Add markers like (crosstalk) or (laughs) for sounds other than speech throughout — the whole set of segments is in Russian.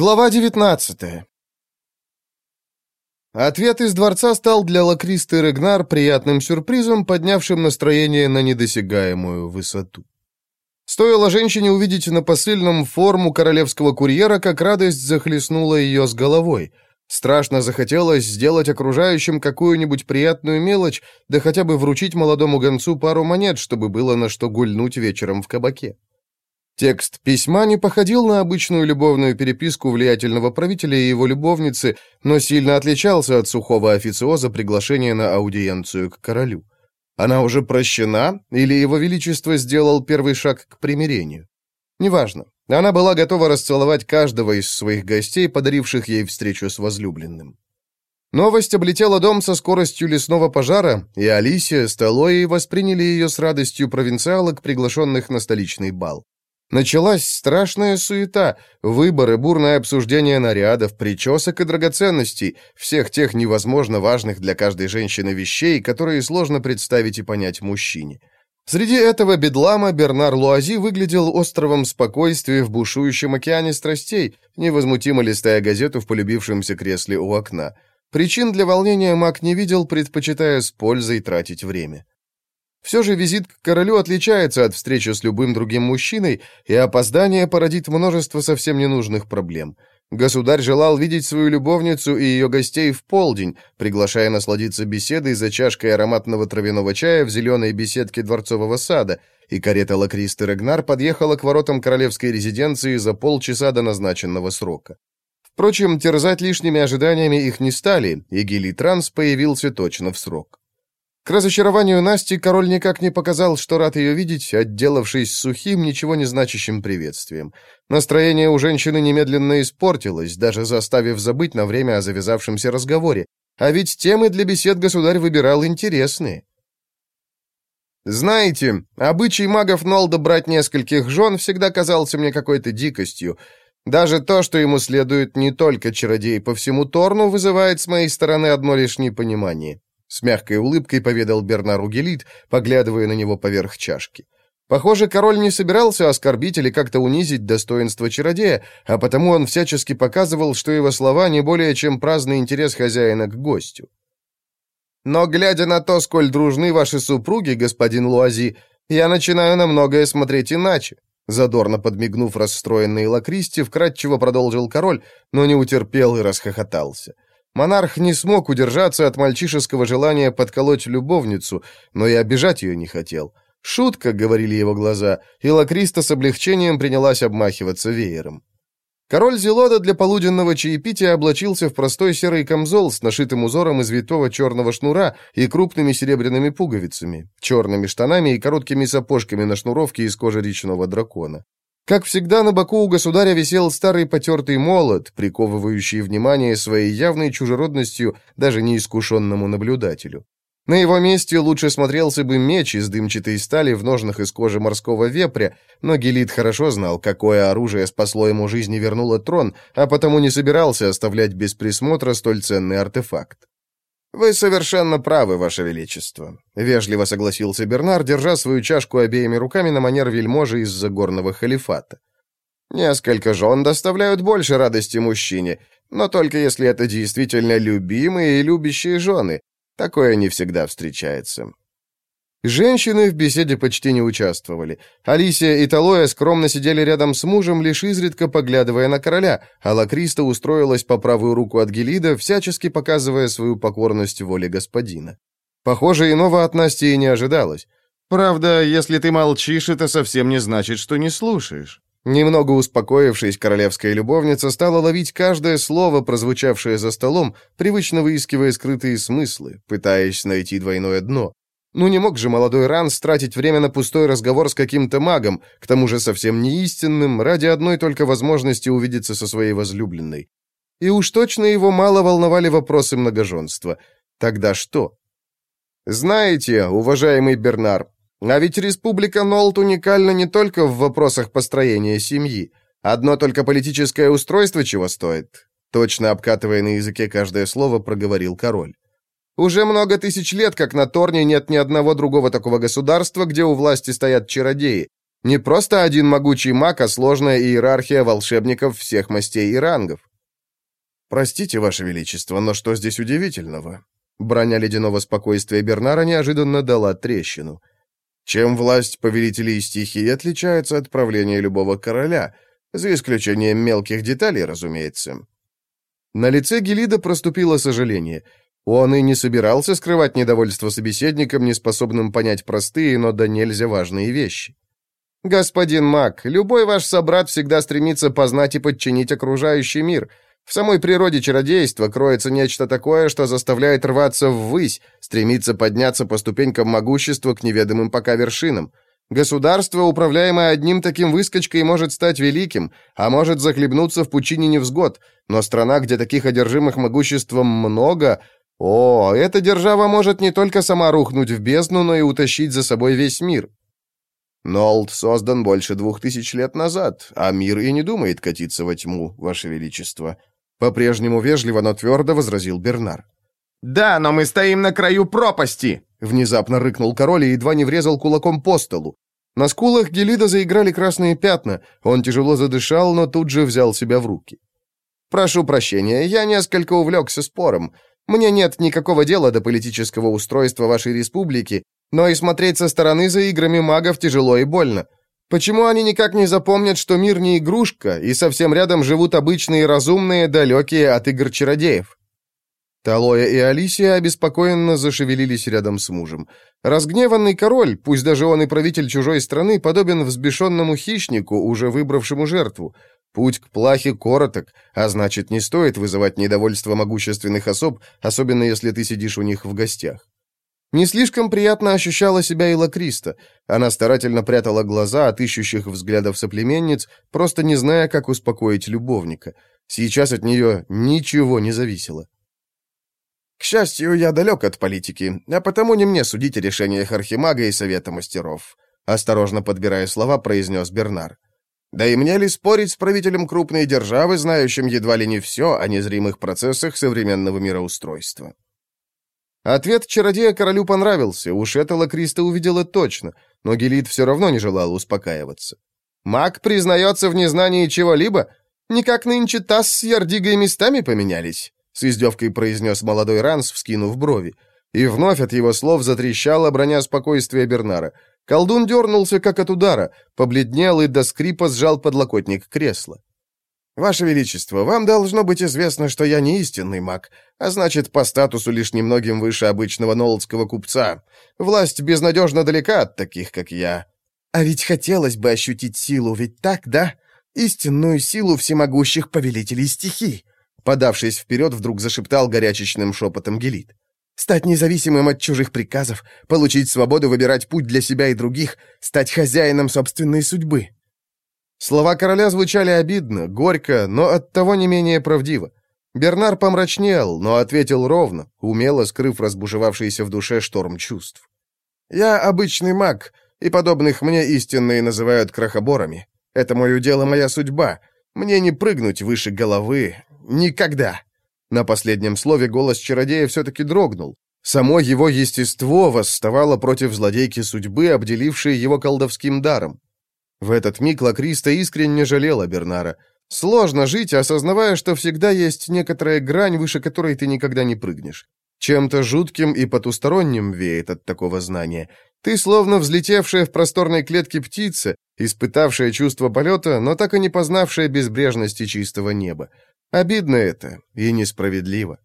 Глава 19 Ответ из дворца стал для Лакристы Регнар приятным сюрпризом, поднявшим настроение на недосягаемую высоту. Стоило женщине увидеть на посыльном форму королевского курьера, как радость захлестнула ее с головой. Страшно захотелось сделать окружающим какую-нибудь приятную мелочь, да хотя бы вручить молодому гонцу пару монет, чтобы было на что гульнуть вечером в кабаке. Текст письма не походил на обычную любовную переписку влиятельного правителя и его любовницы, но сильно отличался от сухого официоза приглашения на аудиенцию к королю. Она уже прощена, или его величество сделал первый шаг к примирению? Неважно. Она была готова расцеловать каждого из своих гостей, подаривших ей встречу с возлюбленным. Новость облетела дом со скоростью лесного пожара, и Алисия с Талоей восприняли ее с радостью провинциалок, приглашенных на столичный бал. Началась страшная суета, выборы, бурное обсуждение нарядов, причесок и драгоценностей, всех тех невозможно важных для каждой женщины вещей, которые сложно представить и понять мужчине. Среди этого бедлама Бернар Луази выглядел островом спокойствия в бушующем океане страстей, невозмутимо листая газету в полюбившемся кресле у окна. Причин для волнения маг не видел, предпочитая с пользой тратить время. Все же визит к королю отличается от встречи с любым другим мужчиной, и опоздание породит множество совсем ненужных проблем. Государь желал видеть свою любовницу и ее гостей в полдень, приглашая насладиться беседой за чашкой ароматного травяного чая в зеленой беседке дворцового сада, и карета Лакристы Регнар подъехала к воротам королевской резиденции за полчаса до назначенного срока. Впрочем, терзать лишними ожиданиями их не стали, и Гилли Транс появился точно в срок. К разочарованию Насти король никак не показал, что рад ее видеть, отделавшись сухим, ничего не значащим приветствием. Настроение у женщины немедленно испортилось, даже заставив забыть на время о завязавшемся разговоре. А ведь темы для бесед государь выбирал интересные. Знаете, обычай магов Нолда брать нескольких жен всегда казался мне какой-то дикостью. Даже то, что ему следует не только чародей по всему Торну, вызывает с моей стороны одно лишь непонимание. С мягкой улыбкой поведал Бернар Угелит, поглядывая на него поверх чашки. Похоже, король не собирался оскорбить или как-то унизить достоинство чародея, а потому он всячески показывал, что его слова не более чем праздный интерес хозяина к гостю. «Но, глядя на то, сколь дружны ваши супруги, господин Луази, я начинаю на многое смотреть иначе», задорно подмигнув расстроенной Лакристи, вкратчиво продолжил король, но не утерпел и расхохотался. Монарх не смог удержаться от мальчишеского желания подколоть любовницу, но и обижать ее не хотел. «Шутка», — говорили его глаза, и Лакриста с облегчением принялась обмахиваться веером. Король Зелода для полуденного чаепития облачился в простой серый камзол с нашитым узором из витого черного шнура и крупными серебряными пуговицами, черными штанами и короткими сапожками на шнуровке из кожи речного дракона. Как всегда, на боку у государя висел старый потертый молот, приковывающий внимание своей явной чужеродностью даже неискушенному наблюдателю. На его месте лучше смотрелся бы меч из дымчатой стали в ножнах из кожи морского вепря, но Гелит хорошо знал, какое оружие спасло ему жизнь и вернуло трон, а потому не собирался оставлять без присмотра столь ценный артефакт. «Вы совершенно правы, Ваше Величество», — вежливо согласился Бернар, держа свою чашку обеими руками на манер вельможи из-за горного халифата. «Несколько жен доставляют больше радости мужчине, но только если это действительно любимые и любящие жены. Такое не всегда встречается. Женщины в беседе почти не участвовали. Алисия и Талоя скромно сидели рядом с мужем, лишь изредка поглядывая на короля, а Лакриста устроилась по правую руку от Гелида, всячески показывая свою покорность воле господина. Похоже, иного от Насти и не ожидалось. «Правда, если ты молчишь, это совсем не значит, что не слушаешь». Немного успокоившись, королевская любовница стала ловить каждое слово, прозвучавшее за столом, привычно выискивая скрытые смыслы, пытаясь найти двойное дно. Ну не мог же молодой Ран тратить время на пустой разговор с каким-то магом, к тому же совсем не истинным, ради одной только возможности увидеться со своей возлюбленной. И уж точно его мало волновали вопросы многоженства. Тогда что? Знаете, уважаемый Бернар, а ведь республика Нолт уникальна не только в вопросах построения семьи. Одно только политическое устройство чего стоит. Точно обкатывая на языке каждое слово, проговорил король. Уже много тысяч лет, как на Торне, нет ни одного другого такого государства, где у власти стоят чародеи. Не просто один могучий маг, а сложная иерархия волшебников всех мастей и рангов. «Простите, Ваше Величество, но что здесь удивительного?» Броня ледяного спокойствия Бернара неожиданно дала трещину. Чем власть повелителей стихии отличается от правления любого короля, за исключением мелких деталей, разумеется. На лице Гелида проступило сожаление. Он и не собирался скрывать недовольство собеседником, неспособным понять простые, но да нельзя важные вещи. «Господин Мак, любой ваш собрат всегда стремится познать и подчинить окружающий мир. В самой природе чародейства кроется нечто такое, что заставляет рваться ввысь, стремиться подняться по ступенькам могущества к неведомым пока вершинам. Государство, управляемое одним таким выскочкой, может стать великим, а может захлебнуться в пучине невзгод, но страна, где таких одержимых могуществом много... О, эта держава может не только сама рухнуть в бездну, но и утащить за собой весь мир. Нолд создан больше двух тысяч лет назад, а мир и не думает катиться во тьму, Ваше Величество. По-прежнему вежливо, но твердо возразил Бернар. «Да, но мы стоим на краю пропасти!» Внезапно рыкнул король и едва не врезал кулаком по столу. На скулах Гелида заиграли красные пятна. Он тяжело задышал, но тут же взял себя в руки. «Прошу прощения, я несколько увлекся спором. Мне нет никакого дела до политического устройства вашей республики, но и смотреть со стороны за играми магов тяжело и больно. Почему они никак не запомнят, что мир не игрушка, и совсем рядом живут обычные разумные, далекие от игр чародеев?» Талоя и Алисия обеспокоенно зашевелились рядом с мужем. Разгневанный король, пусть даже он и правитель чужой страны, подобен взбешенному хищнику, уже выбравшему жертву. Путь к плахе короток, а значит, не стоит вызывать недовольство могущественных особ, особенно если ты сидишь у них в гостях. Не слишком приятно ощущала себя и Лакриста. Она старательно прятала глаза от ищущих взглядов соплеменниц, просто не зная, как успокоить любовника. Сейчас от нее ничего не зависело. К счастью, я далек от политики, а потому не мне судить о решениях Архимага и Совета мастеров», осторожно подбирая слова, произнес Бернар. «Да и мне ли спорить с правителем крупной державы, знающим едва ли не все о незримых процессах современного мироустройства?» Ответ чародея королю понравился, уж это Лакриста увидела точно, но Гелит все равно не желал успокаиваться. «Маг признается в незнании чего-либо? Никак нынче Тасс с Ярдигой местами поменялись?» с издевкой произнес молодой Ранс, вскинув брови. И вновь от его слов затрещала броня спокойствия Бернара. Колдун дернулся, как от удара, побледнел и до скрипа сжал подлокотник кресла. «Ваше Величество, вам должно быть известно, что я не истинный маг, а значит, по статусу лишь немногим выше обычного нолдского купца. Власть безнадежно далека от таких, как я. А ведь хотелось бы ощутить силу, ведь так, да? Истинную силу всемогущих повелителей стихий. Подавшись вперед, вдруг зашептал горячечным шепотом Гелит. «Стать независимым от чужих приказов, получить свободу выбирать путь для себя и других, стать хозяином собственной судьбы». Слова короля звучали обидно, горько, но оттого не менее правдиво. Бернар помрачнел, но ответил ровно, умело скрыв разбушевавшийся в душе шторм чувств. «Я обычный маг, и подобных мне истинные называют крохоборами. Это мое дело, моя судьба. Мне не прыгнуть выше головы, Никогда!» На последнем слове голос чародея все-таки дрогнул. Само его естество восставало против злодейки судьбы, обделившей его колдовским даром. В этот миг Лакриста искренне жалела Бернара. Сложно жить, осознавая, что всегда есть некоторая грань, выше которой ты никогда не прыгнешь. Чем-то жутким и потусторонним веет от такого знания. Ты словно взлетевшая в просторной клетке птица, испытавшая чувство полета, но так и не познавшая безбрежности чистого неба. Обидно это и несправедливо.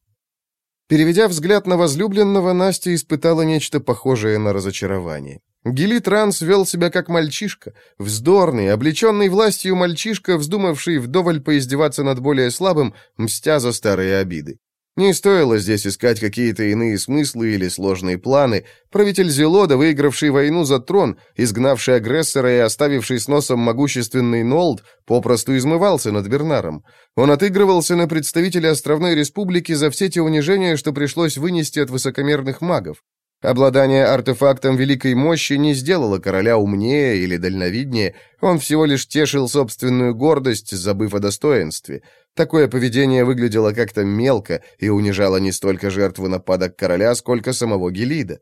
Переведя взгляд на возлюбленного, Настя испытала нечто похожее на разочарование. Гелит Ранс вел себя как мальчишка, вздорный, облеченный властью мальчишка, вздумавший вдоволь поиздеваться над более слабым, мстя за старые обиды. Не стоило здесь искать какие-то иные смыслы или сложные планы. Правитель Зелода, выигравший войну за трон, изгнавший агрессора и оставивший с носом могущественный Нолд, попросту измывался над Бернаром. Он отыгрывался на представителя Островной Республики за все те унижения, что пришлось вынести от высокомерных магов. Обладание артефактом великой мощи не сделало короля умнее или дальновиднее, он всего лишь тешил собственную гордость, забыв о достоинстве. Такое поведение выглядело как-то мелко и унижало не столько жертву нападок короля, сколько самого Гелида.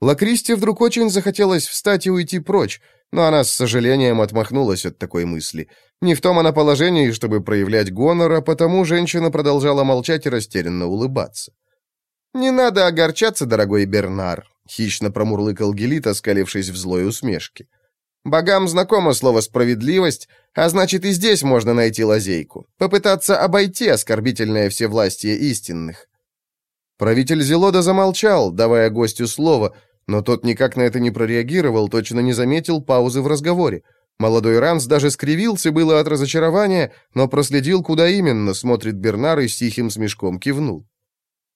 Лакристе вдруг очень захотелось встать и уйти прочь, Но она с сожалением отмахнулась от такой мысли. Не в том она положении, чтобы проявлять гонор, а потому женщина продолжала молчать и растерянно улыбаться. «Не надо огорчаться, дорогой Бернар», — хищно промурлыкал Гелит, оскалившись в злой усмешке. «Богам знакомо слово «справедливость», а значит, и здесь можно найти лазейку, попытаться обойти оскорбительное всевластие истинных». Правитель Зелода замолчал, давая гостю слово, но тот никак на это не прореагировал, точно не заметил паузы в разговоре. Молодой Ранс даже скривился было от разочарования, но проследил, куда именно смотрит Бернар и с тихим смешком кивнул.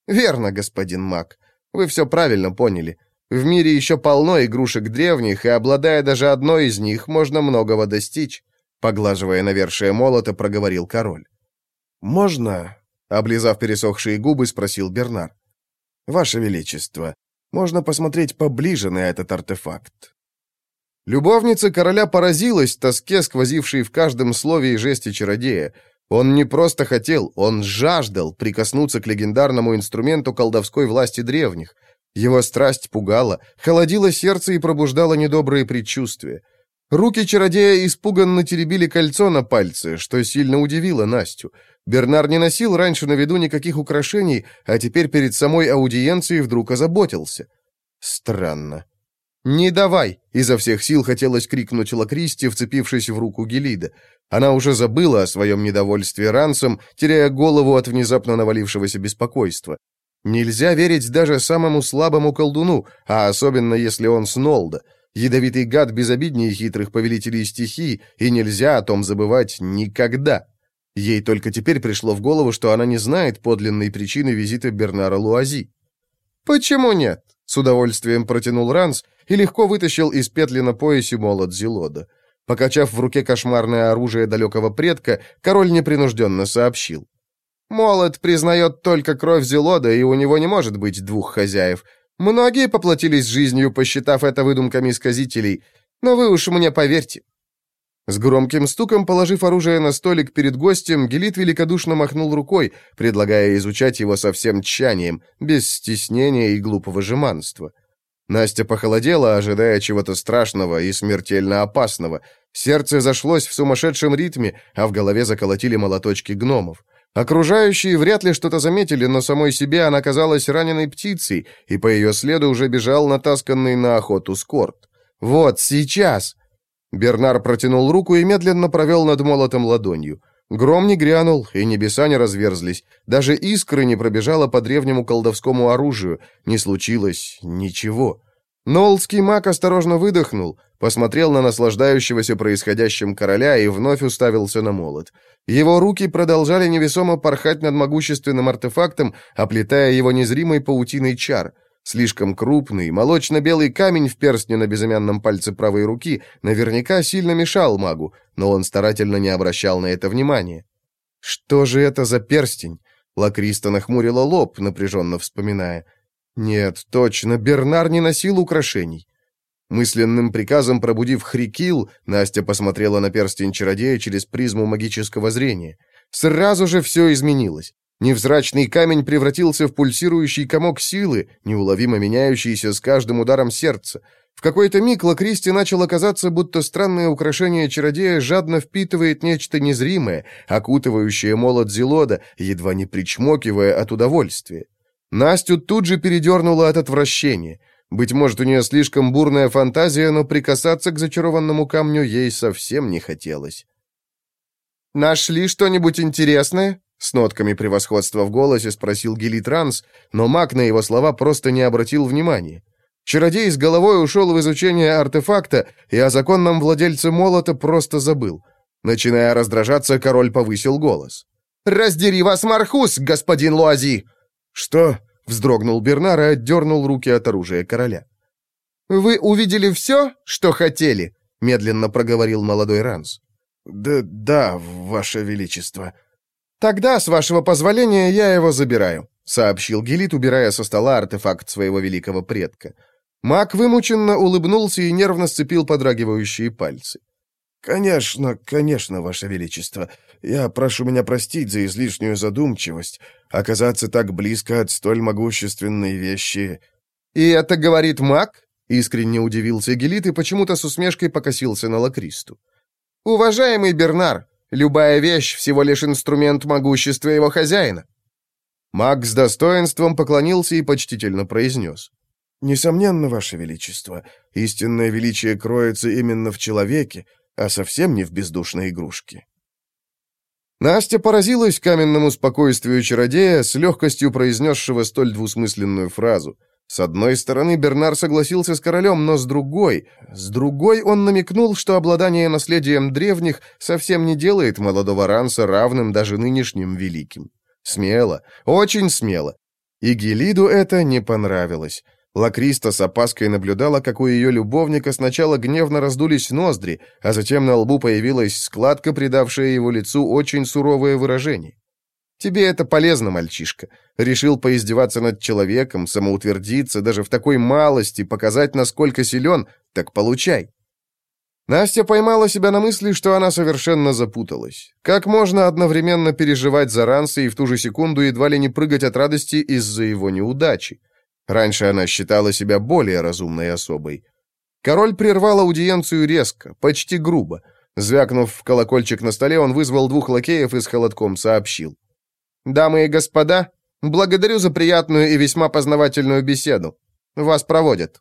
«Верно, господин Мак. Вы все правильно поняли. В мире еще полно игрушек древних, и, обладая даже одной из них, можно многого достичь», поглаживая навершие молота, проговорил король. «Можно?» — облизав пересохшие губы, спросил Бернар. «Ваше Величество, можно посмотреть поближе на этот артефакт». Любовница короля поразилась тоске, сквозившей в каждом слове и жесте чародея. Он не просто хотел, он жаждал прикоснуться к легендарному инструменту колдовской власти древних. Его страсть пугала, холодила сердце и пробуждала недобрые предчувствия. Руки чародея испуганно теребили кольцо на пальце, что сильно удивило Настю. Бернар не носил раньше на виду никаких украшений, а теперь перед самой аудиенцией вдруг озаботился. Странно. «Не давай!» — изо всех сил хотелось крикнуть Лакристи, вцепившись в руку Гелида. Она уже забыла о своем недовольстве ранцем, теряя голову от внезапно навалившегося беспокойства. Нельзя верить даже самому слабому колдуну, а особенно если он Снолда. Ядовитый гад безобиднее хитрых повелителей стихий, и нельзя о том забывать никогда. Ей только теперь пришло в голову, что она не знает подлинной причины визита Бернара Луази. «Почему нет?» — с удовольствием протянул Ранс и легко вытащил из петли на поясе молот Зелода. Покачав в руке кошмарное оружие далекого предка, король непринужденно сообщил. «Молот признает только кровь Зелода, и у него не может быть двух хозяев. Многие поплатились жизнью, посчитав это выдумками сказителей, но вы уж мне поверьте». С громким стуком, положив оружие на столик перед гостем, Гелит великодушно махнул рукой, предлагая изучать его со всем тщанием, без стеснения и глупого жеманства. Настя похолодела, ожидая чего-то страшного и смертельно опасного. Сердце зашлось в сумасшедшем ритме, а в голове заколотили молоточки гномов. Окружающие вряд ли что-то заметили, но самой себе она казалась раненой птицей, и по ее следу уже бежал натасканный на охоту скорт. «Вот, сейчас!» Бернар протянул руку и медленно провел над молотом ладонью. Гром не грянул, и небеса не разверзлись. Даже искры не пробежала по древнему колдовскому оружию. Не случилось ничего. Нолдский маг осторожно выдохнул, посмотрел на наслаждающегося происходящим короля и вновь уставился на молот. Его руки продолжали невесомо порхать над могущественным артефактом, оплетая его незримой паутиной чар — Слишком крупный, молочно-белый камень в перстне на безымянном пальце правой руки наверняка сильно мешал магу, но он старательно не обращал на это внимания. «Что же это за перстень?» Лакриста нахмурила лоб, напряженно вспоминая. «Нет, точно, Бернар не носил украшений». Мысленным приказом пробудив Хрикил, Настя посмотрела на перстень чародея через призму магического зрения. Сразу же все изменилось. Невзрачный камень превратился в пульсирующий комок силы, неуловимо меняющийся с каждым ударом сердца. В какой-то миг Лакристи начало казаться, будто странное украшение чародея жадно впитывает нечто незримое, окутывающее молот Зелода, едва не причмокивая от удовольствия. Настю тут же передернуло от отвращения. Быть может, у нее слишком бурная фантазия, но прикасаться к зачарованному камню ей совсем не хотелось. «Нашли что-нибудь интересное?» С нотками превосходства в голосе спросил Гелит Ранс, но маг на его слова просто не обратил внимания. Чародей с головой ушел в изучение артефакта, и о законном владельце молота просто забыл. Начиная раздражаться, король повысил голос. «Раздери вас, Мархус, господин Луази!» «Что?» — вздрогнул Бернар и отдернул руки от оружия короля. «Вы увидели все, что хотели?» — медленно проговорил молодой Ранс. «Да, да, ваше величество», «Тогда, с вашего позволения, я его забираю», — сообщил Гелит, убирая со стола артефакт своего великого предка. Маг вымученно улыбнулся и нервно сцепил подрагивающие пальцы. «Конечно, конечно, Ваше Величество. Я прошу меня простить за излишнюю задумчивость. Оказаться так близко от столь могущественной вещи...» «И это говорит маг?» Искренне удивился Гелит и почему-то с усмешкой покосился на Лакристу. «Уважаемый Бернар, любая вещь — всего лишь инструмент могущества его хозяина». Маг с достоинством поклонился и почтительно произнес. «Несомненно, Ваше Величество, истинное величие кроется именно в человеке, а совсем не в бездушной игрушке». Настя поразилась каменному спокойствию чародея, с легкостью произнесшего столь двусмысленную фразу. С одной стороны, Бернар согласился с королем, но с другой... С другой он намекнул, что обладание наследием древних совсем не делает молодого Ранса равным даже нынешним великим. Смело, очень смело. И Гелиду это не понравилось. Лакриста с опаской наблюдала, как у ее любовника сначала гневно раздулись ноздри, а затем на лбу появилась складка, придавшая его лицу очень суровое выражение. «Тебе это полезно, мальчишка. Решил поиздеваться над человеком, самоутвердиться, даже в такой малости, показать, насколько силен, так получай». Настя поймала себя на мысли, что она совершенно запуталась. Как можно одновременно переживать за Ранса и в ту же секунду едва ли не прыгать от радости из-за его неудачи? Раньше она считала себя более разумной особой. Король прервал аудиенцию резко, почти грубо. Звякнув в колокольчик на столе, он вызвал двух лакеев и с холодком сообщил. «Дамы и господа, благодарю за приятную и весьма познавательную беседу. Вас проводят».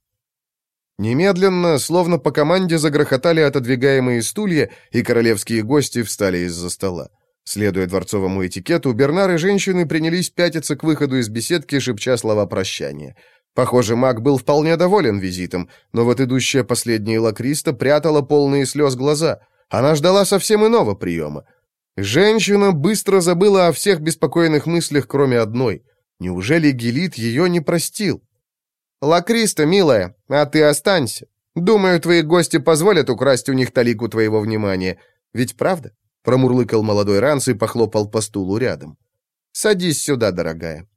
Немедленно, словно по команде, загрохотали отодвигаемые стулья, и королевские гости встали из-за стола. Следуя дворцовому этикету, Бернар и женщины принялись пятиться к выходу из беседки, шепча слова прощания. Похоже, маг был вполне доволен визитом, но вот идущая последняя лакриста прятала полные слез глаза. Она ждала совсем иного приема. Женщина быстро забыла о всех беспокойных мыслях, кроме одной. Неужели Гелит ее не простил? «Лакриста, милая, а ты останься. Думаю, твои гости позволят украсть у них талику твоего внимания. Ведь правда?» Промурлыкал молодой Ранс и похлопал по стулу рядом. «Садись сюда, дорогая».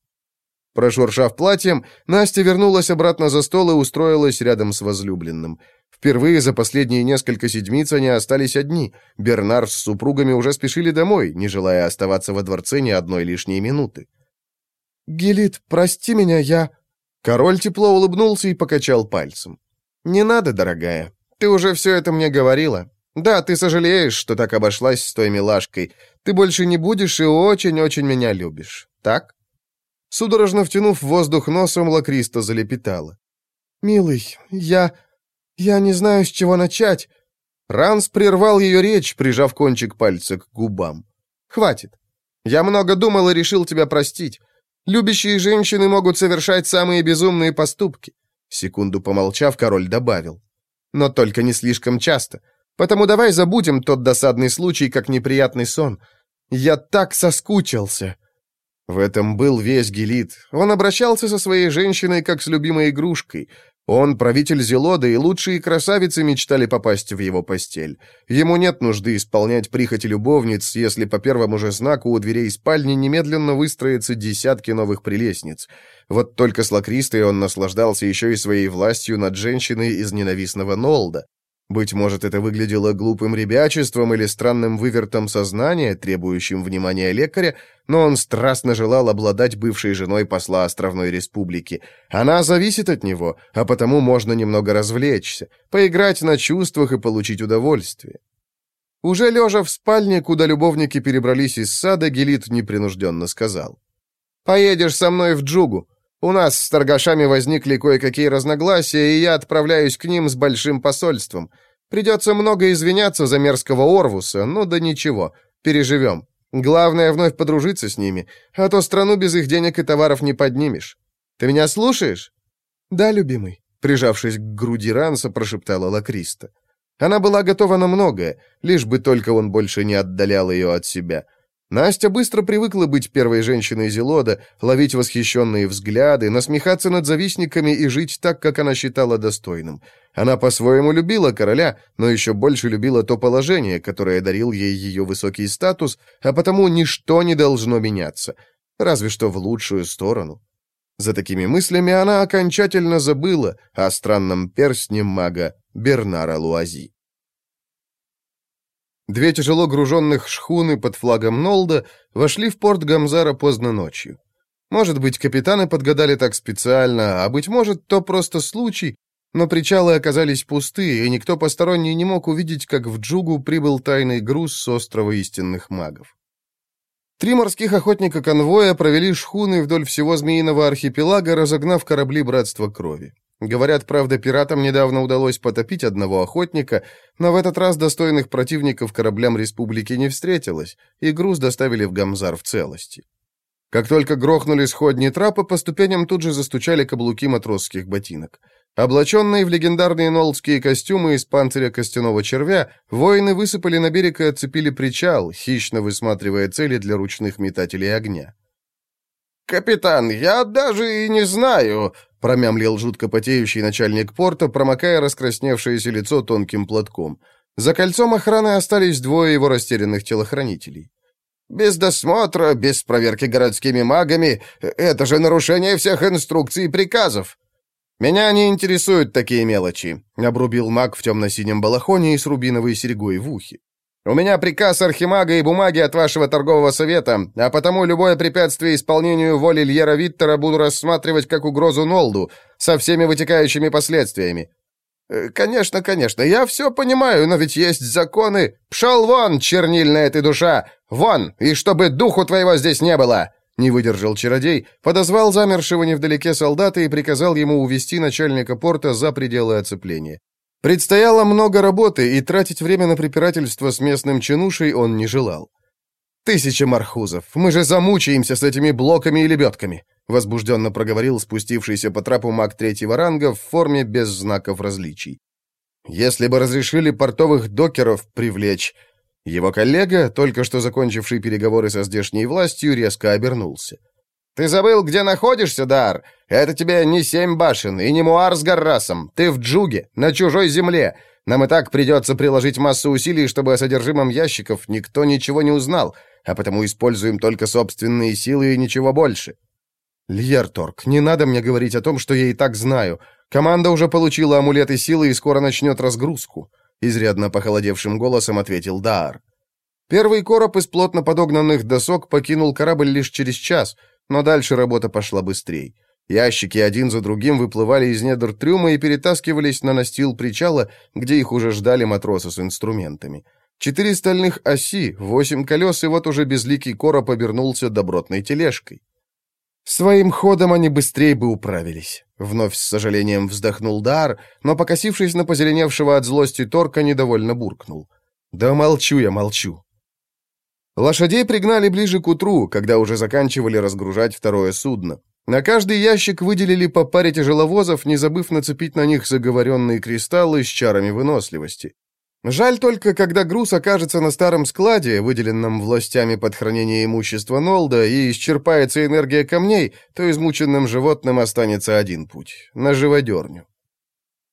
Прошуршав платьем, Настя вернулась обратно за стол и устроилась рядом с возлюбленным. Впервые за последние несколько седмиц они остались одни. Бернар с супругами уже спешили домой, не желая оставаться во дворце ни одной лишней минуты. «Гелит, прости меня, я...» Король тепло улыбнулся и покачал пальцем. «Не надо, дорогая. Ты уже все это мне говорила. Да, ты сожалеешь, что так обошлась с той милашкой. Ты больше не будешь и очень-очень меня любишь. Так?» Судорожно втянув воздух носом, Лакриста залепетала. «Милый, я... я не знаю, с чего начать». Ранс прервал ее речь, прижав кончик пальца к губам. «Хватит. Я много думал и решил тебя простить. Любящие женщины могут совершать самые безумные поступки». Секунду помолчав, король добавил. «Но только не слишком часто. Потому давай забудем тот досадный случай, как неприятный сон. Я так соскучился». В этом был весь Гелит. Он обращался со своей женщиной, как с любимой игрушкой. Он правитель Зелода, и лучшие красавицы мечтали попасть в его постель. Ему нет нужды исполнять прихоти любовниц, если по первому же знаку у дверей спальни немедленно выстроятся десятки новых прелестниц. Вот только с Лакристой он наслаждался еще и своей властью над женщиной из ненавистного Нолда. Быть может, это выглядело глупым ребячеством или странным вывертом сознания, требующим внимания лекаря, но он страстно желал обладать бывшей женой посла Островной Республики. Она зависит от него, а потому можно немного развлечься, поиграть на чувствах и получить удовольствие. Уже лежа в спальне, куда любовники перебрались из сада, Гелит непринужденно сказал. «Поедешь со мной в Джугу. У нас с торгашами возникли кое-какие разногласия, и я отправляюсь к ним с большим посольством. Придется много извиняться за мерзкого Орвуса, но да ничего, переживем. Главное вновь подружиться с ними, а то страну без их денег и товаров не поднимешь. Ты меня слушаешь?» «Да, любимый», — прижавшись к груди Ранса, прошептала Лакриста. Она была готова на многое, лишь бы только он больше не отдалял ее от себя. Настя быстро привыкла быть первой женщиной Зелода, ловить восхищенные взгляды, насмехаться над завистниками и жить так, как она считала достойным. Она по-своему любила короля, но еще больше любила то положение, которое дарил ей ее высокий статус, а потому ничто не должно меняться, разве что в лучшую сторону. За такими мыслями она окончательно забыла о странном перстне мага Бернара Луази. Две тяжело груженных шхуны под флагом Нолда вошли в порт Гамзара поздно ночью. Может быть, капитаны подгадали так специально, а быть может, то просто случай, Но причалы оказались пусты, и никто посторонний не мог увидеть, как в Джугу прибыл тайный груз с острова истинных магов. Три морских охотника конвоя провели шхуны вдоль всего Змеиного архипелага, разогнав корабли Братства Крови. Говорят, правда, пиратам недавно удалось потопить одного охотника, но в этот раз достойных противников кораблям республики не встретилось, и груз доставили в Гамзар в целости. Как только грохнули сходни трапа, по ступеням тут же застучали каблуки матросских ботинок. Облаченные в легендарные нолдские костюмы из панциря костяного червя, воины высыпали на берег и отцепили причал, хищно высматривая цели для ручных метателей огня. «Капитан, я даже и не знаю», — промямлил жутко потеющий начальник порта, промокая раскрасневшееся лицо тонким платком. За кольцом охраны остались двое его растерянных телохранителей. «Без досмотра, без проверки городскими магами — это же нарушение всех инструкций и приказов!» «Меня не интересуют такие мелочи», — обрубил маг в темно-синем балахоне и с рубиновой серьгой в ухе. У меня приказ Архимага и бумаги от вашего торгового совета, а потому любое препятствие исполнению воли Льера Виттера буду рассматривать как угрозу Нолду, со всеми вытекающими последствиями. Э, «Конечно, конечно, я все понимаю, но ведь есть законы. Пшел вон, чернильная ты душа! Вон, и чтобы духу твоего здесь не было!» Не выдержал чародей, подозвал замершего невдалеке солдата и приказал ему увести начальника порта за пределы оцепления. Предстояло много работы, и тратить время на препирательство с местным чинушей он не желал. «Тысяча мархузов! Мы же замучаемся с этими блоками и лебедками!» возбужденно проговорил спустившийся по трапу маг третьего ранга в форме без знаков различий. «Если бы разрешили портовых докеров привлечь...» Его коллега, только что закончивший переговоры со здешней властью, резко обернулся. «Ты забыл, где находишься, Дар? Это тебе не семь башен и не Муар с Гаррасом. Ты в Джуге, на чужой земле. Нам и так придется приложить массу усилий, чтобы о содержимом ящиков никто ничего не узнал, а потому используем только собственные силы и ничего больше». «Льерторг, не надо мне говорить о том, что я и так знаю. Команда уже получила амулеты силы и скоро начнет разгрузку», — изрядно похолодевшим голосом ответил Дар. Первый короб из плотно подогнанных досок покинул корабль лишь через час — но дальше работа пошла быстрее. Ящики один за другим выплывали из недр трюма и перетаскивались на настил причала, где их уже ждали матросы с инструментами. Четыре стальных оси, восемь колес, и вот уже безликий короб обернулся добротной тележкой. Своим ходом они быстрее бы управились. Вновь с сожалением вздохнул Дар, но, покосившись на позеленевшего от злости Торка, недовольно буркнул. «Да молчу я, молчу. Лошадей пригнали ближе к утру, когда уже заканчивали разгружать второе судно. На каждый ящик выделили по паре тяжеловозов, не забыв нацепить на них заговоренные кристаллы с чарами выносливости. Жаль только, когда груз окажется на старом складе, выделенном властями под хранение имущества Нолда, и исчерпается энергия камней, то измученным животным останется один путь — на живодерню.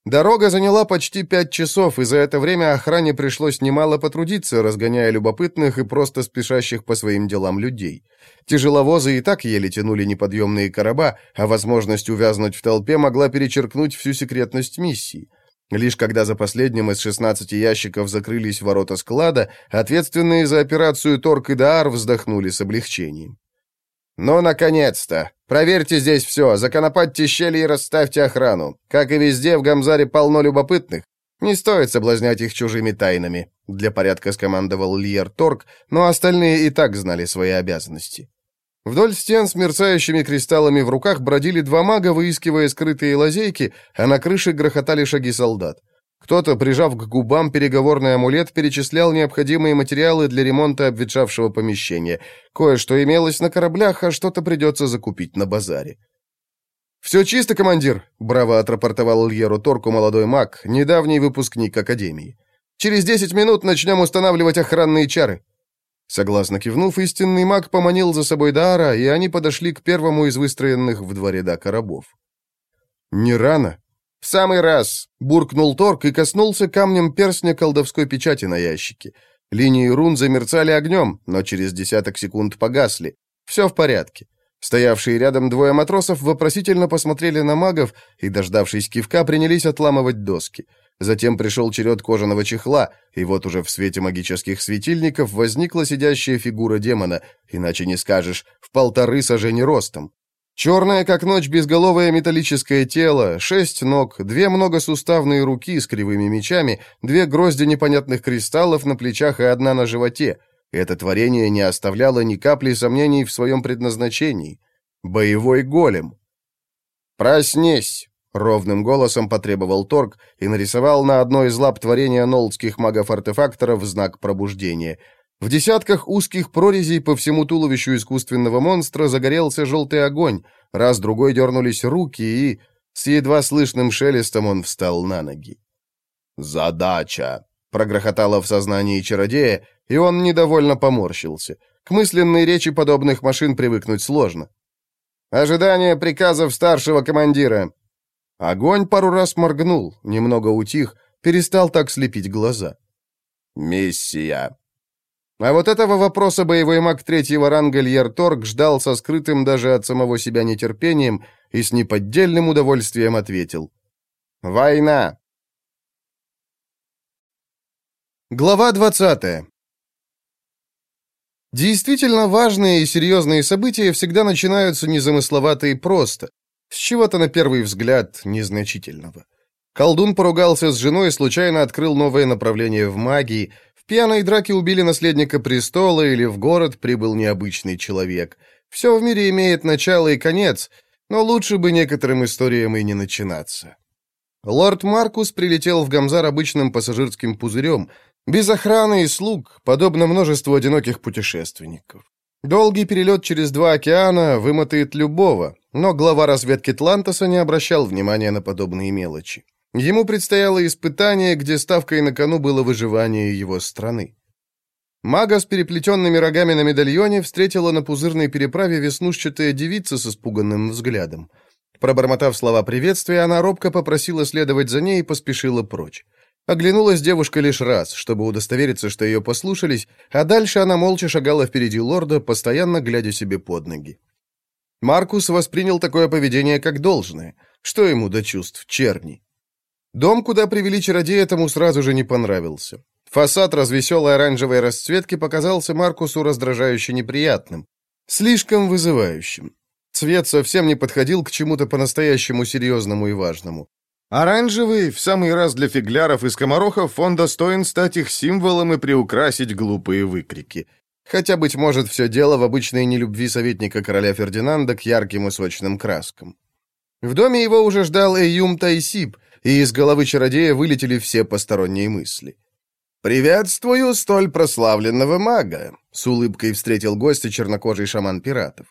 Дорога заняла почти пять часов, и за это время охране пришлось немало потрудиться, разгоняя любопытных и просто спешащих по своим делам людей. Тяжеловозы и так еле тянули неподъемные короба, а возможность увязнуть в толпе могла перечеркнуть всю секретность миссии. Лишь когда за последним из 16 ящиков закрылись ворота склада, ответственные за операцию Торг и Даар вздохнули с облегчением. «Ну, наконец-то! Проверьте здесь все, законопатьте щели и расставьте охрану. Как и везде, в Гамзаре полно любопытных. Не стоит соблазнять их чужими тайнами», — для порядка скомандовал Льер Торг, но остальные и так знали свои обязанности. Вдоль стен с мерцающими кристаллами в руках бродили два мага, выискивая скрытые лазейки, а на крыше грохотали шаги солдат. Кто-то, прижав к губам переговорный амулет, перечислял необходимые материалы для ремонта обветшавшего помещения. Кое-что имелось на кораблях, а что-то придется закупить на базаре. «Все чисто, командир», — браво отрапортовал Льеру Торку молодой маг, недавний выпускник Академии. «Через десять минут начнем устанавливать охранные чары». Согласно кивнув, истинный маг поманил за собой Даара, и они подошли к первому из выстроенных в два ряда коробов. «Не рано», «В самый раз!» — буркнул Торг и коснулся камнем перстня колдовской печати на ящике. Линии рун замерцали огнем, но через десяток секунд погасли. Все в порядке. Стоявшие рядом двое матросов вопросительно посмотрели на магов и, дождавшись кивка, принялись отламывать доски. Затем пришел черед кожаного чехла, и вот уже в свете магических светильников возникла сидящая фигура демона, иначе не скажешь, в полторы сажени ростом. Черное, как ночь, безголовое металлическое тело, шесть ног, две многосуставные руки с кривыми мечами, две грозди непонятных кристаллов на плечах и одна на животе. Это творение не оставляло ни капли сомнений в своем предназначении. Боевой голем. «Проснись!» — ровным голосом потребовал Торг и нарисовал на одной из лап творения нолдских магов-артефакторов знак пробуждения — в десятках узких прорезей по всему туловищу искусственного монстра загорелся желтый огонь, раз-другой дернулись руки, и с едва слышным шелестом он встал на ноги. «Задача!» — прогрохотало в сознании чародея, и он недовольно поморщился. К мысленной речи подобных машин привыкнуть сложно. «Ожидание приказов старшего командира!» Огонь пару раз моргнул, немного утих, перестал так слепить глаза. «Миссия!» А вот этого вопроса боевой маг третьего ранга Льер Торг ждал со скрытым даже от самого себя нетерпением и с неподдельным удовольствием ответил. «Война!» Глава 20 Действительно важные и серьезные события всегда начинаются незамысловато и просто, с чего-то на первый взгляд незначительного. Колдун поругался с женой и случайно открыл новое направление в магии, в пьяной драке убили наследника престола или в город прибыл необычный человек. Все в мире имеет начало и конец, но лучше бы некоторым историям и не начинаться. Лорд Маркус прилетел в Гамзар обычным пассажирским пузырем, без охраны и слуг, подобно множеству одиноких путешественников. Долгий перелет через два океана вымотает любого, но глава разведки Тлантоса не обращал внимания на подобные мелочи. Ему предстояло испытание, где ставкой на кону было выживание его страны. Мага с переплетенными рогами на медальоне встретила на пузырной переправе веснушчатая девица с испуганным взглядом. Пробормотав слова приветствия, она робко попросила следовать за ней и поспешила прочь. Оглянулась девушка лишь раз, чтобы удостовериться, что ее послушались, а дальше она молча шагала впереди лорда, постоянно глядя себе под ноги. Маркус воспринял такое поведение как должное. Что ему до чувств черни? Дом, куда привели чародея, этому сразу же не понравился. Фасад развеселой оранжевой расцветки показался Маркусу раздражающе неприятным, слишком вызывающим. Цвет совсем не подходил к чему-то по-настоящему серьезному и важному. Оранжевый, в самый раз для фигляров и скоморохов, он достоин стать их символом и приукрасить глупые выкрики. Хотя, быть может, все дело в обычной нелюбви советника короля Фердинанда к ярким и сочным краскам. В доме его уже ждал Эйюм Тайсип, и из головы чародея вылетели все посторонние мысли. «Приветствую столь прославленного мага», — с улыбкой встретил гостя чернокожий шаман пиратов.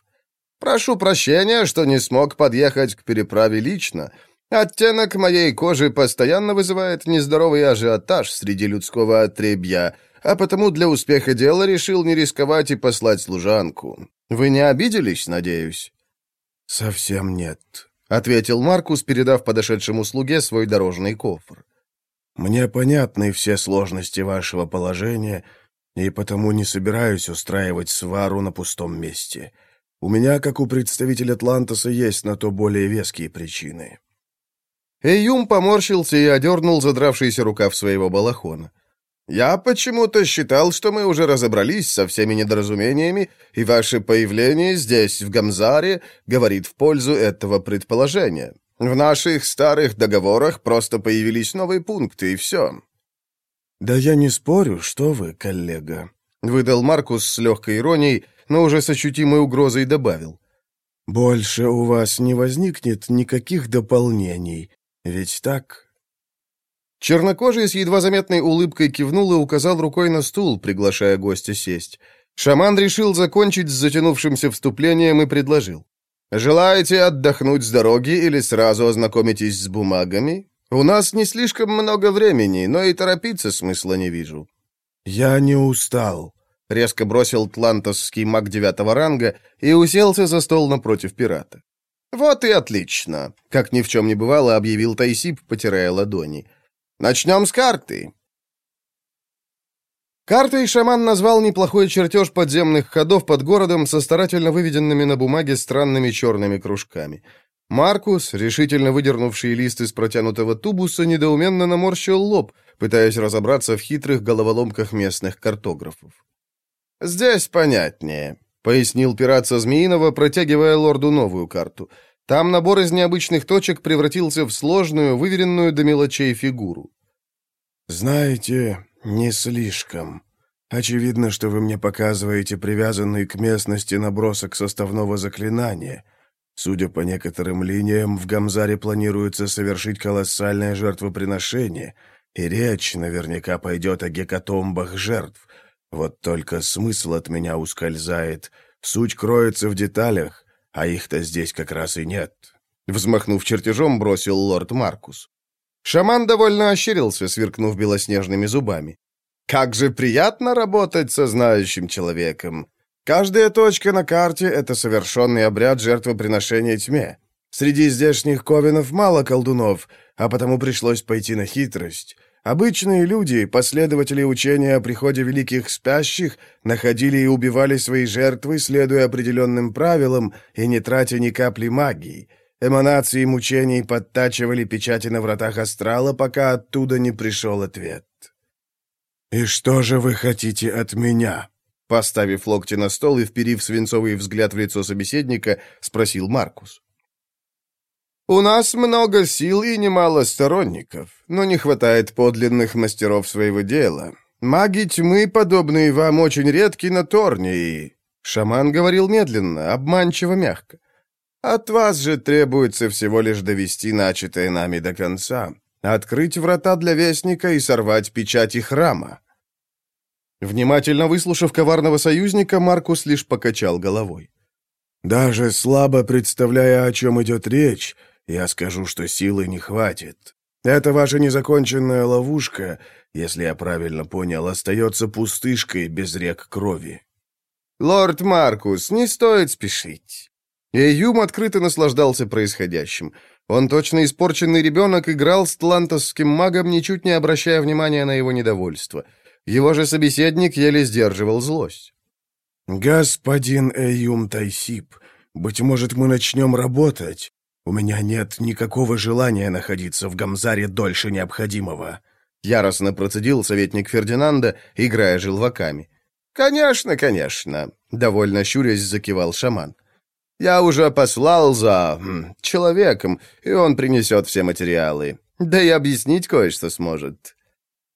«Прошу прощения, что не смог подъехать к переправе лично. Оттенок моей кожи постоянно вызывает нездоровый ажиотаж среди людского отребья, а потому для успеха дела решил не рисковать и послать служанку. Вы не обиделись, надеюсь?» «Совсем нет», — ответил Маркус, передав подошедшему слуге свой дорожный кофр. «Мне понятны все сложности вашего положения, и потому не собираюсь устраивать свару на пустом месте. У меня, как у представителя Атлантоса, есть на то более веские причины». Эйюм поморщился и одернул задравшийся рукав своего балахона. «Я почему-то считал, что мы уже разобрались со всеми недоразумениями, и ваше появление здесь, в Гамзаре, говорит в пользу этого предположения. В наших старых договорах просто появились новые пункты, и все». «Да я не спорю, что вы, коллега», — выдал Маркус с легкой иронией, но уже с ощутимой угрозой добавил. «Больше у вас не возникнет никаких дополнений, ведь так?» Чернокожий с едва заметной улыбкой кивнул и указал рукой на стул, приглашая гостя сесть. Шаман решил закончить с затянувшимся вступлением и предложил. «Желаете отдохнуть с дороги или сразу ознакомитесь с бумагами? У нас не слишком много времени, но и торопиться смысла не вижу». «Я не устал», — резко бросил тлантосский маг девятого ранга и уселся за стол напротив пирата. «Вот и отлично», — как ни в чем не бывало, объявил Тайсип, потирая ладони. Начнем с карты. Картой шаман назвал неплохой чертеж подземных ходов под городом со старательно выведенными на бумаге странными черными кружками. Маркус, решительно выдернувший лист из протянутого тубуса, недоуменно наморщил лоб, пытаясь разобраться в хитрых головоломках местных картографов. «Здесь понятнее». пояснил пират со Змеиного, протягивая лорду новую карту. Там набор из необычных точек превратился в сложную, выверенную до мелочей фигуру. «Знаете, не слишком. Очевидно, что вы мне показываете привязанный к местности набросок составного заклинания. Судя по некоторым линиям, в Гамзаре планируется совершить колоссальное жертвоприношение, и речь наверняка пойдет о гекатомбах жертв. Вот только смысл от меня ускользает. Суть кроется в деталях, а их-то здесь как раз и нет. Взмахнув чертежом, бросил лорд Маркус. Шаман довольно ощерился, сверкнув белоснежными зубами. «Как же приятно работать со знающим человеком! Каждая точка на карте — это совершенный обряд жертвоприношения тьме. Среди здешних ковенов мало колдунов, а потому пришлось пойти на хитрость. Обычные люди, последователи учения о приходе великих спящих, находили и убивали свои жертвы, следуя определенным правилам и не тратя ни капли магии. Эманации мучений подтачивали печати на вратах астрала, пока оттуда не пришел ответ. «И что же вы хотите от меня?» Поставив локти на стол и вперив свинцовый взгляд в лицо собеседника, спросил Маркус. «У нас много сил и немало сторонников, но не хватает подлинных мастеров своего дела. Маги тьмы, подобные вам, очень редки на Торне, и...» Шаман говорил медленно, обманчиво мягко. «От вас же требуется всего лишь довести начатое нами до конца, открыть врата для Вестника и сорвать печати храма». Внимательно выслушав коварного союзника, Маркус лишь покачал головой. «Даже слабо представляя, о чем идет речь, я скажу, что силы не хватит. Это ваша незаконченная ловушка, если я правильно понял, остается пустышкой без рек крови». «Лорд Маркус, не стоит спешить». Эйюм открыто наслаждался происходящим. Он, точно испорченный ребенок, играл с тлантосским магом, ничуть не обращая внимания на его недовольство — его же собеседник еле сдерживал злость. «Господин Эйюм Тайсип, быть может, мы начнем работать? У меня нет никакого желания находиться в Гамзаре дольше необходимого», яростно процедил советник Фердинанда, играя желваками. «Конечно, конечно», — довольно щурясь закивал шаман. «Я уже послал за... человеком, и он принесет все материалы. Да и объяснить кое-что сможет».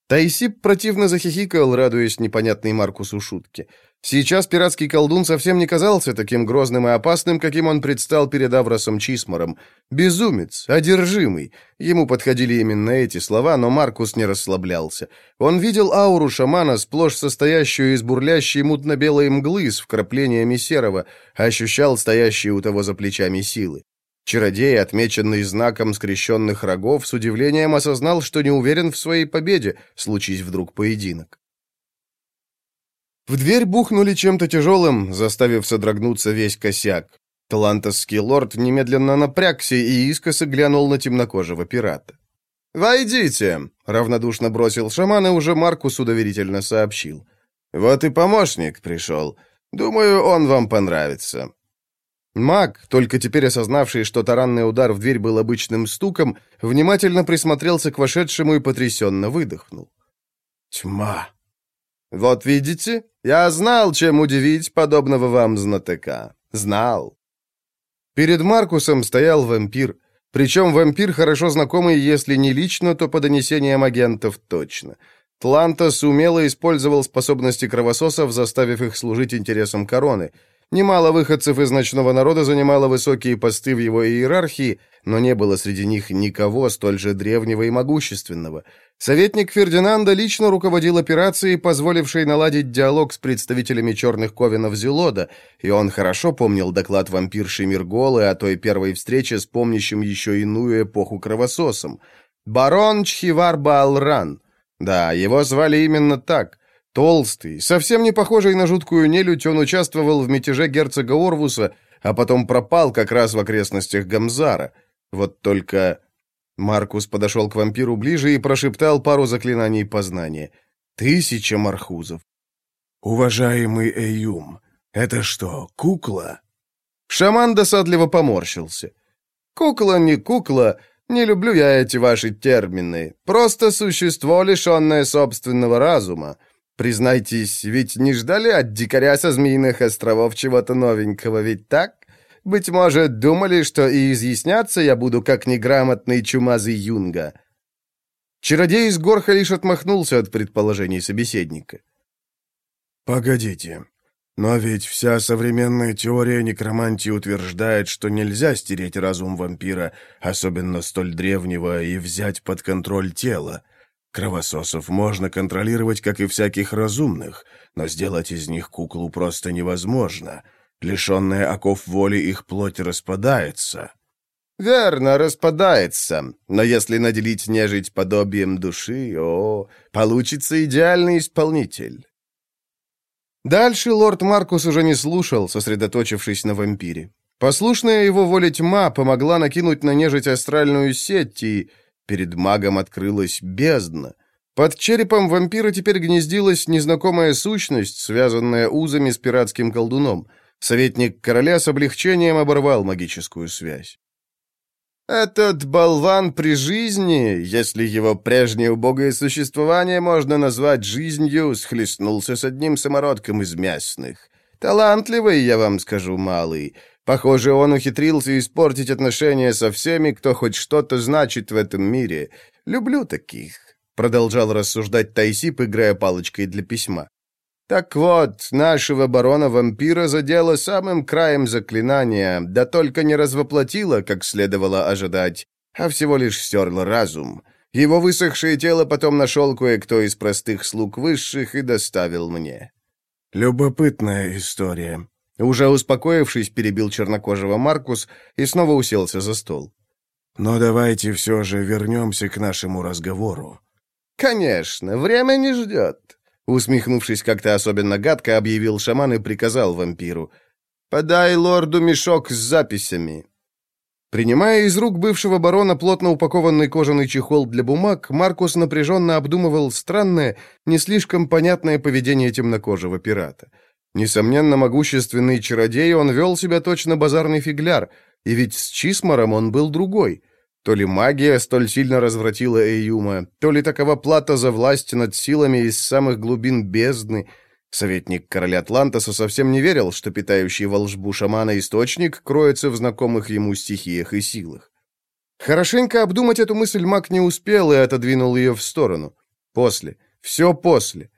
Тайсип противно захихикал, радуясь непонятной Маркусу шутке. Сейчас пиратский колдун совсем не казался таким грозным и опасным, каким он предстал перед Авросом Чисмором. Безумец, одержимый. Ему подходили именно эти слова, но Маркус не расслаблялся. Он видел ауру шамана, сплошь состоящую из бурлящей мутно-белой мглы с вкраплениями серого, ощущал стоящие у того за плечами силы. Чародей, отмеченный знаком скрещенных рогов, с удивлением осознал, что не уверен в своей победе, случись вдруг поединок. В дверь бухнули чем-то тяжелым, заставив содрогнуться весь косяк. Талантовский лорд немедленно напрягся и искоса глянул на темнокожего пирата. «Войдите!» — равнодушно бросил шаман, и уже Маркус удоверительно сообщил. «Вот и помощник пришел. Думаю, он вам понравится. Маг, только теперь осознавший, что таранный удар в дверь был обычным стуком, внимательно присмотрелся к вошедшему и потрясенно выдохнул. «Тьма!» «Вот видите, я знал, чем удивить подобного вам знатока. Знал». Перед Маркусом стоял вампир, причем вампир, хорошо знакомый, если не лично, то по донесениям агентов точно. Тлантос умело использовал способности кровососов, заставив их служить интересам короны — Немало выходцев из ночного народа занимало высокие посты в его иерархии, но не было среди них никого столь же древнего и могущественного. Советник Фердинанда лично руководил операцией, позволившей наладить диалог с представителями черных ковенов Зелода, и он хорошо помнил доклад вампирши Мирголы о той первой встрече с помнящим еще иную эпоху кровососом. Барон Чхивар Баалран. Да, его звали именно так. Толстый, совсем не похожий на жуткую нелюдь, он участвовал в мятеже герцога Орвуса, а потом пропал как раз в окрестностях Гамзара. Вот только... Маркус подошел к вампиру ближе и прошептал пару заклинаний познания. Тысяча мархузов. «Уважаемый Эюм, это что, кукла?» Шаман досадливо поморщился. «Кукла не кукла, не люблю я эти ваши термины. Просто существо, лишенное собственного разума. Признайтесь, ведь не ждали от дикаря со Змеиных островов чего-то новенького, ведь так? Быть может, думали, что и изъясняться я буду как неграмотный чумазый юнга». Чародей из Горха лишь отмахнулся от предположений собеседника. «Погодите, но ведь вся современная теория некромантии утверждает, что нельзя стереть разум вампира, особенно столь древнего, и взять под контроль тело. Кровососов можно контролировать, как и всяких разумных, но сделать из них куклу просто невозможно. Лишенная оков воли их плоть распадается. «Верно, распадается. Но если наделить нежить подобием души, о, получится идеальный исполнитель». Дальше лорд Маркус уже не слушал, сосредоточившись на вампире. Послушная его воле тьма помогла накинуть на нежить астральную сеть, и перед магом открылась бездна. Под черепом вампира теперь гнездилась незнакомая сущность, связанная узами с пиратским колдуном. Советник короля с облегчением оборвал магическую связь. Этот болван при жизни, если его прежнее убогое существование можно назвать жизнью, схлестнулся с одним самородком из местных. Талантливый, я вам скажу, малый. Похоже, он ухитрился испортить отношения со всеми, кто хоть что-то значит в этом мире. Люблю таких», — продолжал рассуждать Тайсип, играя палочкой для письма. Так вот, нашего барона-вампира задело самым краем заклинания, да только не развоплотило, как следовало ожидать, а всего лишь стерло разум. Его высохшее тело потом нашел кое-кто из простых слуг высших и доставил мне. «Любопытная история», уже успокоившись, перебил чернокожего Маркус и снова уселся за стол. «Но давайте все же вернемся к нашему разговору». «Конечно, время не ждет», Усмехнувшись как-то особенно гадко, объявил шаман и приказал вампиру. «Подай лорду мешок с записями». Принимая из рук бывшего барона плотно упакованный кожаный чехол для бумаг, Маркус напряженно обдумывал странное, не слишком понятное поведение темнокожего пирата. Несомненно, могущественный чародей, он вел себя точно базарный фигляр, и ведь с Чисмором он был другой. То ли магия столь сильно развратила Эюма, то ли такова плата за власть над силами из самых глубин бездны. Советник короля Атлантаса совсем не верил, что питающий волжбу шамана источник кроется в знакомых ему стихиях и силах. Хорошенько обдумать эту мысль маг не успел и отодвинул ее в сторону. После. Все после.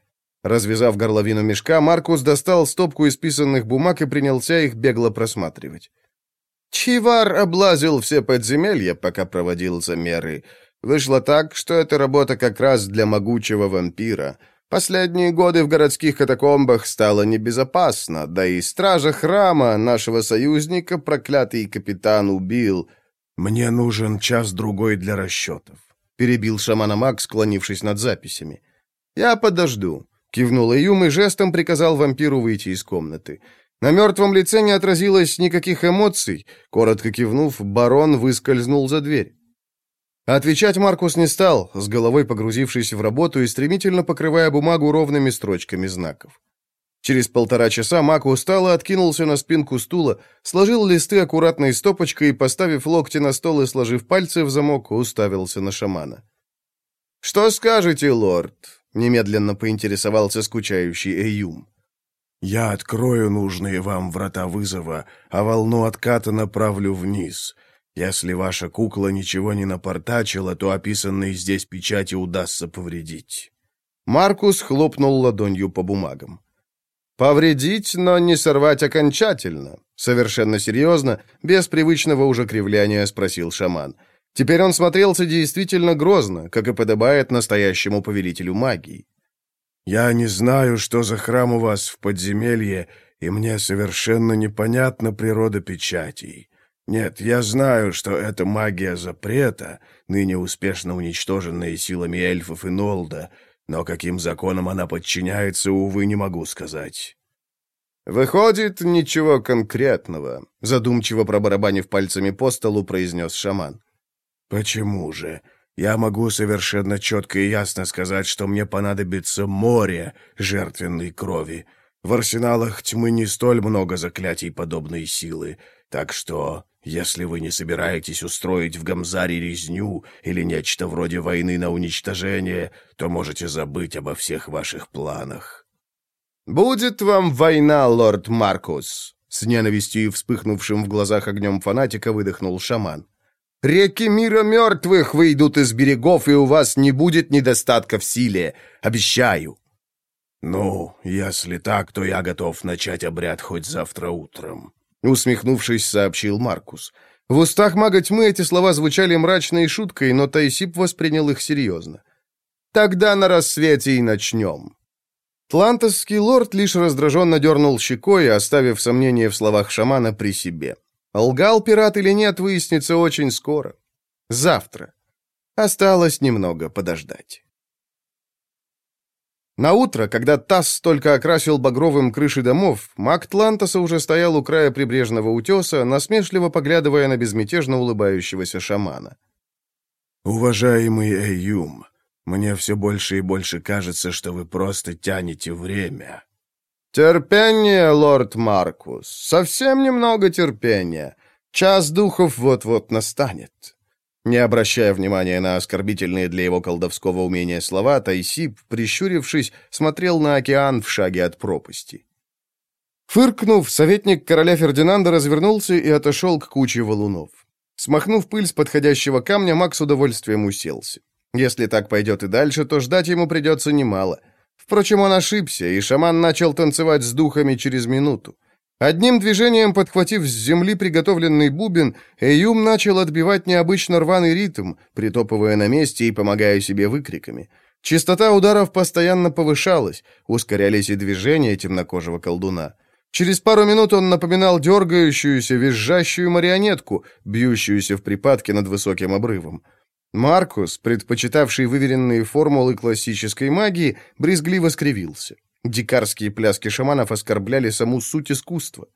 Развязав горловину мешка, Маркус достал стопку исписанных бумаг и принялся их бегло просматривать. Чивар облазил все подземелья, пока проводил замеры. Вышло так, что эта работа как раз для могучего вампира. Последние годы в городских катакомбах стало небезопасно, да и стража храма нашего союзника проклятый капитан убил. «Мне нужен час-другой для расчетов», — перебил шамана Мак, склонившись над записями. «Я подожду», — кивнул Июм и жестом приказал вампиру выйти из комнаты. На мертвом лице не отразилось никаких эмоций. Коротко кивнув, барон выскользнул за дверь. Отвечать Маркус не стал, с головой погрузившись в работу и стремительно покрывая бумагу ровными строчками знаков. Через полтора часа Мак устало откинулся на спинку стула, сложил листы аккуратной стопочкой и, поставив локти на стол и сложив пальцы в замок, уставился на шамана. «Что скажете, лорд?» — немедленно поинтересовался скучающий Эюм. Я открою нужные вам врата вызова, а волну отката направлю вниз. Если ваша кукла ничего не напортачила, то описанные здесь печати удастся повредить». Маркус хлопнул ладонью по бумагам. «Повредить, но не сорвать окончательно», — совершенно серьезно, без привычного уже кривляния спросил шаман. Теперь он смотрелся действительно грозно, как и подобает настоящему повелителю магии. Я не знаю, что за храм у вас в подземелье, и мне совершенно непонятна природа печатей. Нет, я знаю, что это магия запрета, ныне успешно уничтоженная силами эльфов и Нолда, но каким законом она подчиняется, увы, не могу сказать». «Выходит, ничего конкретного», — задумчиво пробарабанив пальцами по столу, произнес шаман. «Почему же? Я могу совершенно четко и ясно сказать, что мне понадобится море жертвенной крови. В арсеналах тьмы не столь много заклятий подобной силы, так что, если вы не собираетесь устроить в Гамзаре резню или нечто вроде войны на уничтожение, то можете забыть обо всех ваших планах». «Будет вам война, лорд Маркус!» С ненавистью и вспыхнувшим в глазах огнем фанатика выдохнул шаман. «Реки мира мертвых выйдут из берегов, и у вас не будет недостатка в силе. Обещаю!» «Ну, если так, то я готов начать обряд хоть завтра утром», — усмехнувшись, сообщил Маркус. В устах мага тьмы эти слова звучали мрачной шуткой, но Тайсип воспринял их серьезно. «Тогда на рассвете и начнем». Тлантосский лорд лишь раздраженно дернул щекой, оставив сомнение в словах шамана при себе. Лгал пират или нет, выяснится очень скоро. Завтра. Осталось немного подождать. На утро, когда Тасс только окрасил багровым крыши домов, маг Тлантоса уже стоял у края прибрежного утеса, насмешливо поглядывая на безмятежно улыбающегося шамана. «Уважаемый Эйюм, мне все больше и больше кажется, что вы просто тянете время». «Терпение, лорд Маркус, совсем немного терпения. Час духов вот-вот настанет». Не обращая внимания на оскорбительные для его колдовского умения слова, Тайсип, прищурившись, смотрел на океан в шаге от пропасти. Фыркнув, советник короля Фердинанда развернулся и отошел к куче валунов. Смахнув пыль с подходящего камня, Макс с удовольствием уселся. Если так пойдет и дальше, то ждать ему придется немало. Впрочем, он ошибся, и шаман начал танцевать с духами через минуту. Одним движением, подхватив с земли приготовленный бубен, Эюм начал отбивать необычно рваный ритм, притопывая на месте и помогая себе выкриками. Частота ударов постоянно повышалась, ускорялись и движения темнокожего колдуна. Через пару минут он напоминал дергающуюся, визжащую марионетку, бьющуюся в припадке над высоким обрывом. Маркус, предпочитавший выверенные формулы классической магии, брезгливо скривился. Дикарские пляски шаманов оскорбляли саму суть искусства.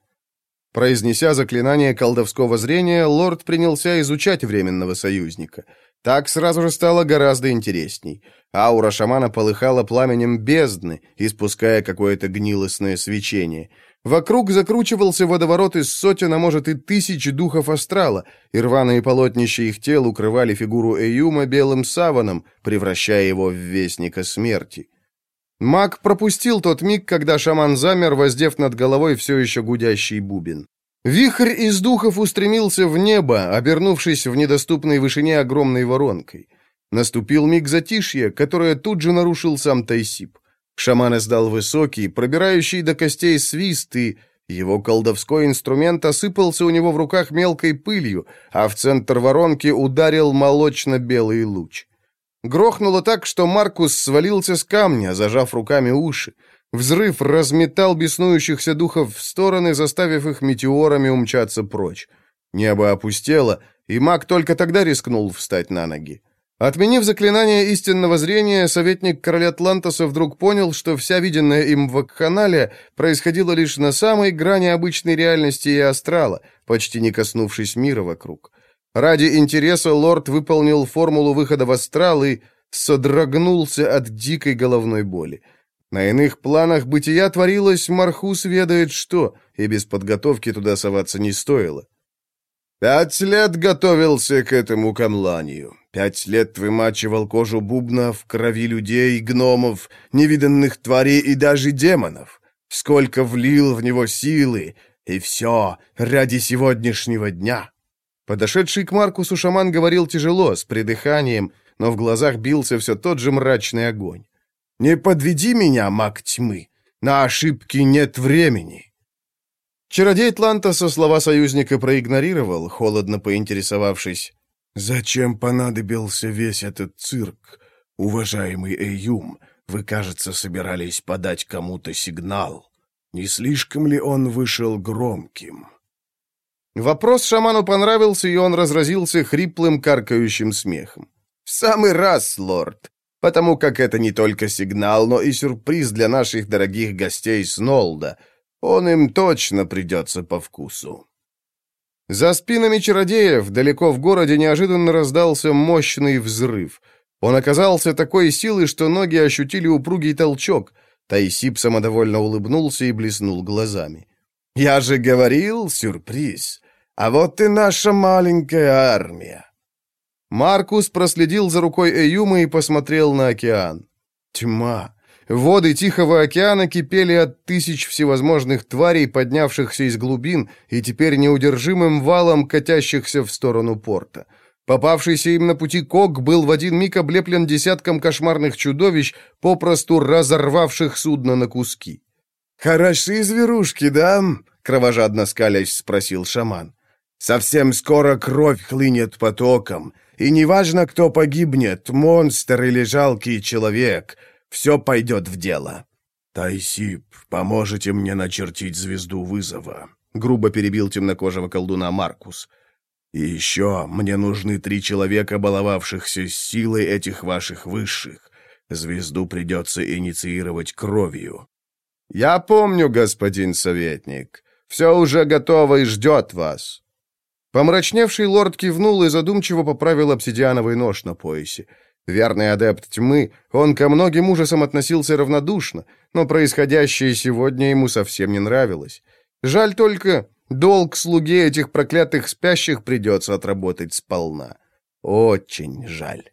Произнеся заклинание колдовского зрения, лорд принялся изучать временного союзника. Так сразу же стало гораздо интересней. Аура шамана полыхала пламенем бездны, испуская какое-то гнилостное свечение. Вокруг закручивался водоворот из сотен, а может и тысяч духов астрала, и рваные полотнища их тел укрывали фигуру Эюма белым саваном, превращая его в вестника смерти. Маг пропустил тот миг, когда шаман замер, воздев над головой все еще гудящий бубен. Вихрь из духов устремился в небо, обернувшись в недоступной вышине огромной воронкой. Наступил миг затишья, которое тут же нарушил сам Тайсип. Шаман издал высокий, пробирающий до костей свист, и его колдовской инструмент осыпался у него в руках мелкой пылью, а в центр воронки ударил молочно-белый луч. Грохнуло так, что Маркус свалился с камня, зажав руками уши. Взрыв разметал беснующихся духов в стороны, заставив их метеорами умчаться прочь. Небо опустело, и маг только тогда рискнул встать на ноги. Отменив заклинание истинного зрения, советник короля Атлантоса вдруг понял, что вся виденная им вакханалия происходила лишь на самой грани обычной реальности и астрала, почти не коснувшись мира вокруг. Ради интереса лорд выполнил формулу выхода в астрал и содрогнулся от дикой головной боли. На иных планах бытия творилось, Мархус ведает что, и без подготовки туда соваться не стоило. Пять лет готовился к этому камланию. Пять лет вымачивал кожу бубна в крови людей, гномов, невиданных тварей и даже демонов. Сколько влил в него силы, и все ради сегодняшнего дня. Подошедший к Маркусу шаман говорил тяжело, с придыханием, но в глазах бился все тот же мрачный огонь. «Не подведи меня, маг тьмы! На ошибки нет времени!» Чародей Тлантоса слова союзника проигнорировал, холодно поинтересовавшись. «Зачем понадобился весь этот цирк, уважаемый Эйюм? Вы, кажется, собирались подать кому-то сигнал. Не слишком ли он вышел громким?» Вопрос шаману понравился, и он разразился хриплым, каркающим смехом. «В самый раз, лорд, потому как это не только сигнал, но и сюрприз для наших дорогих гостей с Нолда. Он им точно придется по вкусу». За спинами чародеев, далеко в городе, неожиданно раздался мощный взрыв. Он оказался такой силой, что ноги ощутили упругий толчок. Тайсип самодовольно улыбнулся и блеснул глазами. «Я же говорил, сюрприз. А вот и наша маленькая армия». Маркус проследил за рукой Эюма и посмотрел на океан. Тьма. Воды Тихого океана кипели от тысяч всевозможных тварей, поднявшихся из глубин, и теперь неудержимым валом катящихся в сторону порта. Попавшийся им на пути Кок был в один миг облеплен десятком кошмарных чудовищ, попросту разорвавших судно на куски. «Хороши зверушки, да?» — кровожадно скалясь спросил шаман. «Совсем скоро кровь хлынет потоком, и неважно, кто погибнет, монстр или жалкий человек, все пойдет в дело». «Тайсип, поможете мне начертить звезду вызова?» — грубо перебил темнокожего колдуна Маркус. — и еще мне нужны три человека, баловавшихся силой этих ваших высших. Звезду придется инициировать кровью». «Я помню, господин советник. Все уже готово и ждет вас». Помрачневший лорд кивнул и задумчиво поправил обсидиановый нож на поясе. Верный адепт тьмы, он ко многим ужасам относился равнодушно, но происходящее сегодня ему совсем не нравилось. Жаль только, Долг слуге этих проклятых спящих придется отработать сполна. Очень жаль.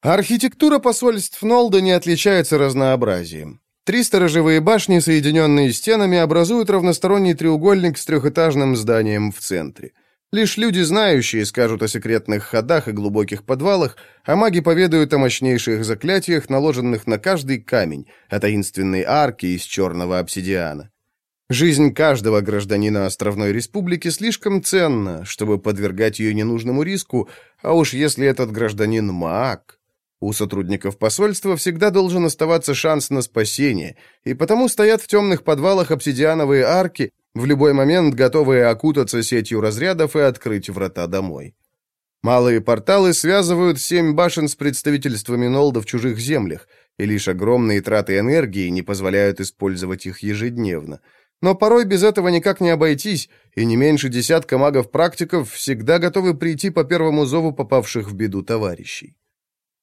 Архитектура посольств Нолда не отличается разнообразием. Три сторожевые башни, соединенные стенами, образуют равносторонний треугольник с трехэтажным зданием в центре. Лишь люди, знающие, скажут о секретных ходах и глубоких подвалах, а маги поведают о мощнейших заклятиях, наложенных на каждый камень, о таинственной арке из черного обсидиана. Жизнь каждого гражданина Островной Республики слишком ценна, чтобы подвергать ее ненужному риску, а уж если этот гражданин маг... У сотрудников посольства всегда должен оставаться шанс на спасение, и потому стоят в темных подвалах обсидиановые арки, в любой момент готовые окутаться сетью разрядов и открыть врата домой. Малые порталы связывают семь башен с представительствами Нолда в чужих землях, и лишь огромные траты энергии не позволяют использовать их ежедневно – но порой без этого никак не обойтись, и не меньше десятка магов-практиков всегда готовы прийти по первому зову попавших в беду товарищей.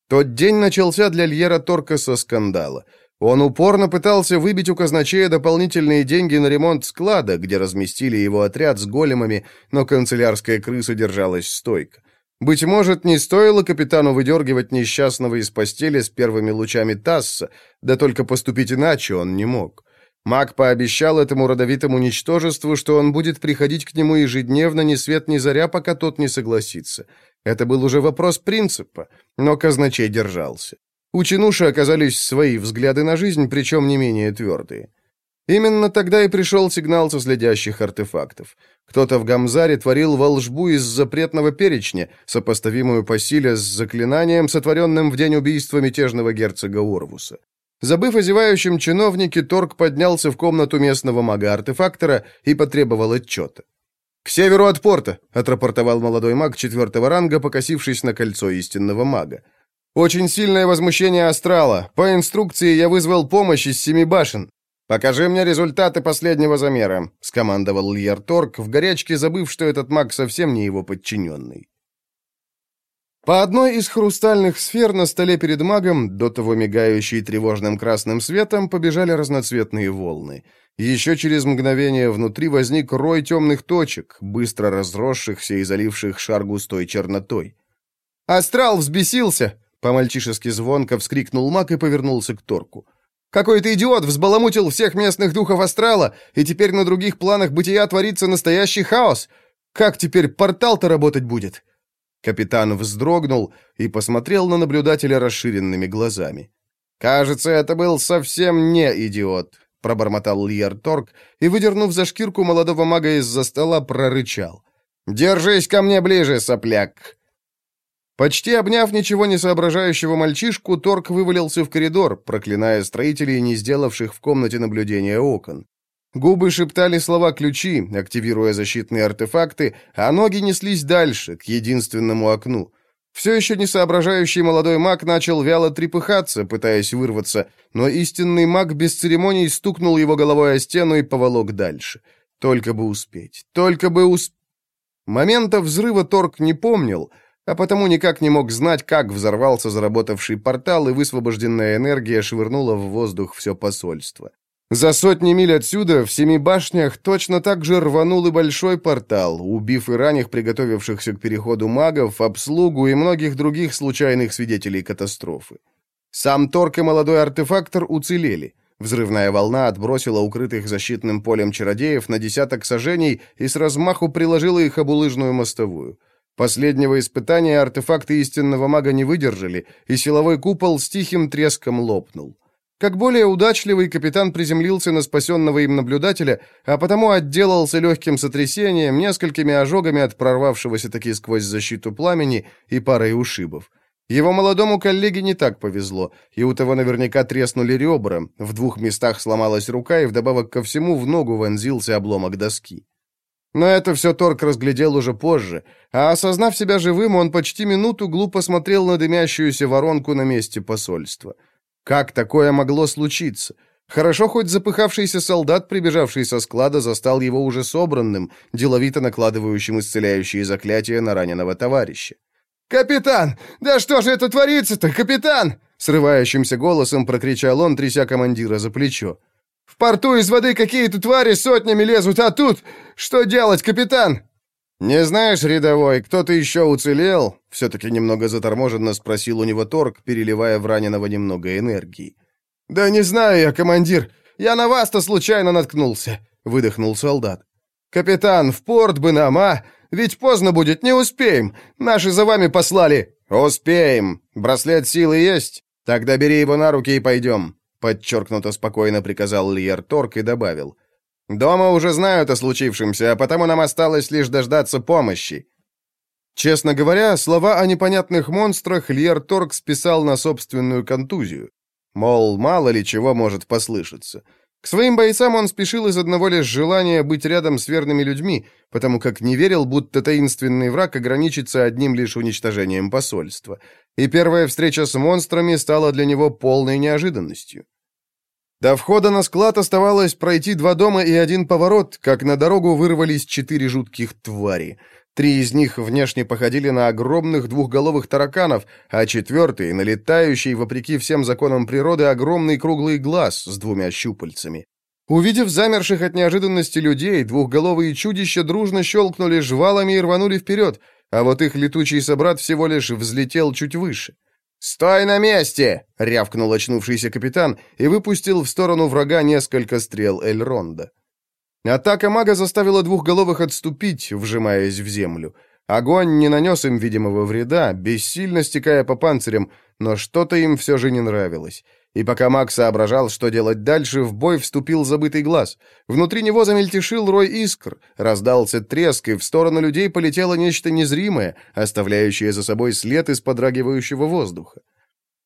Тот день начался для Льера Торка со скандала. Он упорно пытался выбить у казначея дополнительные деньги на ремонт склада, где разместили его отряд с големами, но канцелярская крыса держалась стойко. Быть может, не стоило капитану выдергивать несчастного из постели с первыми лучами Тасса, да только поступить иначе он не мог. Маг пообещал этому родовитому ничтожеству, что он будет приходить к нему ежедневно ни свет ни заря, пока тот не согласится. Это был уже вопрос принципа, но казначей держался. У Чинуши оказались свои взгляды на жизнь, причем не менее твердые. Именно тогда и пришел сигнал со следящих артефактов. Кто-то в Гамзаре творил волжбу из запретного перечня, сопоставимую по силе с заклинанием, сотворенным в день убийства мятежного герцога Орвуса. Забыв о зевающем чиновнике, Торг поднялся в комнату местного мага-артефактора и потребовал отчета. «К северу от порта», — отрапортовал молодой маг четвертого ранга, покосившись на кольцо истинного мага. «Очень сильное возмущение астрала. По инструкции я вызвал помощь из семи башен. Покажи мне результаты последнего замера», — скомандовал Льер Торг, в горячке забыв, что этот маг совсем не его подчиненный. По одной из хрустальных сфер на столе перед магом, до того мигающей тревожным красным светом, побежали разноцветные волны. Еще через мгновение внутри возник рой темных точек, быстро разросшихся и заливших шар густой чернотой. «Астрал взбесился!» — по-мальчишески звонко вскрикнул маг и повернулся к Торку. «Какой-то идиот взбаламутил всех местных духов астрала, и теперь на других планах бытия творится настоящий хаос! Как теперь портал-то работать будет?» Капитан вздрогнул и посмотрел на наблюдателя расширенными глазами. «Кажется, это был совсем не идиот», — пробормотал Льер Торг и, выдернув за шкирку молодого мага из-за стола, прорычал. «Держись ко мне ближе, сопляк!» Почти обняв ничего не соображающего мальчишку, Торг вывалился в коридор, проклиная строителей, не сделавших в комнате наблюдения окон. Губы шептали слова-ключи, активируя защитные артефакты, а ноги неслись дальше, к единственному окну. Все еще не соображающий молодой маг начал вяло трепыхаться, пытаясь вырваться, но истинный маг без церемоний стукнул его головой о стену и поволок дальше. Только бы успеть, только бы успеть. Момента взрыва Торг не помнил, а потому никак не мог знать, как взорвался заработавший портал, и высвобожденная энергия швырнула в воздух все посольство. За сотни миль отсюда, в Семи башнях, точно так же рванул и большой портал, убив и ранних приготовившихся к переходу магов, обслугу и многих других случайных свидетелей катастрофы. Сам Торг и молодой артефактор уцелели. Взрывная волна отбросила укрытых защитным полем чародеев на десяток сажений и с размаху приложила их об улыжную мостовую. Последнего испытания артефакты истинного мага не выдержали, и силовой купол с тихим треском лопнул. Как более удачливый, капитан приземлился на спасенного им наблюдателя, а потому отделался легким сотрясением, несколькими ожогами от прорвавшегося таки сквозь защиту пламени и парой ушибов. Его молодому коллеге не так повезло, и у того наверняка треснули ребра, в двух местах сломалась рука, и вдобавок ко всему в ногу вонзился обломок доски. Но это все Торг разглядел уже позже, а осознав себя живым, он почти минуту глупо смотрел на дымящуюся воронку на месте посольства — как такое могло случиться? Хорошо, хоть запыхавшийся солдат, прибежавший со склада, застал его уже собранным, деловито накладывающим исцеляющие заклятия на раненого товарища. «Капитан! Да что же это творится-то, капитан?» Срывающимся голосом прокричал он, тряся командира за плечо. «В порту из воды какие-то твари сотнями лезут, а тут... Что делать, капитан?» «Не знаешь, рядовой, кто-то еще уцелел?» Все-таки немного заторможенно спросил у него торг, переливая в раненого немного энергии. «Да не знаю я, командир. Я на вас-то случайно наткнулся», — выдохнул солдат. «Капитан, в порт бы нам, а? Ведь поздно будет, не успеем. Наши за вами послали». «Успеем. Браслет силы есть? Тогда бери его на руки и пойдем», — подчеркнуто спокойно приказал Льер Торг и добавил. Дома уже знают о случившемся, а потому нам осталось лишь дождаться помощи». Честно говоря, слова о непонятных монстрах Льер Торг списал на собственную контузию. Мол, мало ли чего может послышаться. К своим бойцам он спешил из одного лишь желания быть рядом с верными людьми, потому как не верил, будто таинственный враг ограничится одним лишь уничтожением посольства. И первая встреча с монстрами стала для него полной неожиданностью. До входа на склад оставалось пройти два дома и один поворот, как на дорогу вырвались четыре жутких твари. Три из них внешне походили на огромных двухголовых тараканов, а четвертый — на летающий, вопреки всем законам природы, огромный круглый глаз с двумя щупальцами. Увидев замерших от неожиданности людей, двухголовые чудища дружно щелкнули жвалами и рванули вперед, а вот их летучий собрат всего лишь взлетел чуть выше. «Стой на месте!» — рявкнул очнувшийся капитан и выпустил в сторону врага несколько стрел Эльронда. Атака мага заставила двухголовых отступить, вжимаясь в землю. Огонь не нанес им видимого вреда, бессильно стекая по панцирям, но что-то им все же не нравилось. И пока Маг соображал, что делать дальше, в бой вступил забытый глаз. Внутри него замельтешил рой искр, раздался треск, и в сторону людей полетело нечто незримое, оставляющее за собой след из подрагивающего воздуха.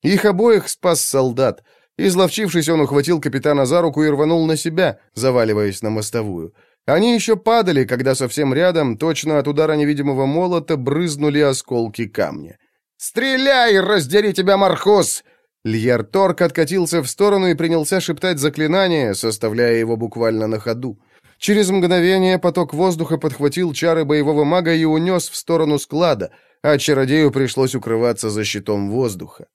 Их обоих спас солдат. Изловчившись, он ухватил капитана за руку и рванул на себя, заваливаясь на мостовую. Они еще падали, когда совсем рядом, точно от удара невидимого молота, брызнули осколки камня. «Стреляй, раздери тебя, Мархус!» Льер Торг откатился в сторону и принялся шептать заклинание, составляя его буквально на ходу. Через мгновение поток воздуха подхватил чары боевого мага и унес в сторону склада, а чародею пришлось укрываться за щитом воздуха.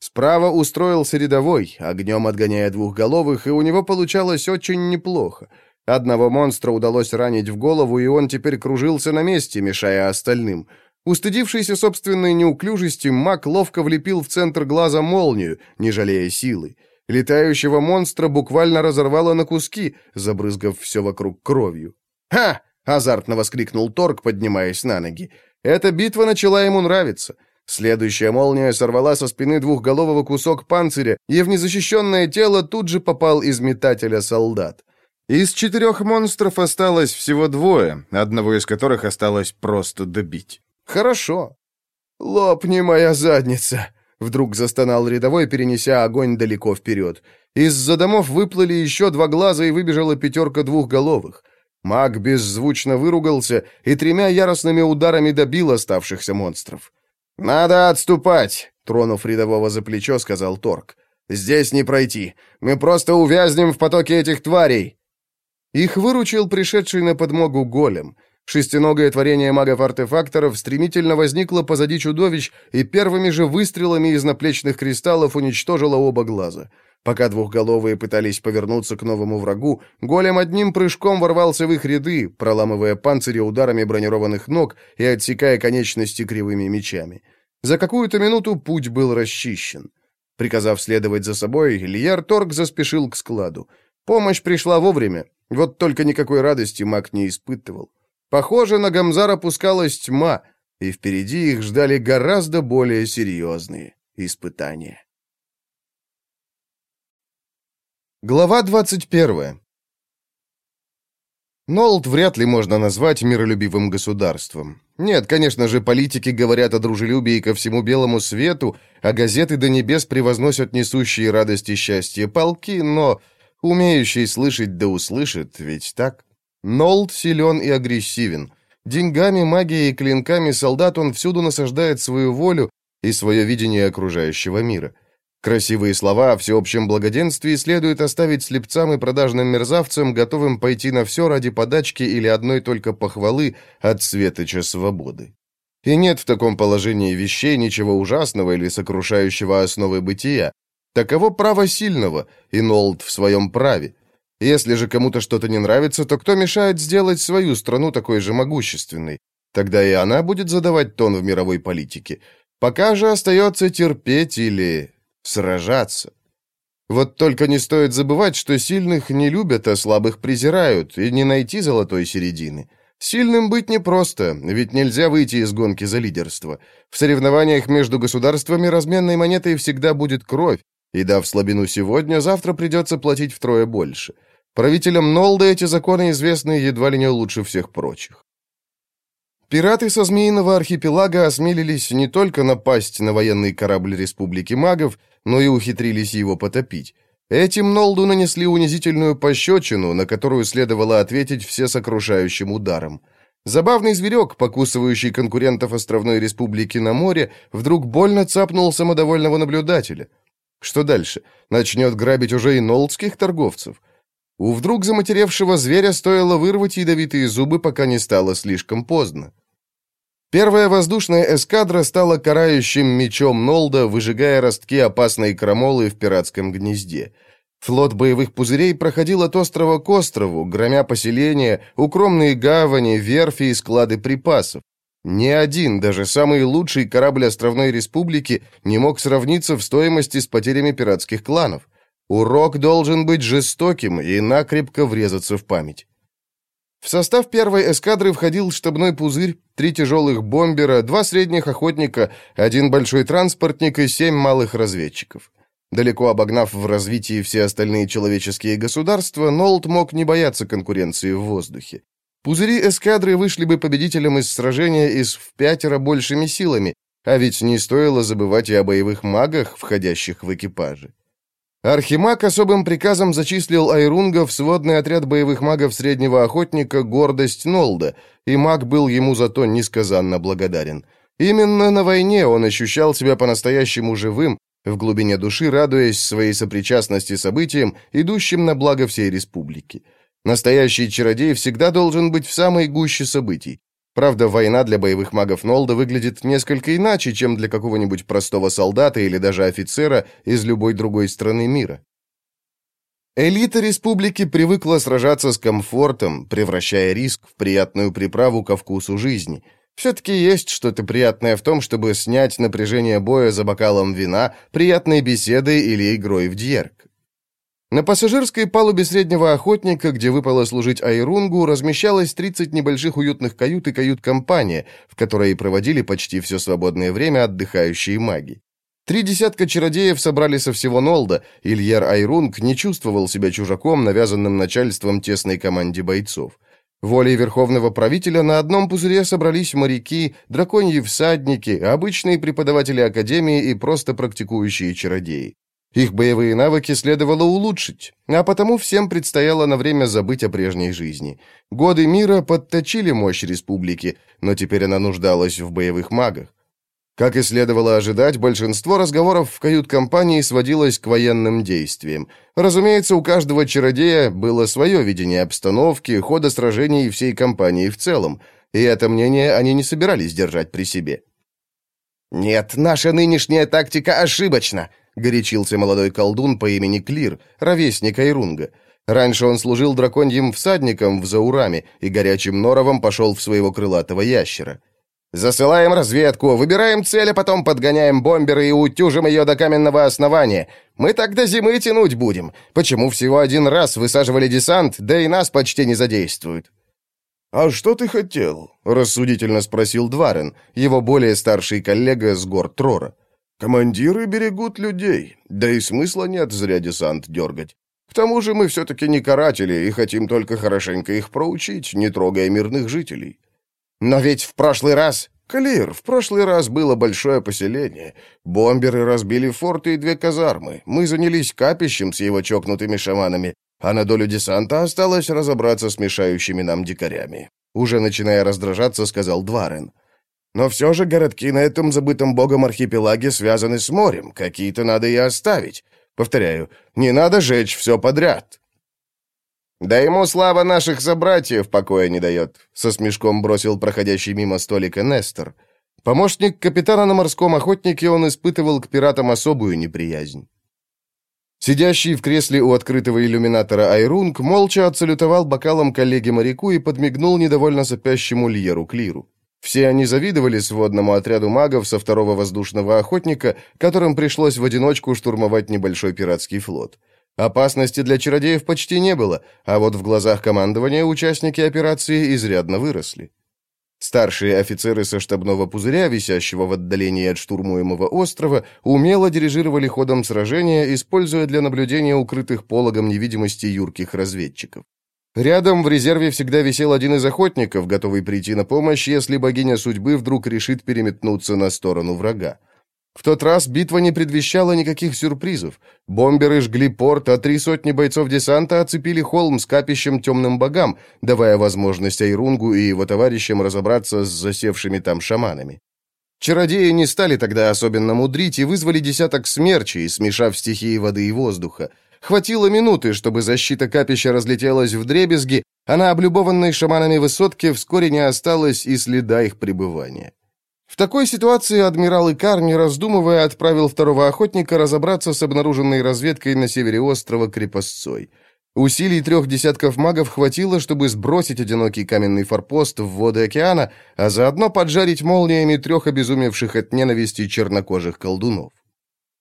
Справа устроился рядовой, огнем отгоняя двухголовых, и у него получалось очень неплохо. Одного монстра удалось ранить в голову, и он теперь кружился на месте, мешая остальным — Устыдившийся собственной неуклюжести, маг ловко влепил в центр глаза молнию, не жалея силы. Летающего монстра буквально разорвало на куски, забрызгав все вокруг кровью. «Ха!» — азартно воскликнул Торг, поднимаясь на ноги. Эта битва начала ему нравиться. Следующая молния сорвала со спины двухголового кусок панциря, и в незащищенное тело тут же попал из метателя солдат. Из четырех монстров осталось всего двое, одного из которых осталось просто добить. Хорошо. Лопни моя задница, вдруг застонал рядовой, перенеся огонь далеко вперед. Из-за домов выплыли еще два глаза и выбежала пятерка двухголовых. Маг беззвучно выругался и тремя яростными ударами добил оставшихся монстров. «Надо отступать!» — тронув рядового за плечо, сказал Торг. «Здесь не пройти. Мы просто увязнем в потоке этих тварей!» Их выручил пришедший на подмогу голем — Шестиногое творение магов-артефакторов стремительно возникло позади чудовищ и первыми же выстрелами из наплечных кристаллов уничтожило оба глаза. Пока двухголовые пытались повернуться к новому врагу, голем одним прыжком ворвался в их ряды, проламывая панцири ударами бронированных ног и отсекая конечности кривыми мечами. За какую-то минуту путь был расчищен. Приказав следовать за собой, Ильяр Торг заспешил к складу. Помощь пришла вовремя, вот только никакой радости маг не испытывал. Похоже, на Гамзар опускалась тьма, и впереди их ждали гораздо более серьезные испытания. Глава 21. Нолд вряд ли можно назвать миролюбивым государством. Нет, конечно же, политики говорят о дружелюбии ко всему белому свету, а газеты до небес превозносят несущие радости и счастье полки, но умеющий слышать да услышит, ведь так? Нолд силен и агрессивен. Деньгами, магией и клинками солдат он всюду насаждает свою волю и свое видение окружающего мира. Красивые слова о всеобщем благоденствии следует оставить слепцам и продажным мерзавцам, готовым пойти на все ради подачки или одной только похвалы от светоча свободы. И нет в таком положении вещей ничего ужасного или сокрушающего основы бытия. Таково право сильного, и Нолд в своем праве. Если же кому-то что-то не нравится, то кто мешает сделать свою страну такой же могущественной? Тогда и она будет задавать тон в мировой политике. Пока же остается терпеть или сражаться. Вот только не стоит забывать, что сильных не любят, а слабых презирают, и не найти золотой середины. Сильным быть непросто, ведь нельзя выйти из гонки за лидерство. В соревнованиях между государствами разменной монетой всегда будет кровь, и дав слабину сегодня, завтра придется платить втрое больше. Правителям Нолда эти законы известны едва ли не лучше всех прочих. Пираты со Змеиного архипелага осмелились не только напасть на военный корабль Республики Магов, но и ухитрились его потопить. Этим Нолду нанесли унизительную пощечину, на которую следовало ответить всесокрушающим ударом. Забавный зверек, покусывающий конкурентов Островной Республики на море, вдруг больно цапнул самодовольного наблюдателя. Что дальше? Начнет грабить уже и нолдских торговцев? У вдруг заматеревшего зверя стоило вырвать ядовитые зубы, пока не стало слишком поздно. Первая воздушная эскадра стала карающим мечом Нолда, выжигая ростки опасной крамолы в пиратском гнезде. Флот боевых пузырей проходил от острова к острову, громя поселения, укромные гавани, верфи и склады припасов. Ни один, даже самый лучший корабль Островной Республики не мог сравниться в стоимости с потерями пиратских кланов. Урок должен быть жестоким и накрепко врезаться в память. В состав первой эскадры входил штабной пузырь, три тяжелых бомбера, два средних охотника, один большой транспортник и семь малых разведчиков. Далеко обогнав в развитии все остальные человеческие государства, Нолт мог не бояться конкуренции в воздухе. Пузыри эскадры вышли бы победителем из сражения из в пятеро большими силами, а ведь не стоило забывать и о боевых магах, входящих в экипажи. Архимаг особым приказом зачислил Айрунга в сводный отряд боевых магов среднего охотника «Гордость Нолда», и маг был ему за то несказанно благодарен. Именно на войне он ощущал себя по-настоящему живым, в глубине души радуясь своей сопричастности событиям, идущим на благо всей республики. Настоящий чародей всегда должен быть в самой гуще событий. Правда, война для боевых магов Нолда выглядит несколько иначе, чем для какого-нибудь простого солдата или даже офицера из любой другой страны мира. Элита республики привыкла сражаться с комфортом, превращая риск в приятную приправу ко вкусу жизни. Все-таки есть что-то приятное в том, чтобы снять напряжение боя за бокалом вина, приятной беседой или игрой в дьерк. На пассажирской палубе среднего охотника, где выпало служить Айрунгу, размещалось 30 небольших уютных кают и кают-компания, в которой проводили почти все свободное время отдыхающие маги. Три десятка чародеев собрали со всего Нолда, Ильяр Айрунг не чувствовал себя чужаком, навязанным начальством тесной команде бойцов. Волей верховного правителя на одном пузыре собрались моряки, драконьи всадники, обычные преподаватели академии и просто практикующие чародеи. Их боевые навыки следовало улучшить, а потому всем предстояло на время забыть о прежней жизни. Годы мира подточили мощь республики, но теперь она нуждалась в боевых магах. Как и следовало ожидать, большинство разговоров в кают-компании сводилось к военным действиям. Разумеется, у каждого чародея было свое видение обстановки, хода сражений и всей компании в целом. и это мнение они не собирались держать при себе. «Нет, наша нынешняя тактика ошибочна», — горячился молодой колдун по имени Клир, ровесник Айрунга. Раньше он служил драконьим всадником в Заураме и горячим норовом пошел в своего крылатого ящера. «Засылаем разведку, выбираем цель, а потом подгоняем бомберы и утюжим ее до каменного основания. Мы так до зимы тянуть будем. Почему всего один раз высаживали десант, да и нас почти не задействуют?» «А что ты хотел?» — рассудительно спросил Дварен, его более старший коллега с гор Трора. «Командиры берегут людей, да и смысла нет зря десант дергать. К тому же мы все-таки не каратели и хотим только хорошенько их проучить, не трогая мирных жителей. Но ведь в прошлый раз... Калир, в прошлый раз было большое поселение. Бомберы разбили форты и две казармы. Мы занялись капищем с его чокнутыми шаманами, а на долю десанта осталось разобраться с мешающими нам дикарями. Уже начиная раздражаться, сказал Дварен. Но все же городки на этом забытом богом архипелаге связаны с морем. Какие-то надо и оставить. Повторяю, не надо жечь все подряд». «Да ему слава наших собратьев покоя не дает», — со смешком бросил проходящий мимо столика Нестор. Помощник капитана на морском охотнике он испытывал к пиратам особую неприязнь. Сидящий в кресле у открытого иллюминатора Айрунг молча отсалютовал бокалом коллеге-моряку и подмигнул недовольно сопящему Льеру Клиру. Все они завидовали сводному отряду магов со второго воздушного охотника, которым пришлось в одиночку штурмовать небольшой пиратский флот. Опасности для чародеев почти не было, а вот в глазах командования участники операции изрядно выросли. Старшие офицеры со штабного пузыря, висящего в отдалении от штурмуемого острова, умело дирижировали ходом сражения, используя для наблюдения укрытых пологом невидимости юрких разведчиков. Рядом в резерве всегда висел один из охотников, готовый прийти на помощь, если богиня судьбы вдруг решит переметнуться на сторону врага. В тот раз битва не предвещала никаких сюрпризов. Бомберы жгли порт, а три сотни бойцов десанта оцепили холм с капищем темным богам, давая возможность Айрунгу и его товарищам разобраться с засевшими там шаманами. Чародеи не стали тогда особенно мудрить и вызвали десяток смерчей, смешав стихии воды и воздуха. Хватило минуты, чтобы защита капища разлетелась в дребезги, а на облюбованной шаманами высотке вскоре не осталось и следа их пребывания. В такой ситуации адмирал Икар, не раздумывая, отправил второго охотника разобраться с обнаруженной разведкой на севере острова крепостцой. Усилий трех десятков магов хватило, чтобы сбросить одинокий каменный форпост в воды океана, а заодно поджарить молниями трех обезумевших от ненависти чернокожих колдунов.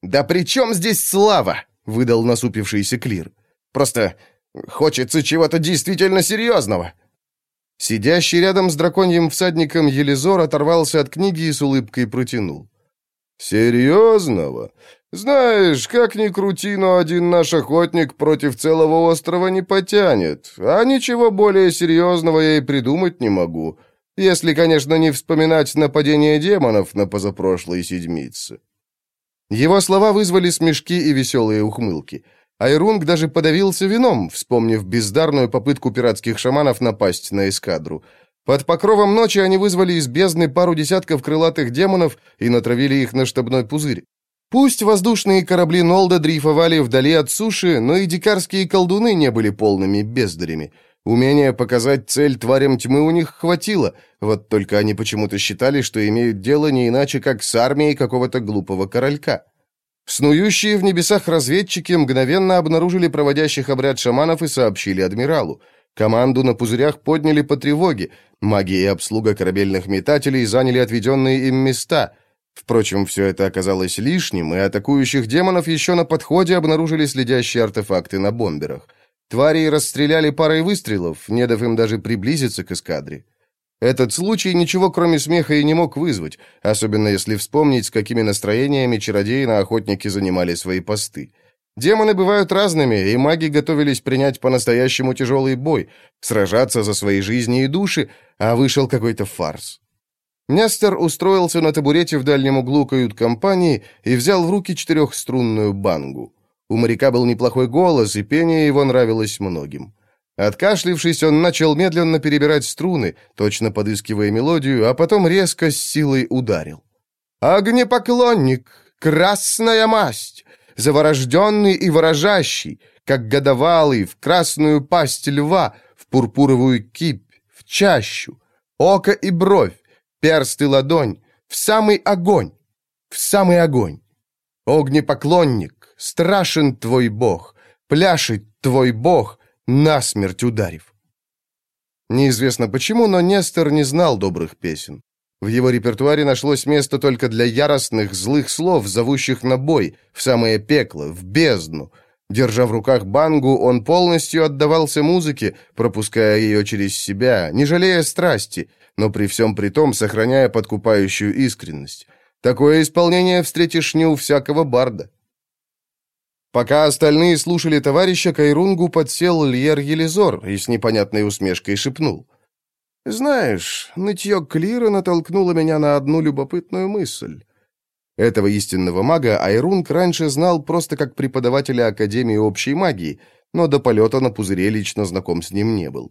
«Да при чем здесь слава?» Выдал насупившийся Клир. «Просто хочется чего-то действительно серьезного». Сидящий рядом с драконьим всадником Елизор оторвался от книги и с улыбкой протянул. «Серьезного? Знаешь, как ни крути, но один наш охотник против целого острова не потянет, а ничего более серьезного я и придумать не могу, если, конечно, не вспоминать нападение демонов на позапрошлой седмице». Его слова вызвали смешки и веселые ухмылки. Айрунг даже подавился вином, вспомнив бездарную попытку пиратских шаманов напасть на эскадру. Под покровом ночи они вызвали из бездны пару десятков крылатых демонов и натравили их на штабной пузырь. Пусть воздушные корабли Нолда дрейфовали вдали от суши, но и дикарские колдуны не были полными бездарями. Умения показать цель тварям тьмы у них хватило, вот только они почему-то считали, что имеют дело не иначе, как с армией какого-то глупого королька. Снующие в небесах разведчики мгновенно обнаружили проводящих обряд шаманов и сообщили адмиралу. Команду на пузырях подняли по тревоге. Маги и обслуга корабельных метателей заняли отведенные им места. Впрочем, все это оказалось лишним, и атакующих демонов еще на подходе обнаружили следящие артефакты на бомберах. Твари расстреляли парой выстрелов, не дав им даже приблизиться к эскадре. Этот случай ничего кроме смеха и не мог вызвать, особенно если вспомнить, с какими настроениями чародеи на охотнике занимали свои посты. Демоны бывают разными, и маги готовились принять по-настоящему тяжелый бой, сражаться за свои жизни и души, а вышел какой-то фарс. Нестор устроился на табурете в дальнем углу кают-компании и взял в руки четырехструнную бангу. У моряка был неплохой голос, и пение его нравилось многим. Откашлившись, он начал медленно перебирать струны, точно подыскивая мелодию, а потом резко с силой ударил. «Огнепоклонник! Красная масть! Заворожденный и ворожащий, как годовалый, в красную пасть льва, в пурпуровую кипь, в чащу! Око и бровь, перст и ладонь, в самый огонь, в самый огонь. Огнепоклонник, страшен твой бог, пляшет твой бог, насмерть ударив. Неизвестно почему, но Нестор не знал добрых песен. В его репертуаре нашлось место только для яростных, злых слов, зовущих на бой, в самое пекло, в бездну. Держа в руках бангу, он полностью отдавался музыке, пропуская ее через себя, не жалея страсти, но при всем при том сохраняя подкупающую искренность. Такое исполнение встретишь не у всякого барда. Пока остальные слушали товарища, Кайрунгу подсел Льер Елизор и с непонятной усмешкой шепнул. «Знаешь, нытье Клира натолкнуло меня на одну любопытную мысль». Этого истинного мага Айрунг раньше знал просто как преподавателя Академии общей магии, но до полета на пузыре лично знаком с ним не был.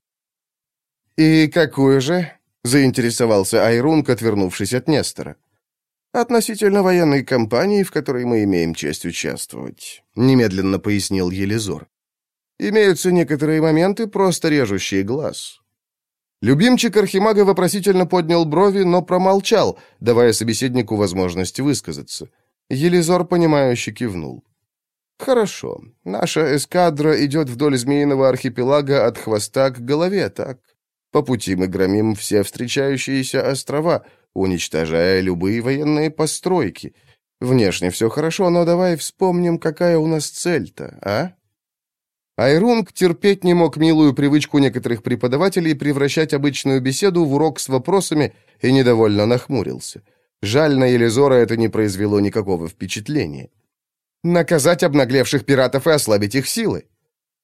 «И какую же?» — заинтересовался Айрунг, отвернувшись от Нестора. «Относительно военной кампании, в которой мы имеем честь участвовать», — немедленно пояснил Елизор. «Имеются некоторые моменты, просто режущие глаз. Любимчик Архимага вопросительно поднял брови, но промолчал, давая собеседнику возможность высказаться. Елизор, понимающе кивнул. «Хорошо. Наша эскадра идет вдоль Змеиного архипелага от хвоста к голове, так? По пути мы громим все встречающиеся острова, уничтожая любые военные постройки. Внешне все хорошо, но давай вспомним, какая у нас цель-то, а?» Айрунг терпеть не мог милую привычку некоторых преподавателей превращать обычную беседу в урок с вопросами и недовольно нахмурился. Жаль, на Елизора это не произвело никакого впечатления. Наказать обнаглевших пиратов и ослабить их силы?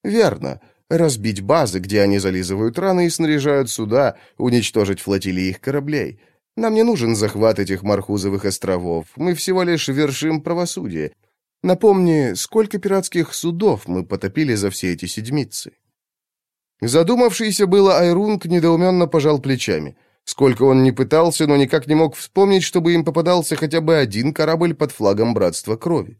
Верно. Разбить базы, где они зализывают раны и снаряжают суда, уничтожить флотилии их кораблей. Нам не нужен захват этих Мархузовых островов. Мы всего лишь вершим правосудие. Напомни, сколько пиратских судов мы потопили за все эти седмицы?» Задумавшийся было Айрунг недоуменно пожал плечами. Сколько он не пытался, но никак не мог вспомнить, чтобы им попадался хотя бы один корабль под флагом Братства Крови.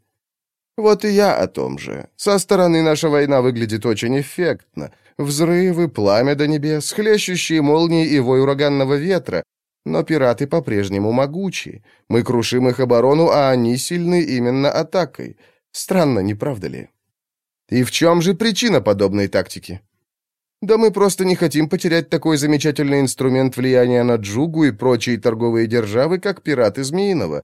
Вот и я о том же. Со стороны наша война выглядит очень эффектно. Взрывы, пламя до небес, хлещущие молнии и вой ураганного ветра, но пираты по-прежнему могучи. Мы крушим их оборону, а они сильны именно атакой. Странно, не правда ли? И в чем же причина подобной тактики? Да мы просто не хотим потерять такой замечательный инструмент влияния на Джугу и прочие торговые державы, как пираты Змеиного.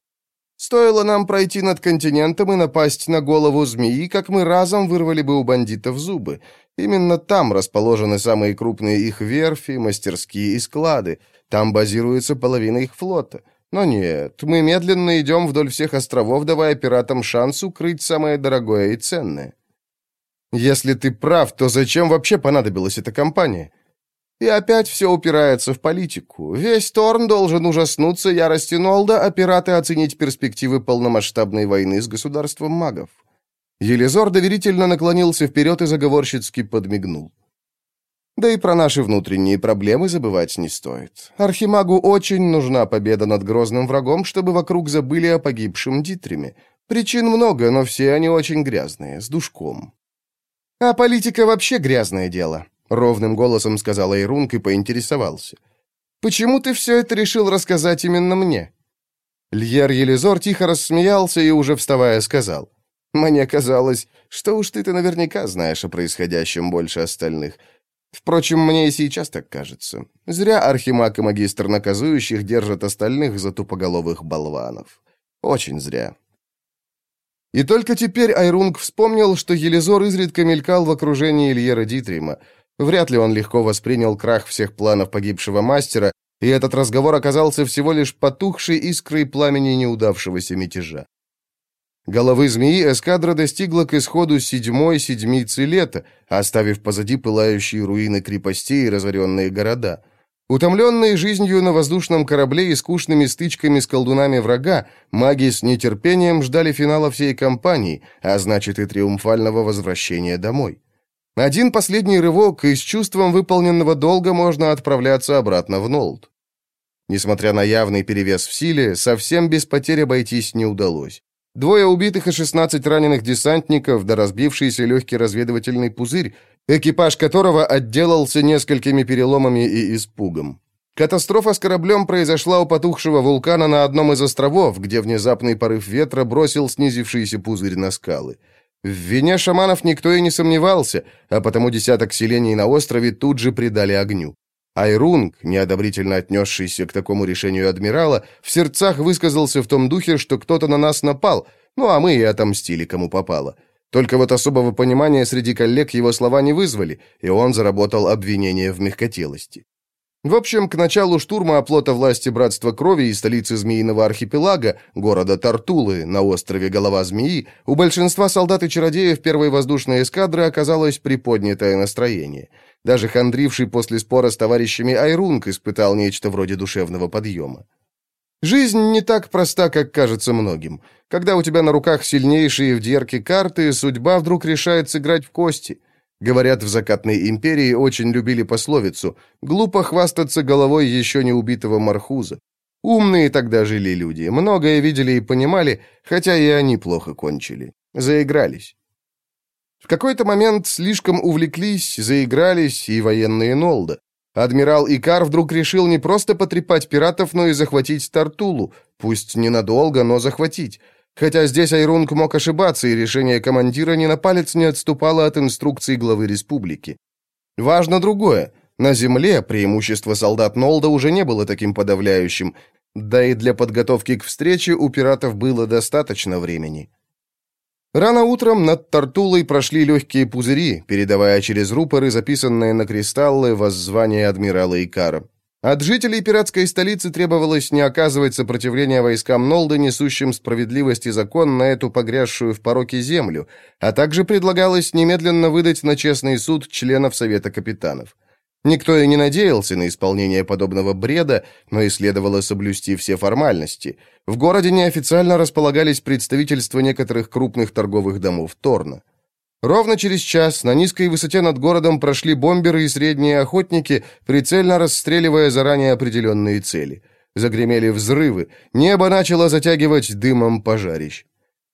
Стоило нам пройти над континентом и напасть на голову змеи, как мы разом вырвали бы у бандитов зубы. Именно там расположены самые крупные их верфи, мастерские и склады. Там базируется половина их флота. Но нет, мы медленно идем вдоль всех островов, давая пиратам шанс укрыть самое дорогое и ценное. Если ты прав, то зачем вообще понадобилась эта компания? И опять все упирается в политику. Весь Торн должен ужаснуться ярости Нолда, а пираты оценить перспективы полномасштабной войны с государством магов. Елизор доверительно наклонился вперед и заговорщицки подмигнул. Да и про наши внутренние проблемы забывать не стоит. Архимагу очень нужна победа над грозным врагом, чтобы вокруг забыли о погибшем Дитриме. Причин много, но все они очень грязные, с душком. А политика вообще грязное дело, ровным голосом сказал Айрунг и поинтересовался. Почему ты все это решил рассказать именно мне? Льер Елизор тихо рассмеялся и уже вставая сказал: "Мне казалось, что уж ты-то наверняка знаешь о происходящем больше остальных. Впрочем, мне и сейчас так кажется. Зря архимаг и магистр наказующих держат остальных за тупоголовых болванов. Очень зря. И только теперь Айрунг вспомнил, что Елизор изредка мелькал в окружении Ильера Дитрима. Вряд ли он легко воспринял крах всех планов погибшего мастера, и этот разговор оказался всего лишь потухшей искрой пламени неудавшегося мятежа. Головы змеи эскадра достигла к исходу седьмой седмицы лета, оставив позади пылающие руины крепостей и разоренные города. Утомленные жизнью на воздушном корабле и скучными стычками с колдунами врага, маги с нетерпением ждали финала всей кампании, а значит и триумфального возвращения домой. Один последний рывок, и с чувством выполненного долга можно отправляться обратно в Нолд. Несмотря на явный перевес в силе, совсем без потерь обойтись не удалось. Двое убитых и 16 раненых десантников, да разбившийся легкий разведывательный пузырь, экипаж которого отделался несколькими переломами и испугом. Катастрофа с кораблем произошла у потухшего вулкана на одном из островов, где внезапный порыв ветра бросил снизившийся пузырь на скалы. В вине шаманов никто и не сомневался, а потому десяток селений на острове тут же придали огню. Айрунг, неодобрительно отнесшийся к такому решению адмирала, в сердцах высказался в том духе, что кто-то на нас напал, ну а мы и отомстили, кому попало. Только вот особого понимания среди коллег его слова не вызвали, и он заработал обвинение в мягкотелости. В общем, к началу штурма оплота власти Братства Крови и столицы Змеиного архипелага, города Тартулы, на острове Голова Змеи, у большинства солдат и чародеев первой воздушной эскадры оказалось приподнятое настроение. Даже хандривший после спора с товарищами Айрунг испытал нечто вроде душевного подъема. Жизнь не так проста, как кажется многим. Когда у тебя на руках сильнейшие в дерке карты, судьба вдруг решает сыграть в кости – Говорят, в закатной империи очень любили пословицу «глупо хвастаться головой еще не убитого мархуза». Умные тогда жили люди, многое видели и понимали, хотя и они плохо кончили. Заигрались. В какой-то момент слишком увлеклись, заигрались и военные Нолда. Адмирал Икар вдруг решил не просто потрепать пиратов, но и захватить Тартулу, пусть ненадолго, но захватить. Хотя здесь Айрунг мог ошибаться, и решение командира ни на палец не отступало от инструкций главы республики. Важно другое. На земле преимущество солдат Нолда уже не было таким подавляющим, да и для подготовки к встрече у пиратов было достаточно времени. Рано утром над Тартулой прошли легкие пузыри, передавая через рупоры записанные на кристаллы воззвание адмирала Икара. От жителей пиратской столицы требовалось не оказывать сопротивления войскам Нолда, несущим справедливость и закон на эту погрязшую в пороке землю, а также предлагалось немедленно выдать на честный суд членов Совета капитанов. Никто и не надеялся на исполнение подобного бреда, но и следовало соблюсти все формальности. В городе неофициально располагались представительства некоторых крупных торговых домов Торна. Ровно через час на низкой высоте над городом прошли бомберы и средние охотники, прицельно расстреливая заранее определенные цели. Загремели взрывы, небо начало затягивать дымом пожарищ.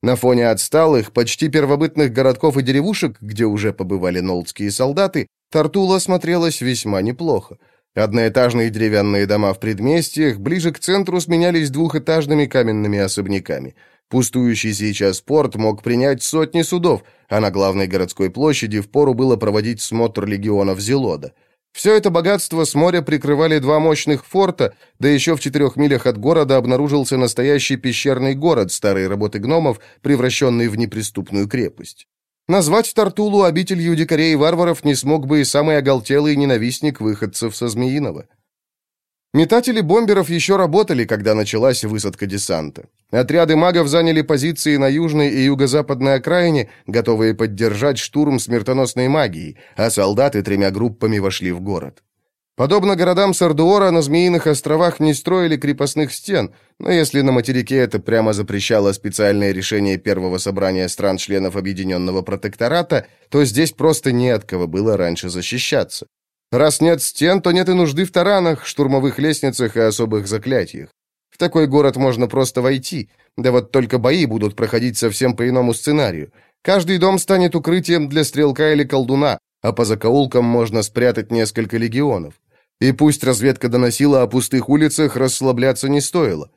На фоне отсталых, почти первобытных городков и деревушек, где уже побывали нолдские солдаты, Тартула смотрелась весьма неплохо. Одноэтажные деревянные дома в предместьях ближе к центру сменялись двухэтажными каменными особняками – Пустующий сейчас порт мог принять сотни судов, а на главной городской площади впору было проводить смотр легионов Зелода. Все это богатство с моря прикрывали два мощных форта, да еще в четырех милях от города обнаружился настоящий пещерный город старой работы гномов, превращенный в неприступную крепость. Назвать Тартулу обителью дикарей и варваров не смог бы и самый оголтелый ненавистник выходцев со Змеиного. Метатели бомберов еще работали, когда началась высадка десанта. Отряды магов заняли позиции на южной и юго-западной окраине, готовые поддержать штурм смертоносной магией, а солдаты тремя группами вошли в город. Подобно городам Сардуора, на Змеиных островах не строили крепостных стен, но если на материке это прямо запрещало специальное решение первого собрания стран-членов Объединенного Протектората, то здесь просто не от кого было раньше защищаться. Раз нет стен, то нет и нужды в таранах, штурмовых лестницах и особых заклятиях. В такой город можно просто войти, да вот только бои будут проходить совсем по иному сценарию. Каждый дом станет укрытием для стрелка или колдуна, а по закоулкам можно спрятать несколько легионов. И пусть разведка доносила о пустых улицах, расслабляться не стоило.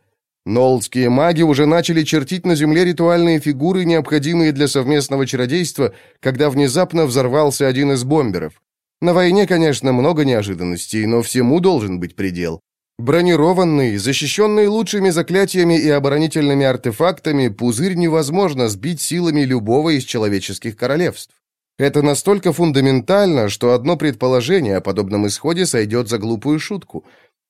Нолдские маги уже начали чертить на земле ритуальные фигуры, необходимые для совместного чародейства, когда внезапно взорвался один из бомберов. На войне, конечно, много неожиданностей, но всему должен быть предел. Бронированный, защищенный лучшими заклятиями и оборонительными артефактами, пузырь невозможно сбить силами любого из человеческих королевств. Это настолько фундаментально, что одно предположение о подобном исходе сойдет за глупую шутку.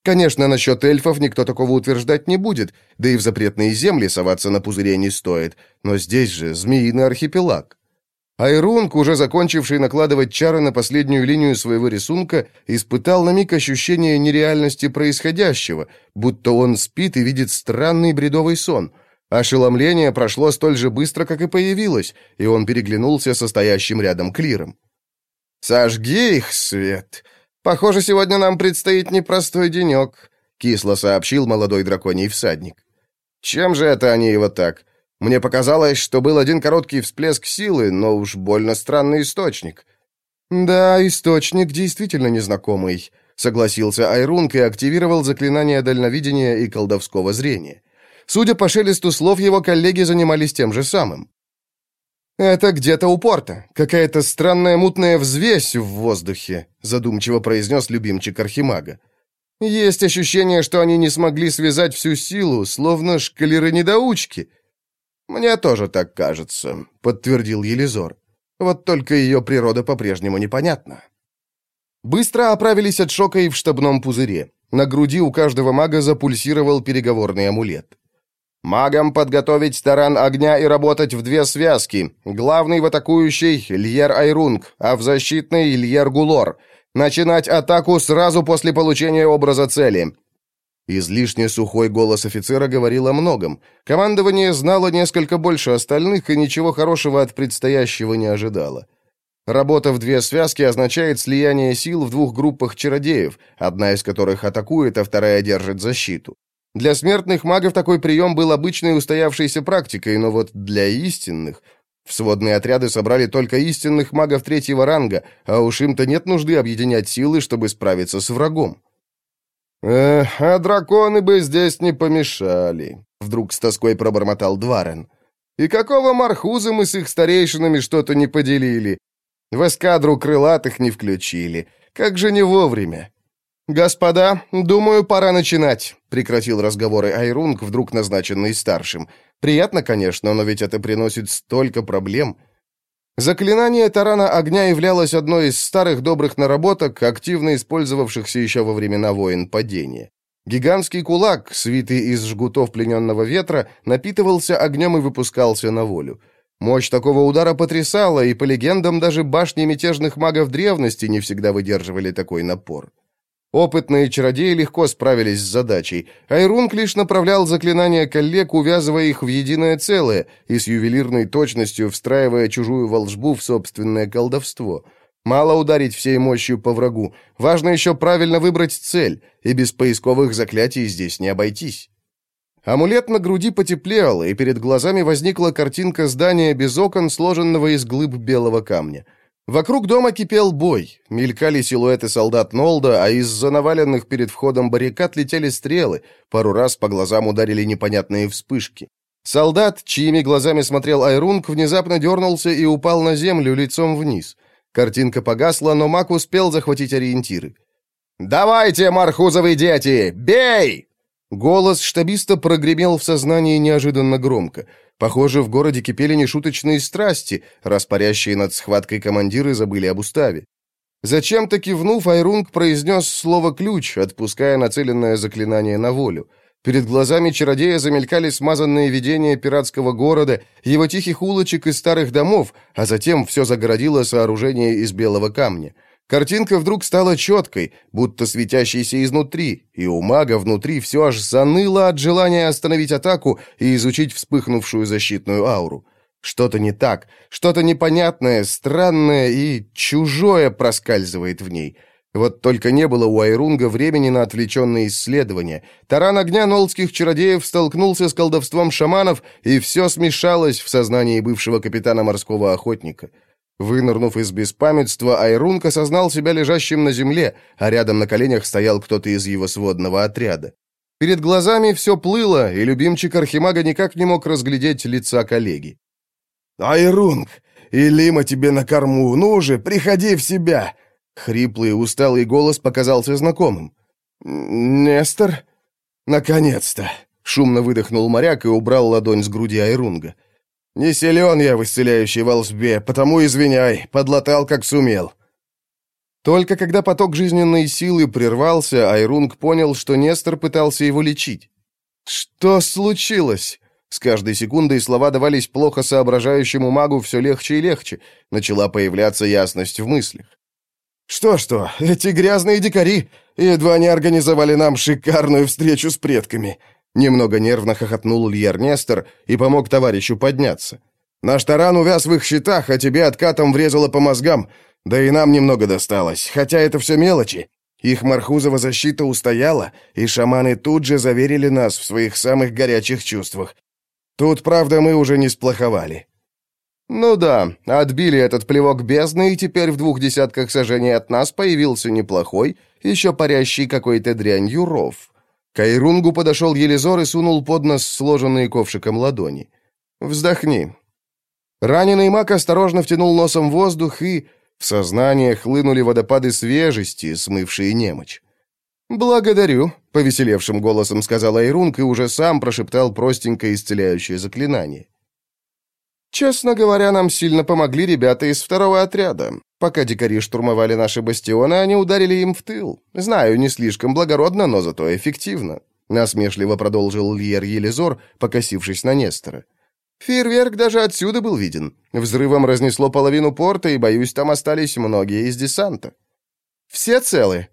Конечно, насчет эльфов никто такого утверждать не будет, да и в запретные земли соваться на пузыре не стоит, но здесь же змеиный архипелаг. Айрунг, уже закончивший накладывать чары на последнюю линию своего рисунка, испытал на миг ощущение нереальности происходящего, будто он спит и видит странный бредовый сон. Ошеломление прошло столь же быстро, как и появилось, и он переглянулся со стоящим рядом Клиром. «Сожги их, Свет! Похоже, сегодня нам предстоит непростой денек», — кисло сообщил молодой драконий всадник. «Чем же это они его так? Мне показалось, что был один короткий всплеск силы, но уж больно странный источник. Да, источник действительно незнакомый. согласился Айрунг и активировал заклинание дальновидения и колдовского зрения. Судя по шелесту слов, его коллеги занимались тем же самым. «Это где-то у порта. Какая-то странная мутная взвесь в воздухе», задумчиво произнес любимчик Архимага. «Есть ощущение, что они не смогли связать всю силу, словно шкалеры-недоучки». «Мне тоже так кажется», — подтвердил Елизор. «Вот только ее природа по-прежнему непонятна». Быстро оправились от шока и в штабном пузыре. На груди у каждого мага запульсировал переговорный амулет. Магам подготовить таран огня и работать в две связки. Главный в атакующей — Льер Айрунг, а в защитной — Льер Гулор. Начинать атаку сразу после получения образа цели. Излишне сухой голос офицера говорил о многом. Командование знало несколько больше остальных и ничего хорошего от предстоящего не ожидало. Работа в две связки означает слияние сил в двух группах чародеев, одна из которых атакует, а вторая держит защиту. Для смертных магов такой прием был обычной устоявшейся практикой, но вот для истинных... В сводные отряды собрали только истинных магов третьего ранга, а уж им-то нет нужды объединять силы, чтобы справиться с врагом. «Эх, а драконы бы здесь не помешали», — вдруг с тоской пробормотал Дварен. «И какого мархуза мы с их старейшинами что-то не поделили? В эскадру крылатых не включили. Как же не вовремя?» «Господа, думаю, пора начинать», — прекратил разговоры Айрунг, вдруг назначенный старшим. «Приятно, конечно, но ведь это приносит столько проблем». Заклинание тарана огня являлось одной из старых добрых наработок, активно использовавшихся еще во времена войн падения. Гигантский кулак, свитый из жгутов плененного ветра, напитывался огнем и выпускался на волю. Мощь такого удара потрясала, и, по легендам, даже башни мятежных магов древности не всегда выдерживали такой напор. Опытные чародеи легко справились с задачей. Айрунг лишь направлял заклинания коллег, увязывая их в единое целое и с ювелирной точностью встраивая чужую волжбу в собственное колдовство. Мало ударить всей мощью по врагу. Важно еще правильно выбрать цель, и без поисковых заклятий здесь не обойтись. Амулет на груди потеплел, и перед глазами возникла картинка здания без окон, сложенного из глыб белого камня. Вокруг дома кипел бой. Мелькали силуэты солдат Нолда, а из-за наваленных перед входом баррикад летели стрелы. Пару раз по глазам ударили непонятные вспышки. Солдат, чьими глазами смотрел Айрунг, внезапно дернулся и упал на землю лицом вниз. Картинка погасла, но маг успел захватить ориентиры. «Давайте, мархузовые дети, бей!» Голос штабиста прогремел в сознании неожиданно громко. Похоже, в городе кипели нешуточные страсти, распарящие над схваткой командиры забыли об уставе. Зачем-то кивнув, Айрунг произнес слово «ключ», отпуская нацеленное заклинание на волю. Перед глазами чародея замелькали смазанные видения пиратского города, его тихих улочек и старых домов, а затем все загородило сооружение из белого камня. Картинка вдруг стала четкой, будто светящейся изнутри, и у мага внутри все аж заныло от желания остановить атаку и изучить вспыхнувшую защитную ауру. Что-то не так, что-то непонятное, странное и чужое проскальзывает в ней. Вот только не было у Айрунга времени на отвлеченные исследования. Таран огня нолдских чародеев столкнулся с колдовством шаманов, и все смешалось в сознании бывшего капитана морского охотника. Вынырнув из беспамятства, Айрунг осознал себя лежащим на земле, а рядом на коленях стоял кто-то из его сводного отряда. Перед глазами все плыло, и любимчик Архимага никак не мог разглядеть лица коллеги. «Айрунг, и Лима тебе на корму, ну же, приходи в себя!» Хриплый, усталый голос показался знакомым. «Нестор?» «Наконец-то!» — шумно выдохнул моряк и убрал ладонь с груди Айрунга. «Не силен я в исцеляющей волшбе, потому извиняй, подлатал как сумел». Только когда поток жизненной силы прервался, Айрунг понял, что Нестор пытался его лечить. «Что случилось?» С каждой секундой слова давались плохо соображающему магу все легче и легче. Начала появляться ясность в мыслях. «Что-что, эти грязные дикари едва не организовали нам шикарную встречу с предками. Немного нервно хохотнул Льер Нестор и помог товарищу подняться. «Наш таран увяз в их щитах, а тебе откатом врезало по мозгам. Да и нам немного досталось, хотя это все мелочи. Их Мархузова защита устояла, и шаманы тут же заверили нас в своих самых горячих чувствах. Тут, правда, мы уже не сплоховали». «Ну да, отбили этот плевок бездны, и теперь в двух десятках сажений от нас появился неплохой еще парящий какой-то дрянью ров. К Айрунгу подошел Елизор и сунул под нос сложенные ковшиком ладони. «Вздохни». Раненый маг осторожно втянул носом воздух, и в сознание хлынули водопады свежести, смывшие немочь. «Благодарю», — повеселевшим голосом сказал Айрунг и уже сам прошептал простенькое исцеляющее заклинание. «Честно говоря, нам сильно помогли ребята из второго отряда. Пока дикари штурмовали наши бастионы, они ударили им в тыл. Знаю, не слишком благородно, но зато эффективно», — насмешливо продолжил Льер Елизор, покосившись на Нестора. «Фейерверк даже отсюда был виден. Взрывом разнесло половину порта, и, боюсь, там остались многие из десанта». «Все целы?»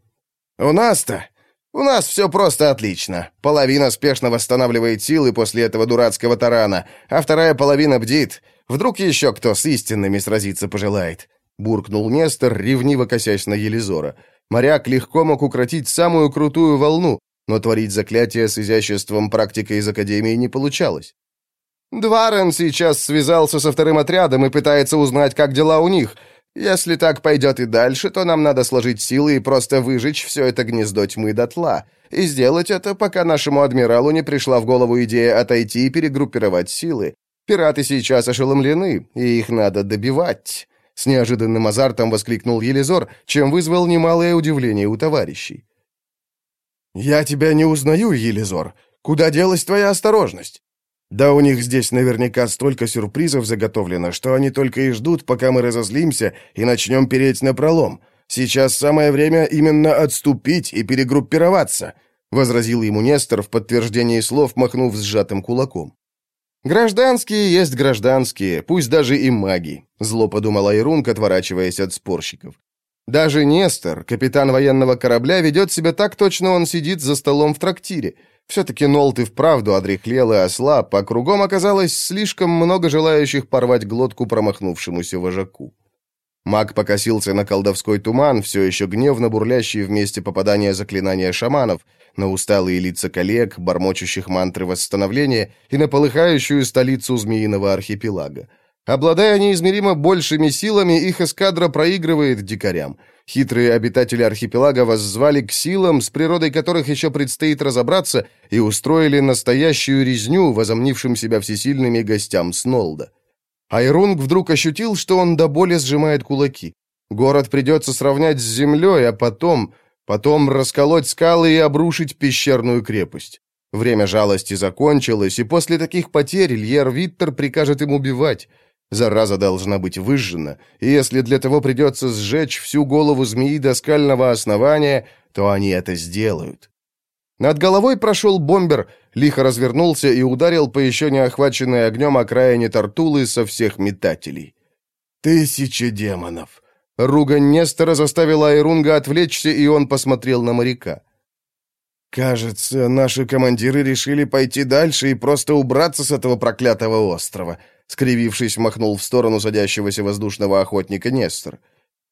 «У нас-то? У нас все просто отлично. Половина спешно восстанавливает силы после этого дурацкого тарана, а вторая половина бдит. Вдруг еще кто с истинными сразиться пожелает». Буркнул Нестор, ревниво косясь на Елизора. Моряк легко мог укротить самую крутую волну, но творить заклятие с изяществом практика из Академии не получалось. «Дварен сейчас связался со вторым отрядом и пытается узнать, как дела у них. Если так пойдет и дальше, то нам надо сложить силы и просто выжечь все это гнездо тьмы дотла. И сделать это, пока нашему адмиралу не пришла в голову идея отойти и перегруппировать силы. Пираты сейчас ошеломлены, и их надо добивать». С неожиданным азартом воскликнул Елизор, чем вызвал немалое удивление у товарищей. «Я тебя не узнаю, Елизор. Куда делась твоя осторожность?» Да у них здесь наверняка столько сюрпризов заготовлено, что они только и ждут, пока мы разозлимся и начнем переть на пролом. Сейчас самое время именно отступить и перегруппироваться», — возразил ему Нестор в подтверждении слов, махнув сжатым кулаком. «Гражданские есть гражданские, пусть даже и маги», — зло подумал Айрунг, отворачиваясь от спорщиков. «Даже Нестор, капитан военного корабля, ведет себя так точно он сидит за столом в трактире». Все-таки Нолт и вправду одрехлел и ослаб, а кругом оказалось слишком много желающих порвать глотку промахнувшемуся вожаку. Маг покосился на колдовской туман, все еще гневно бурлящий в месте попадания заклинания шаманов, на усталые лица коллег, бормочущих мантры восстановления и на полыхающую столицу змеиного архипелага. Обладая неизмеримо большими силами, их эскадра проигрывает дикарям — Хитрые обитатели архипелага воззвали к силам, с природой которых еще предстоит разобраться, и устроили настоящую резню, возомнившим себя всесильными гостям Снолда. Айрунг вдруг ощутил, что он до боли сжимает кулаки. Город придется сравнять с землей, а потом... потом расколоть скалы и обрушить пещерную крепость. Время жалости закончилось, и после таких потерь Льер Виттер прикажет им убивать. Зараза должна быть выжжена, и если для того придется сжечь всю голову змеи до скального основания, то они это сделают. Над головой прошел бомбер, лихо развернулся и ударил по еще не охваченной огнем окраине Тартулы со всех метателей. «Тысячи демонов!» Ругань Нестора заставила Айрунга отвлечься, и он посмотрел на моряка. «Кажется, наши командиры решили пойти дальше и просто убраться с этого проклятого острова», скривившись, махнул в сторону садящегося воздушного охотника Нестор.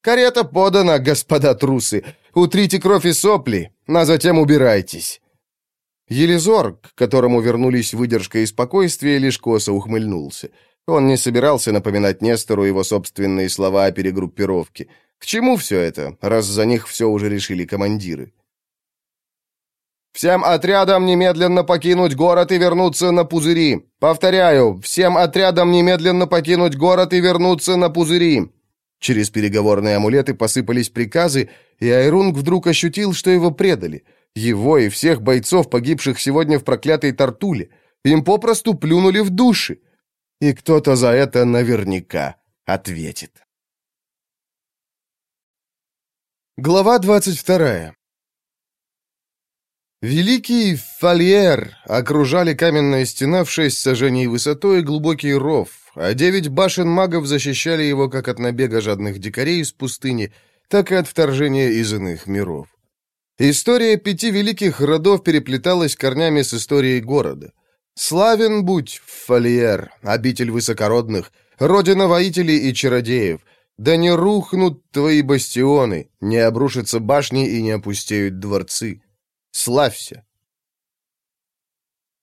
«Карета подана, господа трусы! Утрите кровь и сопли, а затем убирайтесь!» Елизор, к которому вернулись выдержка и спокойствие, лишь косо ухмыльнулся. Он не собирался напоминать Нестору его собственные слова о перегруппировке. К чему все это, раз за них все уже решили командиры? «Всем отрядам немедленно покинуть город и вернуться на пузыри! Повторяю, всем отрядам немедленно покинуть город и вернуться на пузыри!» Через переговорные амулеты посыпались приказы, и Айрунг вдруг ощутил, что его предали. Его и всех бойцов, погибших сегодня в проклятой Тартуле. Им попросту плюнули в души. И кто-то за это наверняка ответит. Глава двадцать вторая. Великий фольер окружали каменная стена в шесть сажений высотой и глубокий ров, а девять башен магов защищали его как от набега жадных дикарей из пустыни, так и от вторжения из иных миров. История пяти великих родов переплеталась корнями с историей города. Славен будь, фольер, обитель высокородных, родина воителей и чародеев, да не рухнут твои бастионы, не обрушатся башни и не опустеют дворцы. Славься!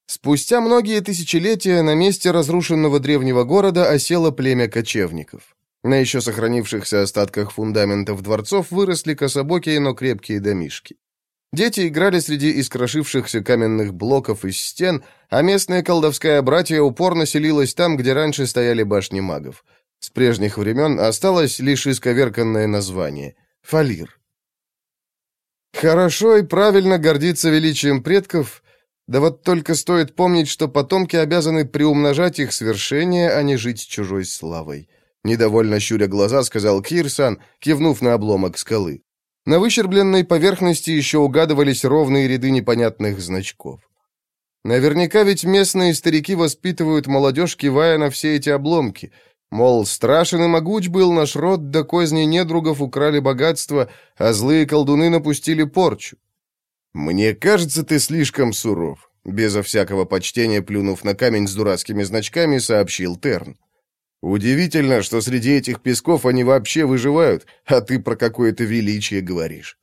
Спустя многие тысячелетия на месте разрушенного древнего города осело племя кочевников. На еще сохранившихся остатках фундаментов дворцов выросли кособокие, но крепкие домишки. Дети играли среди искрошившихся каменных блоков из стен, а местная колдовская братья упорно селилась там, где раньше стояли башни магов. С прежних времен осталось лишь исковерканное название — Фалир. Хорошо и правильно гордиться величием предков, да вот только стоит помнить, что потомки обязаны приумножать их свершения, а не жить чужой славой. Недовольно щуря глаза, сказал Кирсан, кивнув на обломок скалы. На выщербленной поверхности еще угадывались ровные ряды непонятных значков. Наверняка ведь местные старики воспитывают молодежь, кивая на все эти обломки. Мол, страшен и могуч был наш род, до козни недругов украли богатство, а злые колдуны напустили порчу. «Мне кажется, ты слишком суров», — безо всякого почтения плюнув на камень с дурацкими значками, сообщил Терн. Удивительно, что среди этих песков они вообще выживают, а ты про какое-то величие говоришь.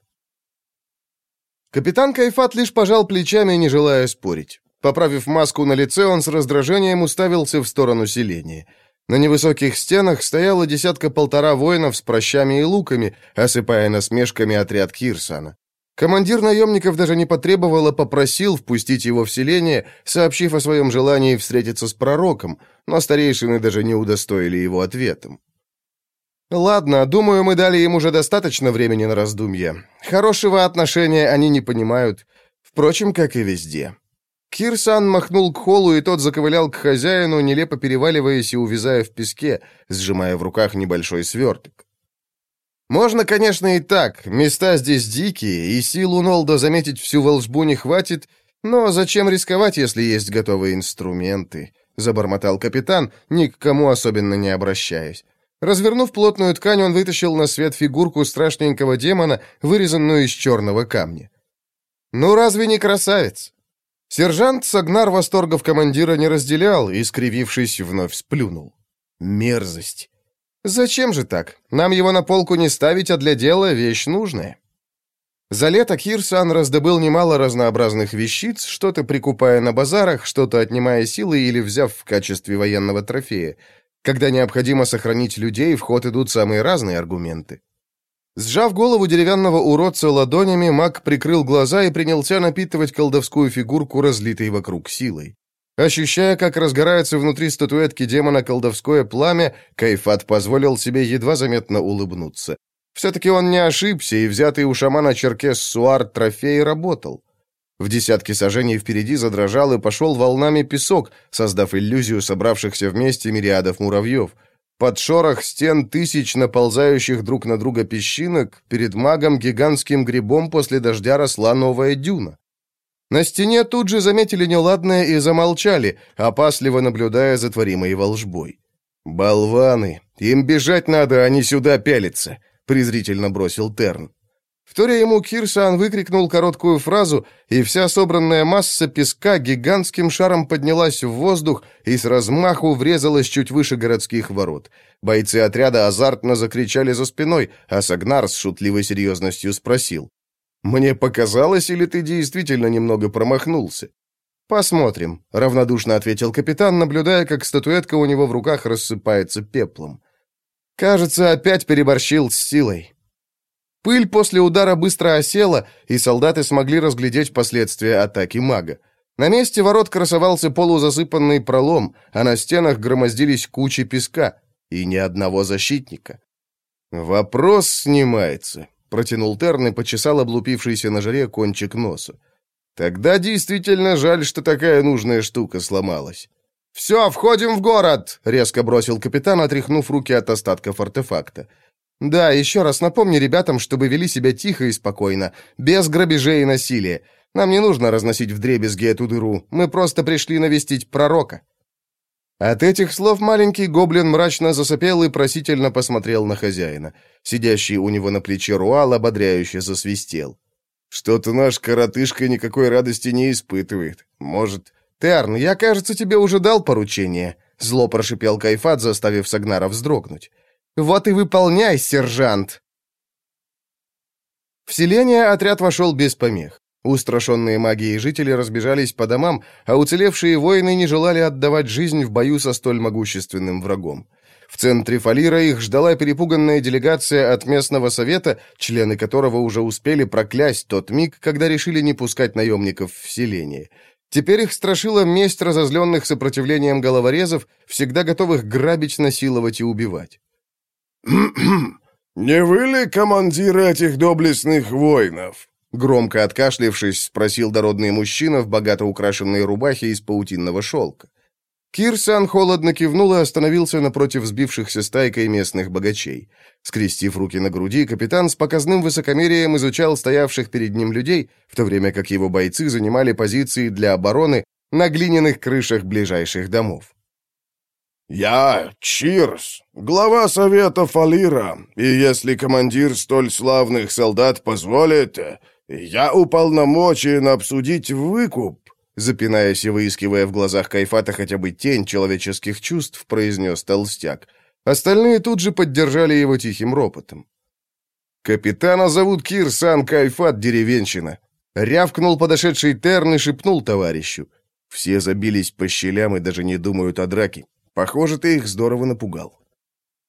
Капитан Кайфат лишь пожал плечами, не желая спорить. Поправив маску на лице, он с раздражением уставился в сторону селения. На невысоких стенах стояло десятка-полтора воинов с прощами и луками, осыпая насмешками отряд Кирсана. Командир наемников даже не потребовал, а попросил впустить его в селение, сообщив о своем желании встретиться с пророком, но старейшины даже не удостоили его ответом. «Ладно, думаю, мы дали им уже достаточно времени на раздумье. Хорошего отношения они не понимают, впрочем, как и везде». Кирсан махнул к холу, и тот заковылял к хозяину, нелепо переваливаясь и увязая в песке, сжимая в руках небольшой сверток. Можно, конечно, и так. Места здесь дикие, и силу Нолда заметить всю волжбу не хватит, но зачем рисковать, если есть готовые инструменты? Забормотал капитан, ни к кому особенно не обращаясь. Развернув плотную ткань, он вытащил на свет фигурку страшненького демона, вырезанную из черного камня. «Ну разве не красавец?» Сержант Сагнар восторгов командира не разделял и, скривившись, вновь сплюнул. «Мерзость! Зачем же так? Нам его на полку не ставить, а для дела вещь нужная. За лето Кирсан раздобыл немало разнообразных вещиц, что-то прикупая на базарах, что-то отнимая силы или взяв в качестве военного трофея. Когда необходимо сохранить людей, в ход идут самые разные аргументы. Сжав голову деревянного уродца ладонями, маг прикрыл глаза и принялся напитывать колдовскую фигурку, разлитой вокруг силой. Ощущая, как разгорается внутри статуэтки демона колдовское пламя, Кайфат позволил себе едва заметно улыбнуться. Все-таки он не ошибся, и взятый у шамана Черкес Суар трофей работал. В десятке сажений впереди задрожал и пошел волнами песок, создав иллюзию собравшихся вместе мириадов муравьев. Под шорох стен тысяч наползающих друг на друга песчинок перед магом гигантским грибом после дождя росла новая дюна. На стене тут же заметили неладное и замолчали, опасливо наблюдая за творимой волжбой. «Болваны! Им бежать надо, а не сюда пялиться!» — презрительно бросил Терн. Вторя ему Кирсан выкрикнул короткую фразу, и вся собранная масса песка гигантским шаром поднялась в воздух и с размаху врезалась чуть выше городских ворот. Бойцы отряда азартно закричали за спиной, а Сагнар с шутливой серьезностью спросил. Мне показалось, или ты действительно немного промахнулся?» «Посмотрим», — равнодушно ответил капитан, наблюдая, как статуэтка у него в руках рассыпается пеплом. «Кажется, опять переборщил с силой». Пыль после удара быстро осела, и солдаты смогли разглядеть последствия атаки мага. На месте ворот красовался полузасыпанный пролом, а на стенах громоздились кучи песка, и ни одного защитника. «Вопрос снимается», Протянул Терн и почесал облупившийся на жаре кончик носа. Тогда действительно жаль, что такая нужная штука сломалась. «Все, входим в город!» — резко бросил капитан, отряхнув руки от остатков артефакта. «Да, еще раз напомни ребятам, чтобы вели себя тихо и спокойно, без грабежей и насилия. Нам не нужно разносить вдребезги эту дыру, мы просто пришли навестить пророка». От этих слов маленький гоблин мрачно засопел и просительно посмотрел на хозяина. Сидящий у него на плече Руал ободряюще засвистел. «Что-то наш коротышка никакой радости не испытывает. Может...» «Терн, я, кажется, тебе уже дал поручение», — зло прошипел Кайфат, заставив Сагнара вздрогнуть. «Вот и выполняй, сержант!» В селение отряд вошел без помех. Устрашенные магией жители разбежались по домам, а уцелевшие воины не желали отдавать жизнь в бою со столь могущественным врагом. В центре Фалира их ждала перепуганная делегация от местного совета, члены которого уже успели проклясть тот миг, когда решили не пускать наемников в селение. Теперь их страшила месть разозленных сопротивлением головорезов, всегда готовых грабить, насиловать и убивать. (clears throat) «Не вы ли командиры этих доблестных воинов?» Громко откашлившись, спросил дородный мужчина в богато украшенной рубахе из паутинного шелка. Кирсан холодно кивнул и остановился напротив сбившихся стайкой местных богачей. Скрестив руки на груди, капитан с показным высокомерием изучал стоявших перед ним людей, в то время как его бойцы занимали позиции для обороны на глиняных крышах ближайших домов. «Я Чирс, глава Совета Фалира, и если командир столь славных солдат позволит, я уполномочен обсудить выкуп запинаясь и выискивая в глазах Кайфата хотя бы тень человеческих чувств, произнес толстяк. Остальные тут же поддержали его тихим ропотом. «Капитана зовут Кирсан Кайфат, деревенщина», — рявкнул подошедший Терн и шепнул товарищу. Все забились по щелям и даже не думают о драке. Похоже, ты их здорово напугал.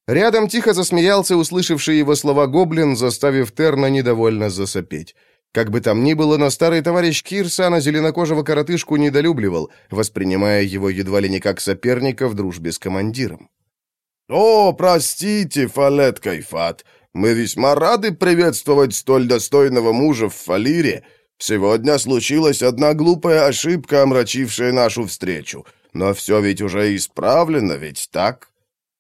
Рядом тихо засмеялся услышавший его слова гоблин, заставив Терна недовольно засопеть. Как бы там ни было, но старый товарищ Кирсана зеленокожего коротышку недолюбливал, воспринимая его едва ли не как соперника в дружбе с командиром. «О, простите, Фалет Кайфат, мы весьма рады приветствовать столь достойного мужа в Фалире. Сегодня случилась одна глупая ошибка, омрачившая нашу встречу. Но все ведь уже исправлено, ведь так?»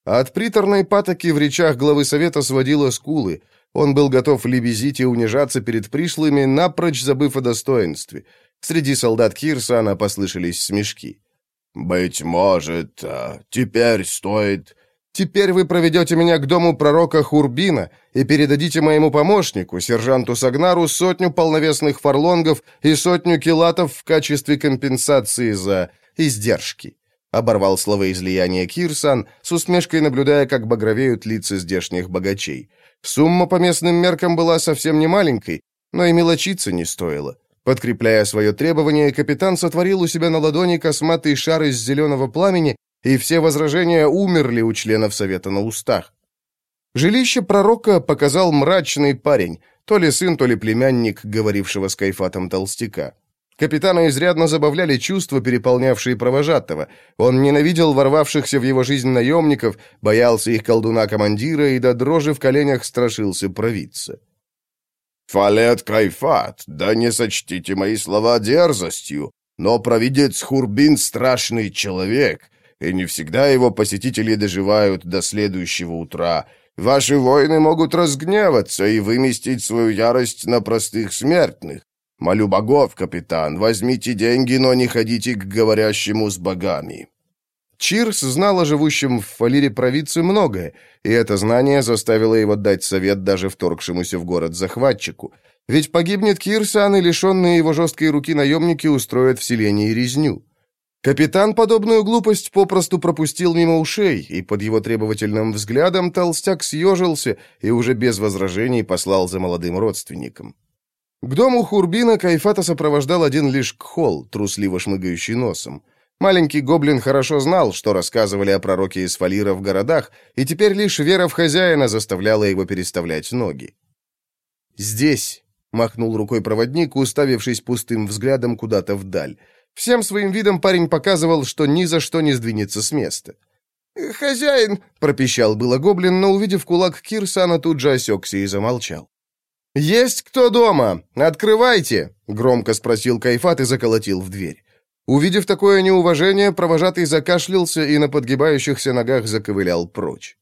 От приторной патоки в речах главы совета сводило скулы – он был готов лебезить и унижаться перед пришлыми, напрочь забыв о достоинстве. Среди солдат Кирсана послышались смешки. «Быть может, а теперь стоит...» «Теперь вы проведете меня к дому пророка Хурбина и передадите моему помощнику, сержанту Сагнару, сотню полновесных фарлонгов и сотню килатов в качестве компенсации за издержки». Оборвал словоизлияние Кирсан, с усмешкой наблюдая, как багровеют лица здешних богачей. Сумма по местным меркам была совсем не маленькой, но и мелочиться не стоило. Подкрепляя свое требование, капитан сотворил у себя на ладони косматый шар из зеленого пламени, и все возражения умерли у членов совета на устах. Жилище пророка показал мрачный парень, то ли сын, то ли племянник, говорившего с кайфатом толстяка. Капитана изрядно забавляли чувства, переполнявшие провожатого. Он ненавидел ворвавшихся в его жизнь наемников, боялся их колдуна-командира и до дрожи в коленях страшился провидца. «Фалет Кайфат, да не сочтите мои слова дерзостью, но провидец Хурбин — страшный человек, и не всегда его посетители доживают до следующего утра. Ваши воины могут разгневаться и выместить свою ярость на простых смертных. Молю богов, капитан, возьмите деньги, но не ходите к говорящему с богами». Чирс знал о живущем в Фалире провидце многое, и это знание заставило его дать совет даже вторгшемуся в город захватчику. Ведь погибнет Кирсан, и лишенные его жесткой руки наемники устроят в селении резню. Капитан подобную глупость попросту пропустил мимо ушей, и под его требовательным взглядом толстяк съежился и уже без возражений послал за молодым родственником. К дому Хурбина Кайфата сопровождал один лишь Кхол, трусливо шмыгающий носом. Маленький гоблин хорошо знал, что рассказывали о пророке из Фалира в городах, и теперь лишь вера в хозяина заставляла его переставлять ноги. «Здесь», — махнул рукой проводник, уставившись пустым взглядом куда-то вдаль. Всем своим видом парень показывал, что ни за что не сдвинется с места. «Хозяин!» — пропищал было гоблин, но, увидев кулак Кирсана, тут же осекся и замолчал. «Есть кто дома? Открывайте!» — громко спросил Кайфат и заколотил в дверь. Увидев такое неуважение, провожатый закашлялся и на подгибающихся ногах заковылял прочь.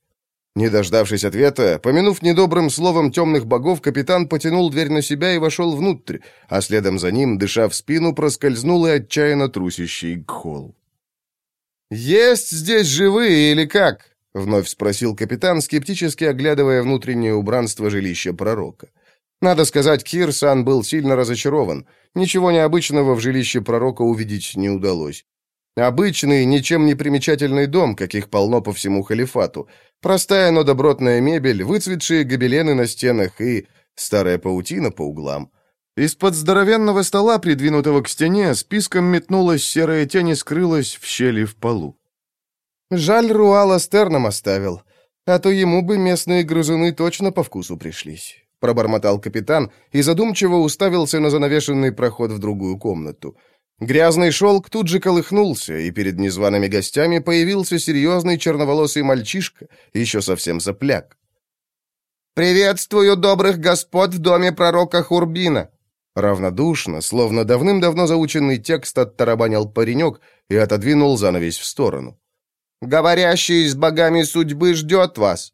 Не дождавшись ответа, помянув недобрым словом темных богов, капитан потянул дверь на себя и вошел внутрь, а следом за ним, дыша в спину, проскользнул и отчаянно трусящий Гхол. «Есть здесь живые или как?» — вновь спросил капитан, скептически оглядывая внутреннее убранство жилища пророка. Надо сказать, Кирсан был сильно разочарован. Ничего необычного в жилище пророка увидеть не удалось. Обычный, ничем не примечательный дом, каких полно по всему халифату. Простая, но добротная мебель, выцветшие гобелены на стенах и старая паутина по углам. Из-под здоровенного стола, придвинутого к стене, списком метнулась серая тень и скрылась в щели в полу. «Жаль, Руала Стерном оставил. а то ему бы местные грызуны точно по вкусу пришлись», — пробормотал капитан и задумчиво уставился на занавешенный проход в другую комнату. Грязный шелк тут же колыхнулся, и перед незваными гостями появился серьезный черноволосый мальчишка, еще совсем сопляк. «Приветствую добрых господ в доме пророка Хурбина!» Равнодушно, словно давным-давно заученный текст оттарабанил паренек и отодвинул занавесь в сторону. Говорящий с богами судьбы ждет вас».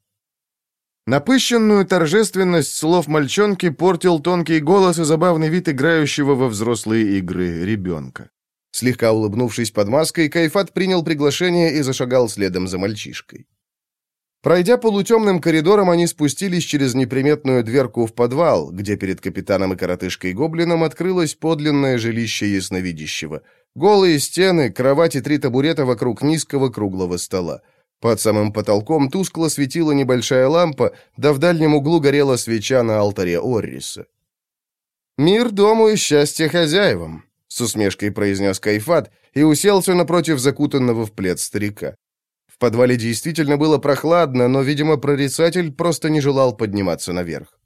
Напыщенную торжественность слов мальчонки портил тонкий голос и забавный вид играющего во взрослые игры ребенка. Слегка улыбнувшись под маской, Кайфат принял приглашение и зашагал следом за мальчишкой. Пройдя полутемным коридором, они спустились через неприметную дверку в подвал, где перед капитаном и коротышкой-гоблином открылось подлинное жилище ясновидящего — Голые стены, кровать и три табурета вокруг низкого круглого стола. Под самым потолком тускло светила небольшая лампа, да в дальнем углу горела свеча на алтаре Орриса. «Мир дому и счастье хозяевам», — с усмешкой произнес Кайфат и уселся напротив закутанного в плед старика. В подвале действительно было прохладно, но, видимо, прорицатель просто не желал подниматься наверх.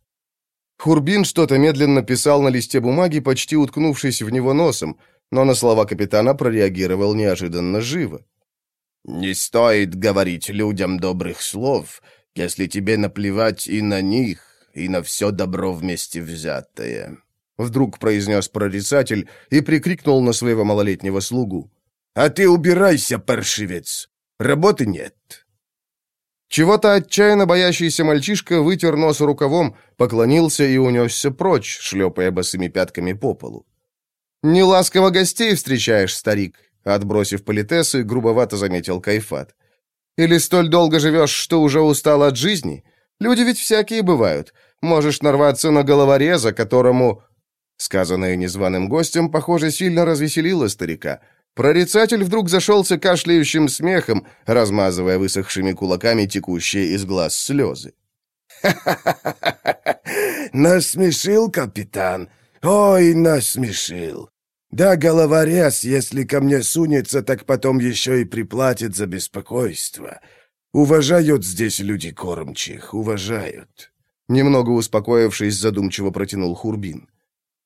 Хурбин что-то медленно писал на листе бумаги, почти уткнувшись в него носом, но на слова капитана прореагировал неожиданно живо. «Не стоит говорить людям добрых слов, если тебе наплевать и на них, и на все добро вместе взятое», — вдруг произнес прорицатель и прикрикнул на своего малолетнего слугу. «А ты убирайся, паршивец! Работы нет!» Чего-то отчаянно боящийся мальчишка вытер нос рукавом, поклонился и унесся прочь, шлепая босыми пятками по полу. «Неласково гостей встречаешь, старик», — отбросив политесы, грубовато заметил Кайфат. «Или столь долго живешь, что уже устал от жизни? Люди ведь всякие бывают. Можешь нарваться на головореза, которому...» Сказанное незваным гостем, похоже, сильно развеселило старика. Прорицатель вдруг зашелся кашляющим смехом, размазывая высохшими кулаками текущие из глаз слезы. «Ха-ха-ха! (laughs) Насмешил, капитан! Ой, насмешил. Да, головорез, если ко мне сунется, так потом еще и приплатит за беспокойство. Уважают здесь люди кормчих, уважают. Немного успокоившись, задумчиво протянул Хурбин.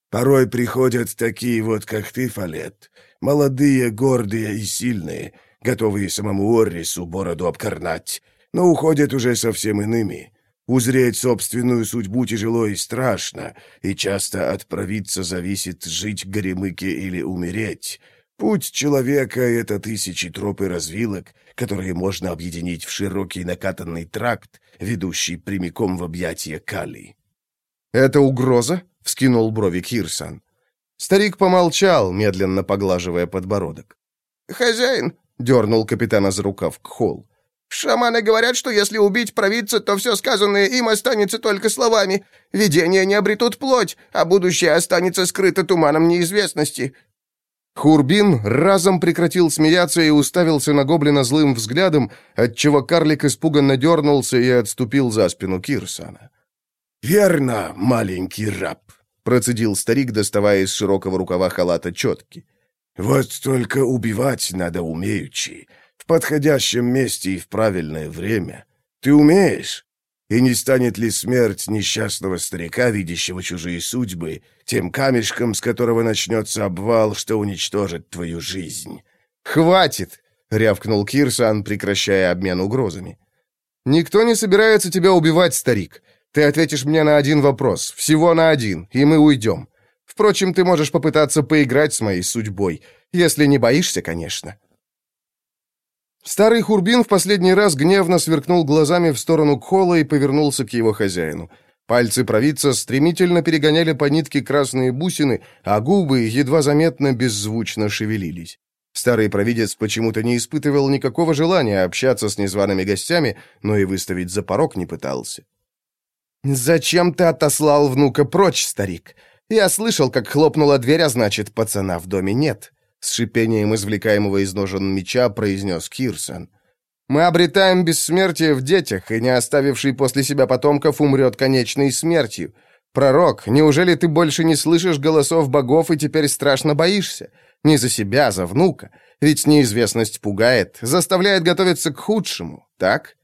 Порой приходят такие вот, как ты, Фалет, молодые, гордые и сильные, готовые самому Оррису бороду обкорнать, но уходят уже совсем иными. Узреть собственную судьбу тяжело и страшно, и часто от провидца зависит жить горемыке или умереть. Путь человека — это тысячи троп и развилок, которые можно объединить в широкий накатанный тракт, ведущий прямиком в объятия Кали. «Это угроза?» — вскинул брови Кирсан. Старик помолчал, медленно поглаживая подбородок. «Хозяин!» — дернул капитана за рукав Кхол. Шаманы говорят, что если убить провидца, то все сказанное им останется только словами. Видения не обретут плоть, а будущее останется скрыто туманом неизвестности». Хурбин разом прекратил смеяться и уставился на гоблина злым взглядом, отчего карлик испуганно дернулся и отступил за спину Кирсана. «Верно, маленький раб», — процедил старик, доставая из широкого рукава халата четки. «Вот только убивать надо умеючи подходящем месте и в правильное время. Ты умеешь? И не станет ли смерть несчастного старика, видящего чужие судьбы, тем камешком, с которого начнется обвал, что уничтожит твою жизнь?» «Хватит!» — рявкнул Кирсан, прекращая обмен угрозами. «Никто не собирается тебя убивать, старик. Ты ответишь мне на один вопрос, всего на один, и мы уйдем. Впрочем, ты можешь попытаться поиграть с моей судьбой, если не боишься, конечно». Старый Хурбин в последний раз гневно сверкнул глазами в сторону Кхола и повернулся к его хозяину. Пальцы провидца стремительно перегоняли по нитке красные бусины, а губы едва заметно беззвучно шевелились. Старый провидец почему-то не испытывал никакого желания общаться с незваными гостями, но и выставить за порог не пытался. «Зачем ты отослал внука прочь, старик? Я слышал, как хлопнула дверь, а значит, пацана в доме нет». С шипением извлекаемого из ножен меча произнес Кирсон. «Мы обретаем бессмертие в детях, и не оставивший после себя потомков умрет конечной смертью. Пророк, неужели ты больше не слышишь голосов богов и теперь страшно боишься? Не за себя, за внука. Ведь неизвестность пугает, заставляет готовиться к худшему, так?»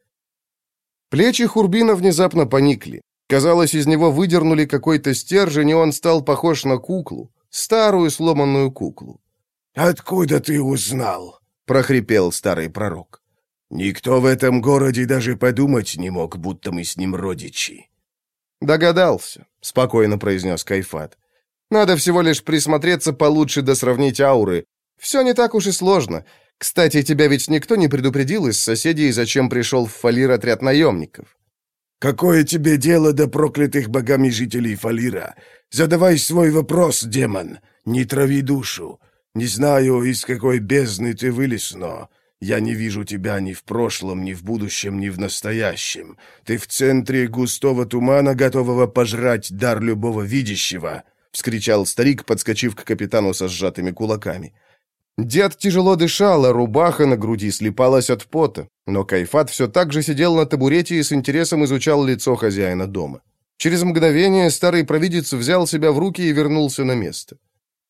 Плечи Хурбина внезапно поникли. Казалось, из него выдернули какой-то стержень, и он стал похож на куклу, старую сломанную куклу. «Откуда ты узнал?» — прохрипел старый пророк. «Никто в этом городе даже подумать не мог, будто мы с ним родичи». «Догадался», — спокойно произнес Кайфат. «Надо всего лишь присмотреться получше да сравнить ауры. Все не так уж и сложно. Кстати, тебя ведь никто не предупредил из соседей, зачем пришел в Фалир отряд наемников». «Какое тебе дело до проклятых богами жителей Фалира? Задавай свой вопрос, демон, не трави душу. Не знаю, из какой бездны ты вылез, но я не вижу тебя ни в прошлом, ни в будущем, ни в настоящем. Ты в центре густого тумана, готового пожрать дар любого видящего», — вскричал старик, подскочив к капитану со сжатыми кулаками. Дед тяжело дышал, а рубаха на груди слепалась от пота, но Кайфат все так же сидел на табурете и с интересом изучал лицо хозяина дома. Через мгновение старый провидец взял себя в руки и вернулся на место.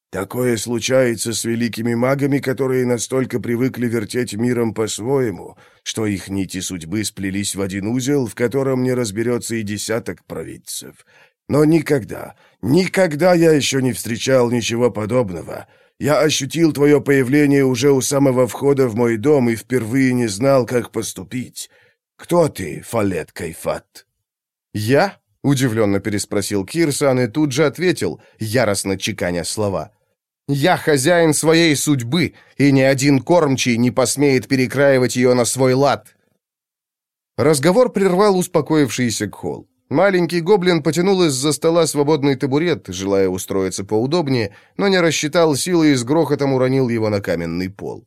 «Такое случается с великими магами, которые настолько привыкли вертеть миром по-своему, что их нити судьбы сплелись в один узел, в котором не разберется и десяток провидцев. Но никогда, никогда я еще не встречал ничего подобного». Я ощутил твое появление уже у самого входа в мой дом и впервые не знал, как поступить. Кто ты, Фалет Кайфат?» «Я?» — удивленно переспросил Кирсан и тут же ответил, яростно чеканя слова. «Я хозяин своей судьбы, и ни один кормчий не посмеет перекраивать ее на свой лад». Разговор прервал успокоившийся Кхол. Маленький гоблин потянул из-за стола свободный табурет, желая устроиться поудобнее, но не рассчитал силы и с грохотом уронил его на каменный пол.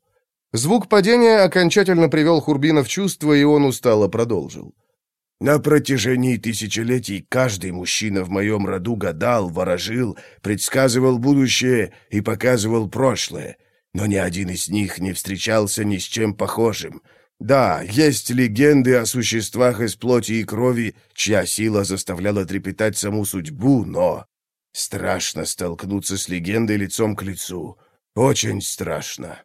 Звук падения окончательно привел Хурбина в чувство, и он устало продолжил. «На протяжении тысячелетий каждый мужчина в моем роду гадал, ворожил, предсказывал будущее и показывал прошлое, но ни один из них не встречался ни с чем похожим». Да, есть легенды о существах из плоти и крови, чья сила заставляла трепетать саму судьбу, но... Страшно столкнуться с легендой лицом к лицу. Очень страшно.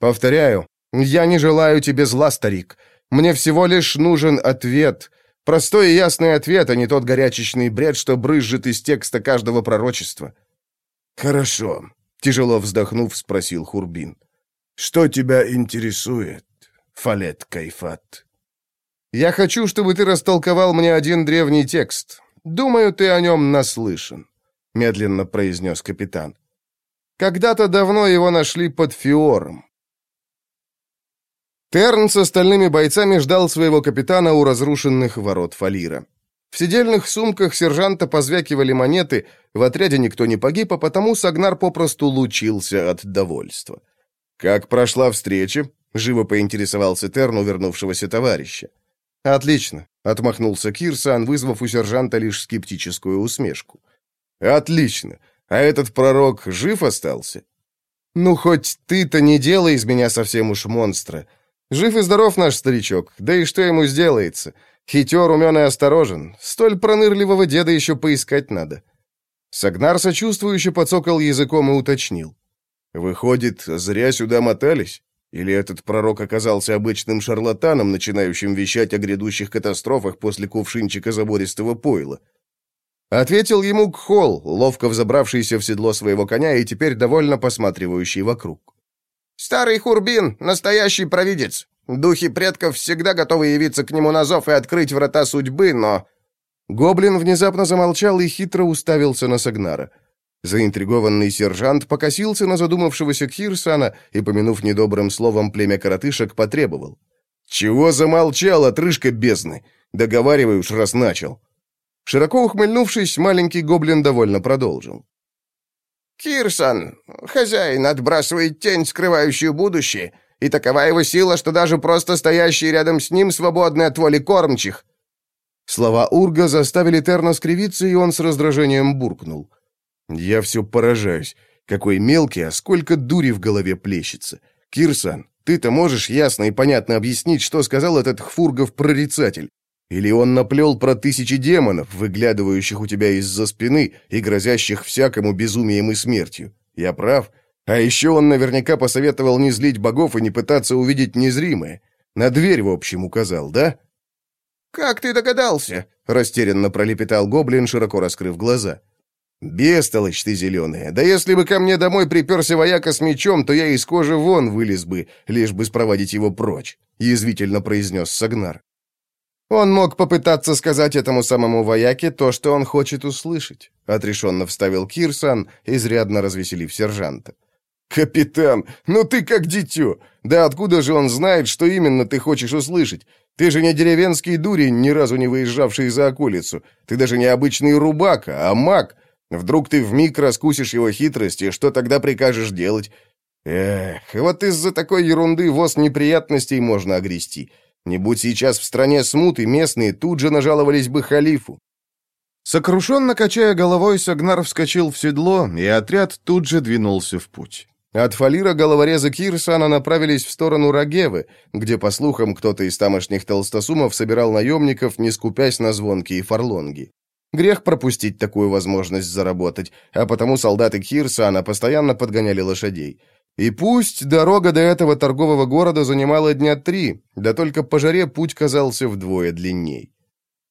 Повторяю, я не желаю тебе зла, старик. Мне всего лишь нужен ответ. Простой и ясный ответ, а не тот горячечный бред, что брызжет из текста каждого пророчества. Хорошо, тяжело вздохнув, спросил Хурбин. Что тебя интересует? Фалет Кайфат. «Я хочу, чтобы ты растолковал мне один древний текст. Думаю, ты о нем наслышан», — медленно произнес капитан. «Когда-то давно его нашли под Фиором». Терн с остальными бойцами ждал своего капитана у разрушенных ворот Фалира. В сидельных сумках сержанта позвякивали монеты, в отряде никто не погиб, а потому Сагнар попросту лучился от довольства. «Как прошла встреча?» Живо поинтересовался Терн у вернувшегося товарища. «Отлично», — отмахнулся Кирсан, вызвав у сержанта лишь скептическую усмешку. «Отлично. А этот пророк жив остался?» «Ну, хоть ты-то не делай из меня совсем уж монстра. Жив и здоров наш старичок, да и что ему сделается? Хитер, умен и осторожен. Столь пронырливого деда еще поискать надо». Сагнар сочувствующе подсокал языком и уточнил. «Выходит, зря сюда мотались?» Или этот пророк оказался обычным шарлатаном, начинающим вещать о грядущих катастрофах после кувшинчика забористого пойла? Ответил ему Кхол, ловко взобравшийся в седло своего коня и теперь довольно посматривающий вокруг. «Старый Хурбин — настоящий провидец. Духи предков всегда готовы явиться к нему на зов и открыть врата судьбы, но...» Гоблин внезапно замолчал и хитро уставился на Сагнара. Заинтригованный сержант покосился на задумавшегося Кирсана и, помянув недобрым словом племя коротышек, потребовал. «Чего замолчал, отрыжка бездны? Договаривай уж, раз начал». Широко ухмыльнувшись, маленький гоблин довольно продолжил. «Кирсан, хозяин отбрасывает тень, скрывающую будущее, и такова его сила, что даже просто стоящие рядом с ним свободны от воли кормчих». Слова Урга заставили Терна скривиться, и он с раздражением буркнул. Я все поражаюсь. Какой мелкий, а сколько дури в голове плещется. Кирсан, ты-то можешь ясно и понятно объяснить, что сказал этот Хфургов-прорицатель? Или он наплел про тысячи демонов, выглядывающих у тебя из-за спины и грозящих всякому безумием и смертью? Я прав? А еще он наверняка посоветовал не злить богов и не пытаться увидеть незримое. На дверь, в общем, указал, да? как ты догадался?» — растерянно пролепетал гоблин, широко раскрыв глаза. «Бестолочь ты зеленая! Да если бы ко мне домой приперся вояка с мечом, то я из кожи вон вылез бы, лишь бы спроводить его прочь», — язвительно произнес Сагнар. «Он мог попытаться сказать этому самому вояке то, что он хочет услышать», — отрешенно вставил Кирсан, изрядно развеселив сержанта. «Капитан, ну ты как дитё! Да откуда же он знает, что именно ты хочешь услышать? Ты же не деревенский дурень, ни разу не выезжавший за околицу. Ты даже не обычный рубака, а маг. Вдруг ты вмиг раскусишь его хитрость, и что тогда прикажешь делать? Эх, вот из-за такой ерунды воз неприятностей можно огрести. Не будь сейчас в стране смуты, местные тут же нажаловались бы халифу. Сокрушенно качая головой, Сагнар вскочил в седло, и отряд тут же двинулся в путь. От фалира головореза Кирсана направились в сторону Рагевы, где, по слухам, кто-то из тамошних толстосумов собирал наемников, не скупясь на звонкие фарлонги. Грех пропустить такую возможность заработать, а потому солдаты Кирсана постоянно подгоняли лошадей. И пусть дорога до этого торгового города занимала дня три, да только по жаре путь казался вдвое длинней.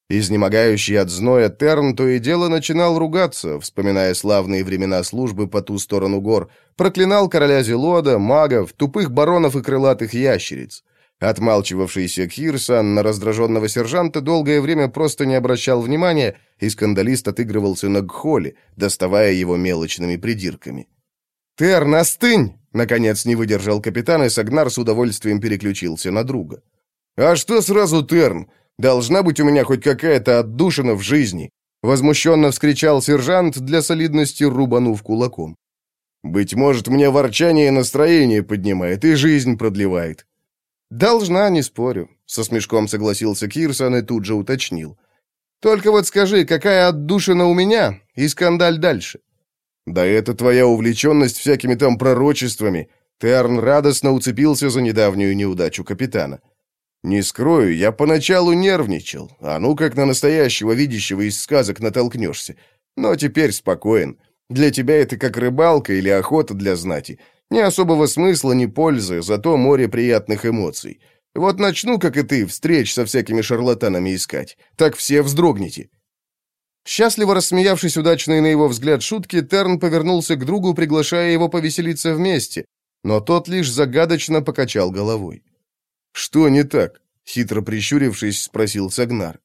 Изнемогающий от зноя Терн то и дело начинал ругаться, вспоминая славные времена службы по ту сторону гор, проклинал короля Зелода, магов, тупых баронов и крылатых ящериц. Отмалчивавшийся Кирсан на раздраженного сержанта долгое время просто не обращал внимания, и скандалист отыгрывался на Гхоле, доставая его мелочными придирками. «Терн, остынь!» — наконец не выдержал капитан, и Сагнар с удовольствием переключился на друга. «А что сразу Терн? Должна быть у меня хоть какая-то отдушина в жизни!» Возмущенно вскричал сержант, для солидности рубанув кулаком. «Быть может, мне ворчание настроение поднимает и жизнь продлевает. «Должна, не спорю», — со смешком согласился Кирсон и тут же уточнил. «Только вот скажи, какая отдушина у меня и скандаль дальше?» «Да это твоя увлеченность всякими там пророчествами». Терн радостно уцепился за недавнюю неудачу капитана. «Не скрою, я поначалу нервничал, а ну как на настоящего видящего из сказок натолкнешься. Но теперь спокоен. Для тебя это как рыбалка или охота для знати. Ни особого смысла, ни пользы, зато море приятных эмоций. Вот начну, как и ты, встреч со всякими шарлатанами искать. Так все вздрогните». Счастливо рассмеявшись удачной на его взгляд шутки, Терн повернулся к другу, приглашая его повеселиться вместе, но тот лишь загадочно покачал головой. «Что не так?» — хитро прищурившись, спросил Сагнар.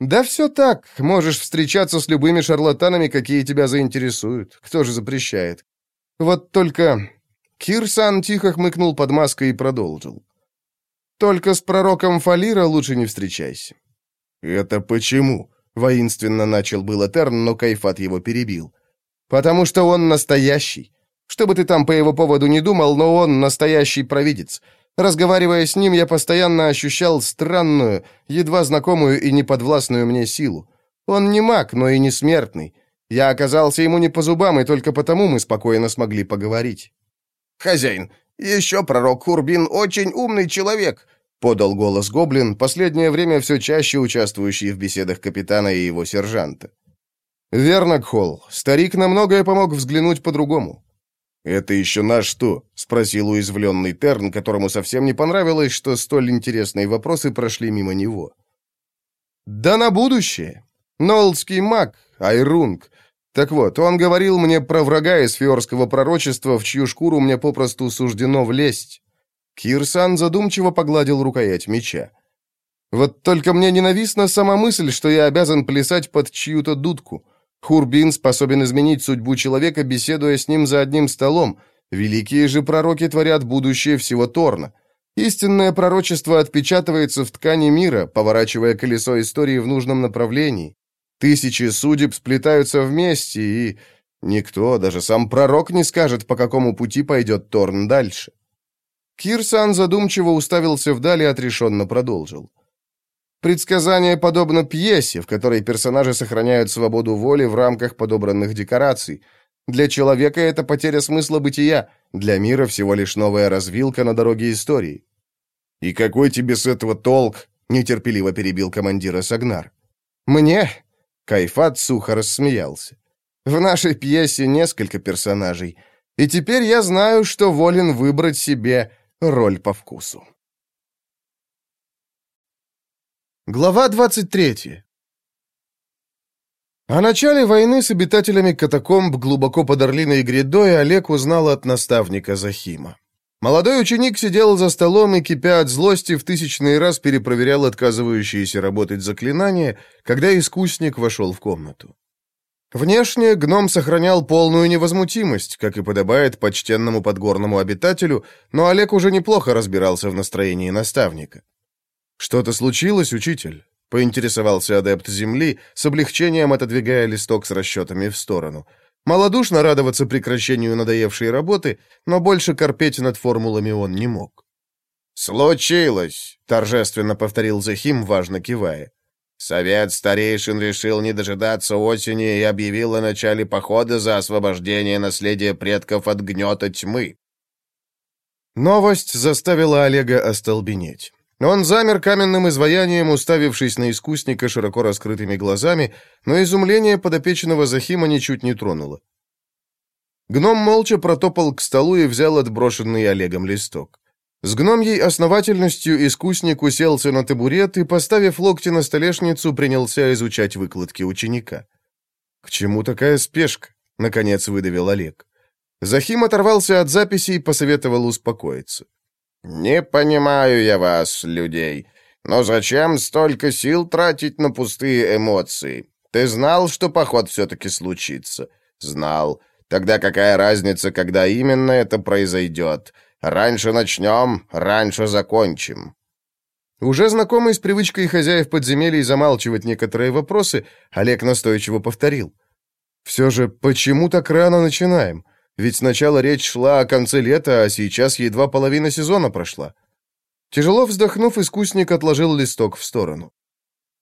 «Да все так. Можешь встречаться с любыми шарлатанами, какие тебя заинтересуют. Кто же запрещает? Вот только...» Кирсан тихо хмыкнул под маской и продолжил. «Только с пророком Фалира лучше не встречайся». «Это почему?» — воинственно начал было Терн, но Кайфат его перебил. «Потому что он настоящий. Что бы ты там по его поводу не думал, но он настоящий провидец. Разговаривая с ним, я постоянно ощущал странную, едва знакомую и неподвластную мне силу. Он не маг, но и не смертный. Я оказался ему не по зубам, и только потому мы спокойно смогли поговорить. «Хозяин, еще пророк Хурбин очень умный человек», — подал голос Гоблин, последнее время все чаще участвующий в беседах капитана и его сержанта. «Верно, Кхол. Старик на многое помог взглянуть по-другому». «Это еще на что?» — спросил уязвленный Терн, которому совсем не понравилось, что столь интересные вопросы прошли мимо него. «Да на будущее. Нолдский маг, Айрунг, так вот, он говорил мне про врага из фиорского пророчества, в чью шкуру мне попросту суждено влезть. Кирсан задумчиво погладил рукоять меча. Вот только мне ненавистна сама мысль, что я обязан плясать под чью-то дудку. Хурбин способен изменить судьбу человека, беседуя с ним за одним столом. Великие же пророки творят будущее всего Торна. Истинное пророчество отпечатывается в ткани мира, поворачивая колесо истории в нужном направлении. Тысячи судеб сплетаются вместе, и никто, даже сам пророк, не скажет, по какому пути пойдет Торн дальше. Кирсан задумчиво уставился вдали и отрешенно продолжил. Предсказание подобно пьесе, в которой персонажи сохраняют свободу воли в рамках подобранных декораций. Для человека это потеря смысла бытия, для мира всего лишь новая развилка на дороге истории. «И какой тебе с этого толк?» — нетерпеливо перебил командира Сагнар. «Мне? Кайфат сухо рассмеялся. «В нашей пьесе несколько персонажей, и теперь я знаю, что волен выбрать себе роль по вкусу». Глава 23. О начале войны с обитателями катакомб глубоко под Орлиной грядой Олег узнал от наставника Захима. Молодой ученик сидел за столом и, кипя от злости, в тысячный раз перепроверял отказывающиеся работать заклинания, когда искусник вошел в комнату. Внешне гном сохранял полную невозмутимость, как и подобает почтенному подгорному обитателю, но Олег уже неплохо разбирался в настроении наставника. «Что-то случилось, учитель?» — поинтересовался адепт земли, с облегчением отодвигая листок с расчетами в сторону. Молодушно радоваться прекращению надоевшей работы, но больше корпеть над формулами он не мог. «Случилось!» — торжественно повторил Захим, важно кивая. Совет старейшин решил не дожидаться осени и объявил о начале похода за освобождение наследия предков от гнета тьмы. Новость заставила Олега остолбенеть. Он замер каменным изваянием, уставившись на искусника широко раскрытыми глазами, но изумление подопечного Захима ничуть не тронуло. Гном молча протопал к столу и взял отброшенный Олегом листок. С гномьей основательностью искусник уселся на табурет и, поставив локти на столешницу, принялся изучать выкладки ученика. «К чему такая спешка?» — наконец выдавил Олег. Захим оторвался от записи и посоветовал успокоиться. «Не понимаю я вас, людей. Но зачем столько сил тратить на пустые эмоции? Ты знал, что поход все-таки случится? Знал. Тогда какая разница, когда именно это произойдет?» Раньше начнем, раньше закончим». Уже знакомый с привычкой хозяев подземелий замалчивать некоторые вопросы, Олег настойчиво повторил. «Все же, почему так рано начинаем? Ведь сначала речь шла о конце лета, а сейчас едва половина сезона прошла». Тяжело вздохнув, искусник отложил листок в сторону.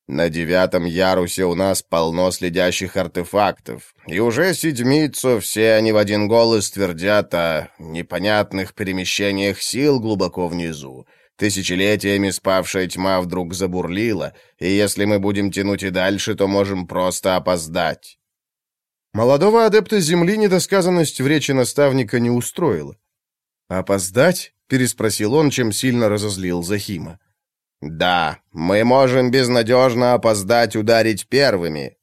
На девятом ярусе у нас полно следящих артефактов, и уже седмицу все они в один голос твердят о непонятных перемещениях сил глубоко внизу. Тысячелетиями спавшая тьма вдруг забурлила, и если мы будем тянуть и дальше, то можем просто опоздать. Молодого адепта Земли недосказанность в речи наставника не устроила. «Опоздать?» — переспросил он, чем сильно разозлил Захима. «Да, мы можем безнадежно опоздать ударить первыми».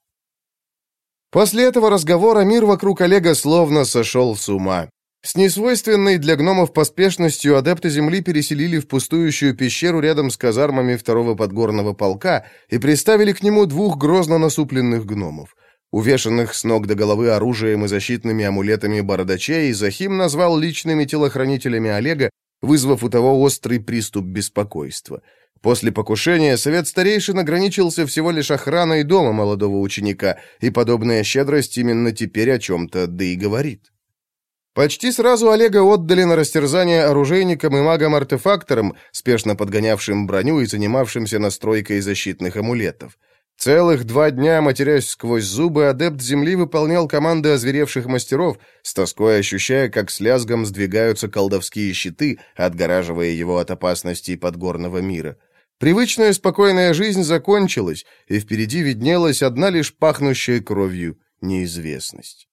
После этого разговора мир вокруг Олега словно сошел с ума. С несвойственной для гномов поспешностью адепты Земли переселили в пустующую пещеру рядом с казармами второго подгорного полка и приставили к нему двух грозно насупленных гномов. Увешанных с ног до головы оружием и защитными амулетами бородачей, Захим назвал личными телохранителями Олега, вызвав у того острый приступ беспокойства – После покушения совет старейшин ограничился всего лишь охраной дома молодого ученика, и подобная щедрость именно теперь о чем-то да и говорит. Почти сразу Олега отдали на растерзание оружейникам и магам-артефакторам, спешно подгонявшим броню и занимавшимся настройкой защитных амулетов. Целых два дня, матерясь сквозь зубы, адепт земли выполнял команды озверевших мастеров, с тоской ощущая, как с лязгом сдвигаются колдовские щиты, отгораживая его от опасностей подгорного мира. Привычная спокойная жизнь закончилась, и впереди виднелась одна лишь пахнущая кровью неизвестность.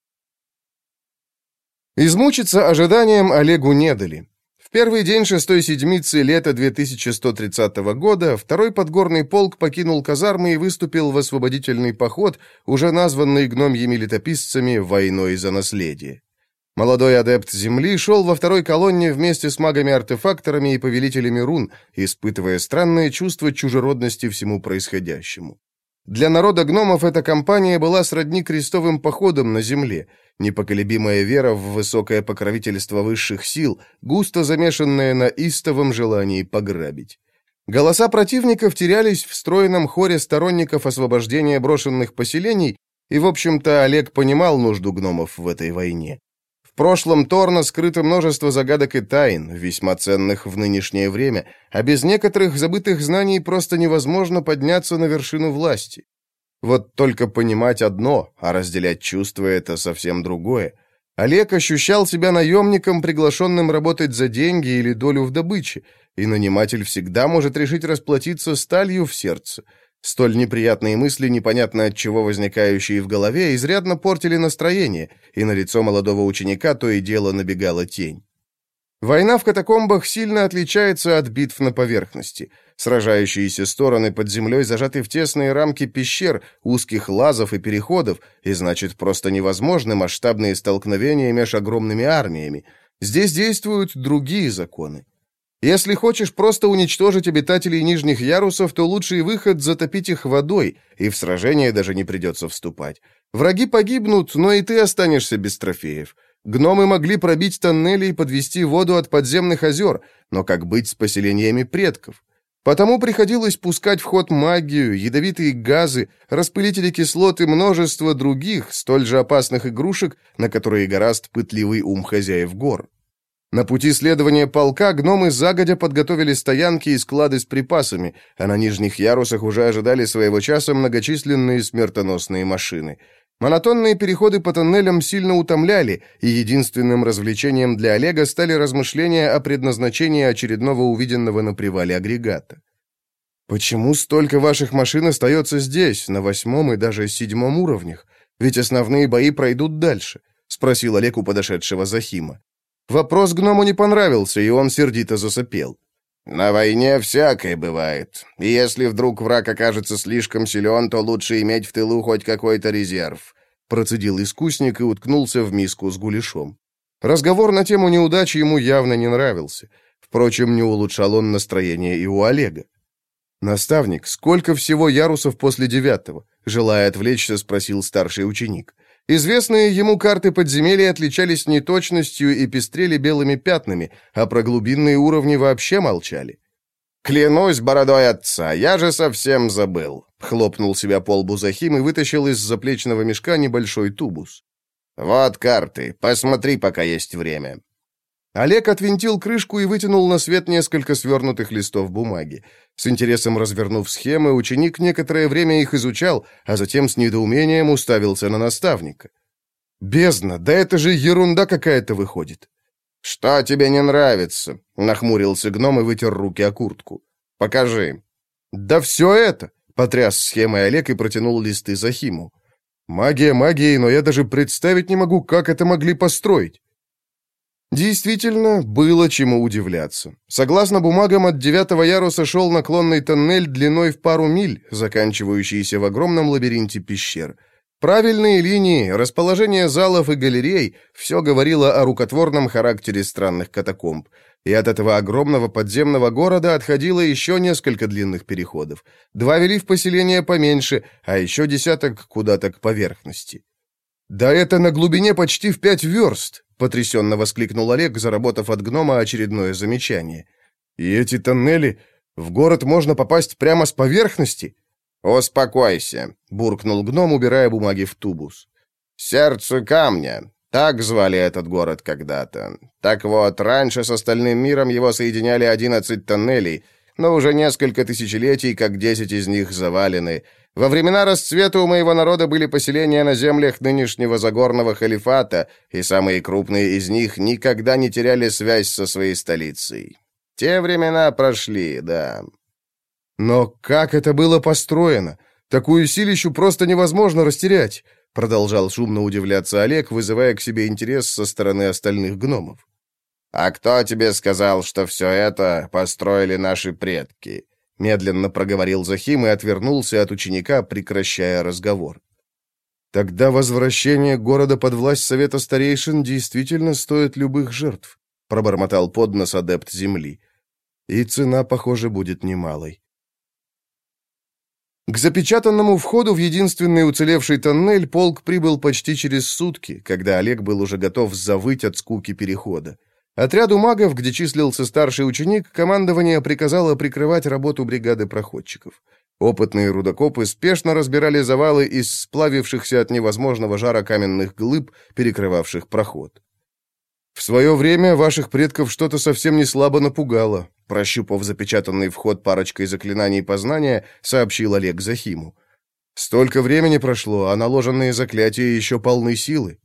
Измучиться ожиданием Олегу не дали. Первый день шестой седмицы лета 2130 года второй подгорный полк покинул казармы и выступил в освободительный поход, уже названный гномьими летописцами «Войной за наследие». Молодой адепт Земли шел во второй колонне вместе с магами-артефакторами и повелителями рун, испытывая странное чувство чужеродности всему происходящему. Для народа гномов эта кампания была сродни крестовым походам на земле, непоколебимая вера в высокое покровительство высших сил, густо замешанная на истовом желании пограбить. Голоса противников терялись в стройном хоре сторонников освобождения брошенных поселений, и, в общем-то, Олег понимал нужду гномов в этой войне. В прошлом Торна скрыто множество загадок и тайн, весьма ценных в нынешнее время, а без некоторых забытых знаний просто невозможно подняться на вершину власти. Вот только понимать одно, а разделять чувства — это совсем другое. Олег ощущал себя наемником, приглашенным работать за деньги или долю в добыче, и наниматель всегда может решить расплатиться сталью в сердце — Столь неприятные мысли, непонятно от чего возникающие в голове, изрядно портили настроение, и на лицо молодого ученика то и дело набегала тень. Война в катакомбах сильно отличается от битв на поверхности. Сражающиеся стороны под землей зажаты в тесные рамки пещер, узких лазов и переходов, и значит, просто невозможны масштабные столкновения между огромными армиями. Здесь действуют другие законы. Если хочешь просто уничтожить обитателей нижних ярусов, то лучший выход — затопить их водой, и в сражение даже не придется вступать. Враги погибнут, но и ты останешься без трофеев. Гномы могли пробить тоннели и подвести воду от подземных озер, но как быть с поселениями предков? Потому приходилось пускать в ход магию, ядовитые газы, распылители кислот и множество других, столь же опасных игрушек, на которые гораст пытливый ум хозяев гор. На пути следования полка гномы загодя подготовили стоянки и склады с припасами, а на нижних ярусах уже ожидали своего часа многочисленные смертоносные машины. Монотонные переходы по тоннелям сильно утомляли, и единственным развлечением для Олега стали размышления о предназначении очередного увиденного на привале агрегата. «Почему столько ваших машин остается здесь, на восьмом и даже седьмом уровнях? Ведь основные бои пройдут дальше», — спросил Олег у подошедшего Захима. Вопрос гному не понравился, и он сердито засопел. «На войне всякое бывает. И если вдруг враг окажется слишком силен, то лучше иметь в тылу хоть какой-то резерв», процедил искусник и уткнулся в миску с гуляшом. Разговор на тему неудачи ему явно не нравился. Впрочем, не улучшал он настроение и у Олега. «Наставник, сколько всего ярусов после девятого?» Желая отвлечься, спросил старший ученик. Известные ему карты подземелья отличались неточностью и пестрели белыми пятнами, а про глубинные уровни вообще молчали. «Клянусь бородой отца, я же совсем забыл», — хлопнул себя по лбу Захим и вытащил из заплечного мешка небольшой тубус. «Вот карты, посмотри, пока есть время». Олег отвинтил крышку и вытянул на свет несколько свернутых листов бумаги. С интересом развернув схемы, ученик некоторое время их изучал, а затем с недоумением уставился на наставника. «Бездна, да это же ерунда какая-то выходит!» «Что тебе не нравится?» — нахмурился гном и вытер руки о куртку. «Покажи». «Да все это!» — потряс схемой Олег и протянул листы Захиму. «Магия магией, но я даже представить не могу, как это могли построить». Действительно, было чему удивляться. Согласно бумагам, от девятого яруса шел наклонный тоннель длиной в пару миль, заканчивающийся в огромном лабиринте пещер. Правильные линии, расположение залов и галерей – все говорило о рукотворном характере странных катакомб. И от этого огромного подземного города отходило еще несколько длинных переходов. Два вели в поселение поменьше, а еще десяток куда-то к поверхности. «Да это на глубине почти в пять верст!» — потрясенно воскликнул Олег, заработав от гнома очередное замечание. «И эти тоннели... В город можно попасть прямо с поверхности?» «Успокойся», — буркнул гном, убирая бумаги в тубус. «Сердце камня. Так звали этот город когда-то. Так вот, раньше с остальным миром его соединяли одиннадцать тоннелей, но уже несколько тысячелетий, как десять из них завалены. Во времена расцвета у моего народа были поселения на землях нынешнего Загорного халифата, и самые крупные из них никогда не теряли связь со своей столицей. Те времена прошли, да. Но как это было построено? Такую силищу просто невозможно растерять, продолжал шумно удивляться Олег, вызывая к себе интерес со стороны остальных гномов. «А кто тебе сказал, что все это построили наши предки?» Медленно проговорил Захим и отвернулся от ученика, прекращая разговор. Тогда возвращение города под власть Совета Старейшин действительно стоит любых жертв, пробормотал поднос адепт земли. И цена, похоже, будет немалой. К запечатанному входу в единственный уцелевший тоннель полк прибыл почти через сутки, когда Олег был уже готов завыть от скуки перехода. Отряду магов, где числился старший ученик, командование приказало прикрывать работу бригады проходчиков. Опытные рудокопы спешно разбирали завалы из сплавившихся от невозможного жара каменных глыб, перекрывавших проход. «В свое время ваших предков что-то совсем не слабо напугало», прощупав запечатанный вход парочкой заклинаний познания, сообщил Олег Захиму. «Столько времени прошло, а наложенные заклятия еще полны силы.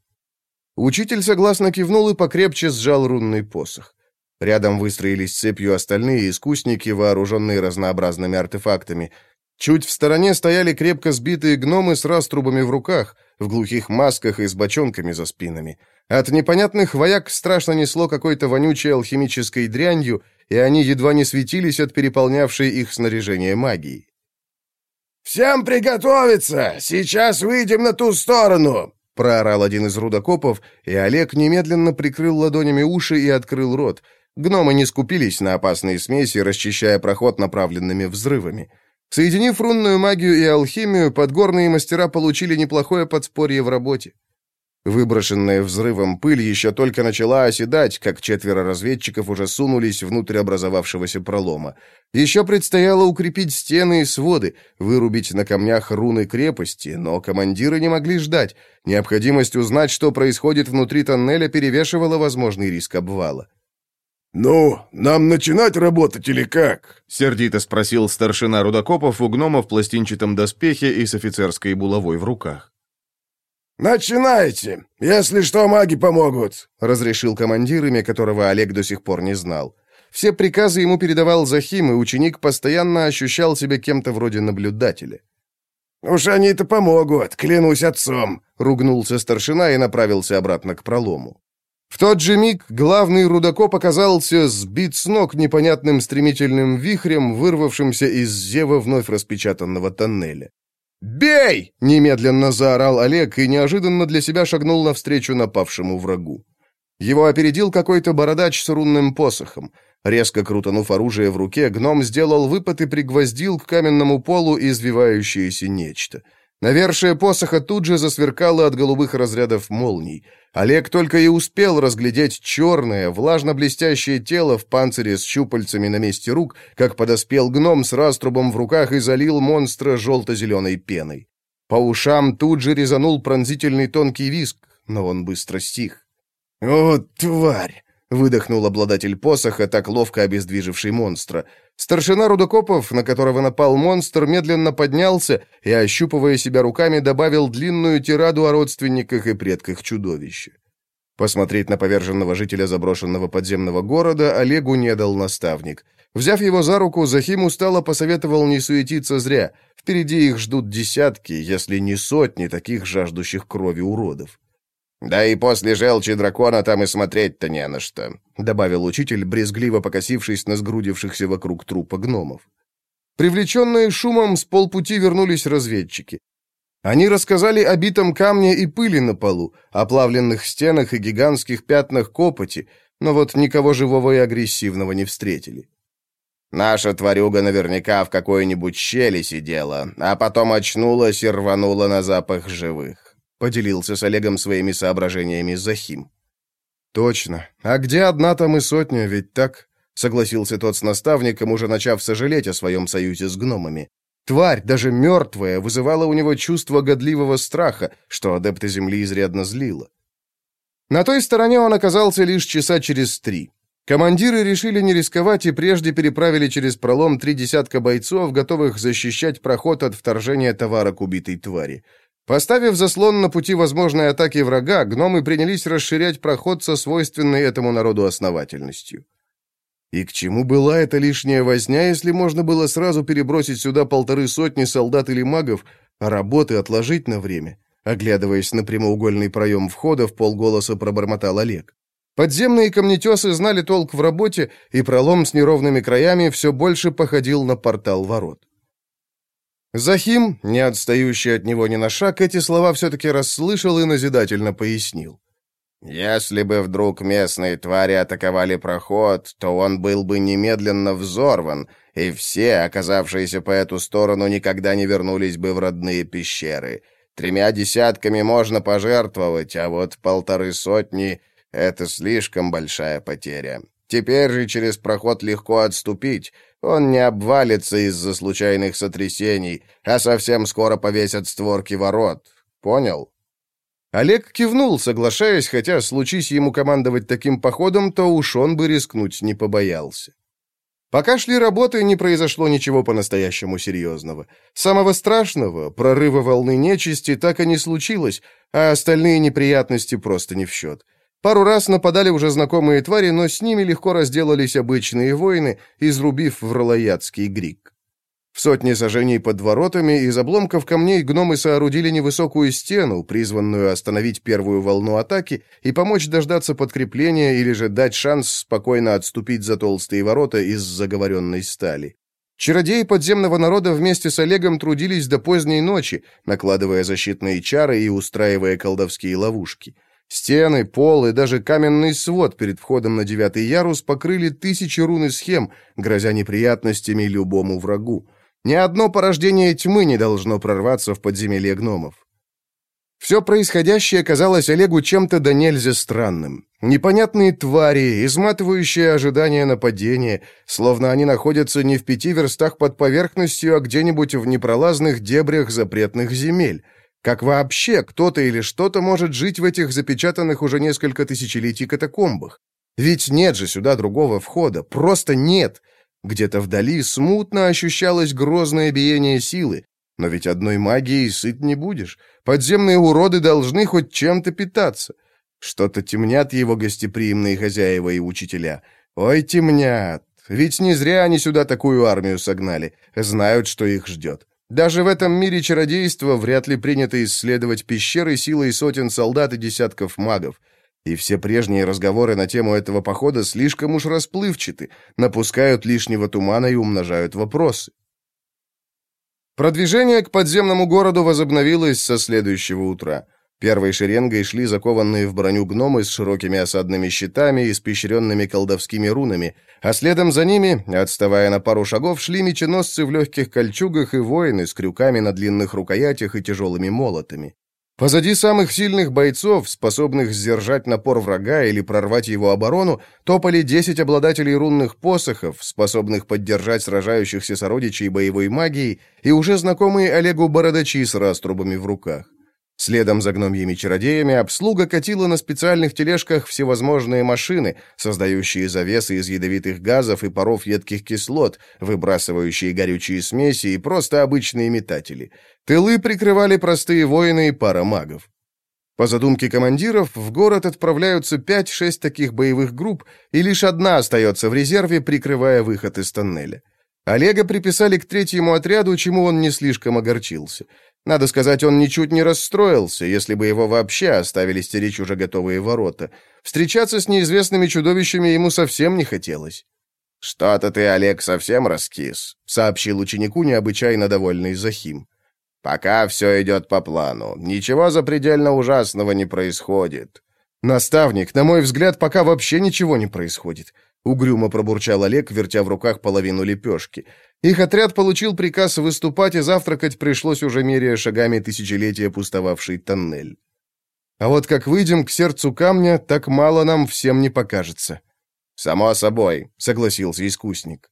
Учитель согласно кивнул и покрепче сжал рунный посох. Рядом выстроились цепью остальные искусники, вооруженные разнообразными артефактами. Чуть в стороне стояли крепко сбитые гномы с раструбами в руках, в глухих масках и с бочонками за спинами. От непонятных вояк страшно несло какой-то вонючей алхимической дрянью, и они едва не светились от переполнявшей их снаряжения магии. «Всем приготовиться! Сейчас выйдем на ту сторону!» Проорал один из рудокопов, и Олег немедленно прикрыл ладонями уши и открыл рот. Гномы не скупились на опасные смеси, расчищая проход направленными взрывами. Соединив рунную магию и алхимию, подгорные мастера получили неплохое подспорье в работе. Выброшенная взрывом пыль еще только начала оседать, как четверо разведчиков уже сунулись внутрь образовавшегося пролома. Еще предстояло укрепить стены и своды, вырубить на камнях руны крепости, но командиры не могли ждать. Необходимость узнать, что происходит внутри тоннеля, перевешивала возможный риск обвала. «Ну, нам начинать работать или как?» — сердито спросил старшина Рудокопов у гнома в пластинчатом доспехе и с офицерской булавой в руках. «Начинайте! Если что, маги помогут!» — разрешил командир, имя которого Олег до сих пор не знал. Все приказы ему передавал Захим, и ученик постоянно ощущал себя кем-то вроде наблюдателя. «Уж они-то помогут, клянусь отцом!» — ругнулся старшина и направился обратно к пролому. В тот же миг главный рудокоп оказался сбит с ног непонятным стремительным вихрем, вырвавшимся из зева вновь распечатанного тоннеля. «Бей!» — немедленно заорал Олег и неожиданно для себя шагнул навстречу напавшему врагу. Его опередил какой-то бородач с рунным посохом. Резко крутанув оружие в руке, гном сделал выпад и пригвоздил к каменному полу извивающееся нечто. Навершие посоха тут же засверкало от голубых разрядов молний. Олег только и успел разглядеть черное, влажно-блестящее тело в панцире с щупальцами на месте рук, как подоспел гном с раструбом в руках и залил монстра желто-зеленой пеной. По ушам тут же резанул пронзительный тонкий виск, но он быстро стих. «О, тварь!» — выдохнул обладатель посоха, так ловко обездвиживший монстра. Старшина Рудокопов, на которого напал монстр, медленно поднялся и, ощупывая себя руками, добавил длинную тираду о родственниках и предках чудовища. Посмотреть на поверженного жителя заброшенного подземного города Олегу не дал наставник. Взяв его за руку, Захим устало посоветовал не суетиться зря. Впереди их ждут десятки, если не сотни таких жаждущих крови уродов. «Да и после желчи дракона там и смотреть-то не на что», — добавил учитель, брезгливо покосившись на сгрудившихся вокруг трупа гномов. Привлеченные шумом, с полпути вернулись разведчики. Они рассказали о битом камне и пыли на полу, о плавленных стенах и гигантских пятнах копоти, но вот никого живого и агрессивного не встретили. «Наша тварюга наверняка в какой-нибудь щели сидела, а потом очнулась и рванула на запах живых. — поделился с Олегом своими соображениями Захим. «Точно. А где одна, там и сотня, ведь так?» — согласился тот с наставником, уже начав сожалеть о своем союзе с гномами. Тварь, даже мертвая, вызывала у него чувство годливого страха, что адепты Земли изрядно злило. На той стороне он оказался лишь часа через три. Командиры решили не рисковать и прежде переправили через пролом три десятка бойцов, готовых защищать проход от вторжения товара к убитой твари. Поставив заслон на пути возможной атаки врага, гномы принялись расширять проход со свойственной этому народу основательностью. И к чему была эта лишняя возня, если можно было сразу перебросить сюда полторы сотни солдат или магов, а работы отложить на время? Оглядываясь на прямоугольный проем входа, в полголоса пробормотал Олег. Подземные камнетесы знали толк в работе, и пролом с неровными краями все больше походил на портал ворот. Захим, не отстающий от него ни на шаг, эти слова все-таки расслышал и назидательно пояснил. «Если бы вдруг местные твари атаковали проход, то он был бы немедленно взорван, и все, оказавшиеся по эту сторону, никогда не вернулись бы в родные пещеры. Тремя десятками можно пожертвовать, а вот полторы сотни — это слишком большая потеря. Теперь же через проход легко отступить, он не обвалится из-за случайных сотрясений, а совсем скоро повесят створки ворот. Понял?» Олег кивнул, соглашаясь, хотя, случись ему командовать таким походом, то уж он бы рискнуть не побоялся. Пока шли работы, не произошло ничего по-настоящему серьезного. Самого страшного, прорыва волны нечисти, так и не случилось, а остальные неприятности просто не в счет. Пару раз нападали уже знакомые твари, но с ними легко разделались обычные воины, изрубив вралоядский грик. В сотне сажений под воротами из обломков камней гномы соорудили невысокую стену, призванную остановить первую волну атаки и помочь дождаться подкрепления или же дать шанс спокойно отступить за толстые ворота из заговоренной стали. Чародеи подземного народа вместе с Олегом трудились до поздней ночи, накладывая защитные чары и устраивая колдовские ловушки. Стены, пол и даже каменный свод перед входом на девятый ярус покрыли тысячи рун и схем, грозя неприятностями любому врагу. Ни одно порождение тьмы не должно прорваться в подземелье гномов. Все происходящее казалось Олегу чем-то до нельзя странным. Непонятные твари, изматывающие ожидания нападения, словно они находятся не в пяти верстах под поверхностью, а где-нибудь в непролазных дебрях запретных земель. Как вообще кто-то или что-то может жить в этих запечатанных уже несколько тысячелетий катакомбах? Ведь нет же сюда другого входа, просто нет. Где-то вдали смутно ощущалось грозное биение силы. Но ведь одной магией сыт не будешь. Подземные уроды должны хоть чем-то питаться. Что-то темнят его гостеприимные хозяева и учителя. Ой, темнят. Ведь не зря они сюда такую армию согнали. Знают, что их ждет. Даже в этом мире чародейства вряд ли принято исследовать пещеры силой сотен солдат и десятков магов. И все прежние разговоры на тему этого похода слишком уж расплывчаты, напускают лишнего тумана и умножают вопросы. Продвижение к подземному городу возобновилось со следующего утра. Первой шеренгой шли закованные в броню гномы с широкими осадными щитами, испещренными колдовскими рунами, а следом за ними, отставая на пару шагов, шли меченосцы в легких кольчугах и воины с крюками на длинных рукоятях и тяжелыми молотами. Позади самых сильных бойцов, способных сдержать напор врага или прорвать его оборону, топали десять обладателей рунных посохов, способных поддержать сражающихся сородичей боевой магией, и уже знакомые Олегу бородачи с раструбами в руках. Следом за гномьими-чародеями обслуга катила на специальных тележках всевозможные машины, создающие завесы из ядовитых газов и паров едких кислот, выбрасывающие горючие смеси и просто обычные метатели. Тылы прикрывали простые воины и пара магов. По задумке командиров, в город отправляются 5-6 таких боевых групп, и лишь одна остается в резерве, прикрывая выход из тоннеля. Олега приписали к третьему отряду, чему он не слишком огорчился — надо сказать, он ничуть не расстроился, если бы его вообще оставили стеречь уже готовые ворота. Встречаться с неизвестными чудовищами ему совсем не хотелось. «Что-то ты, Олег, совсем раскис», — сообщил ученику необычайно довольный Захим. «Пока все идет по плану. Ничего запредельно ужасного не происходит». «Наставник, на мой взгляд, пока вообще ничего не происходит», — угрюмо пробурчал Олег, вертя в руках половину лепешки. Их отряд получил приказ выступать, и завтракать пришлось уже меряя шагами тысячелетия пустовавший тоннель. А вот как выйдем к сердцу камня, так мало нам всем не покажется. «Само собой», — согласился искусник.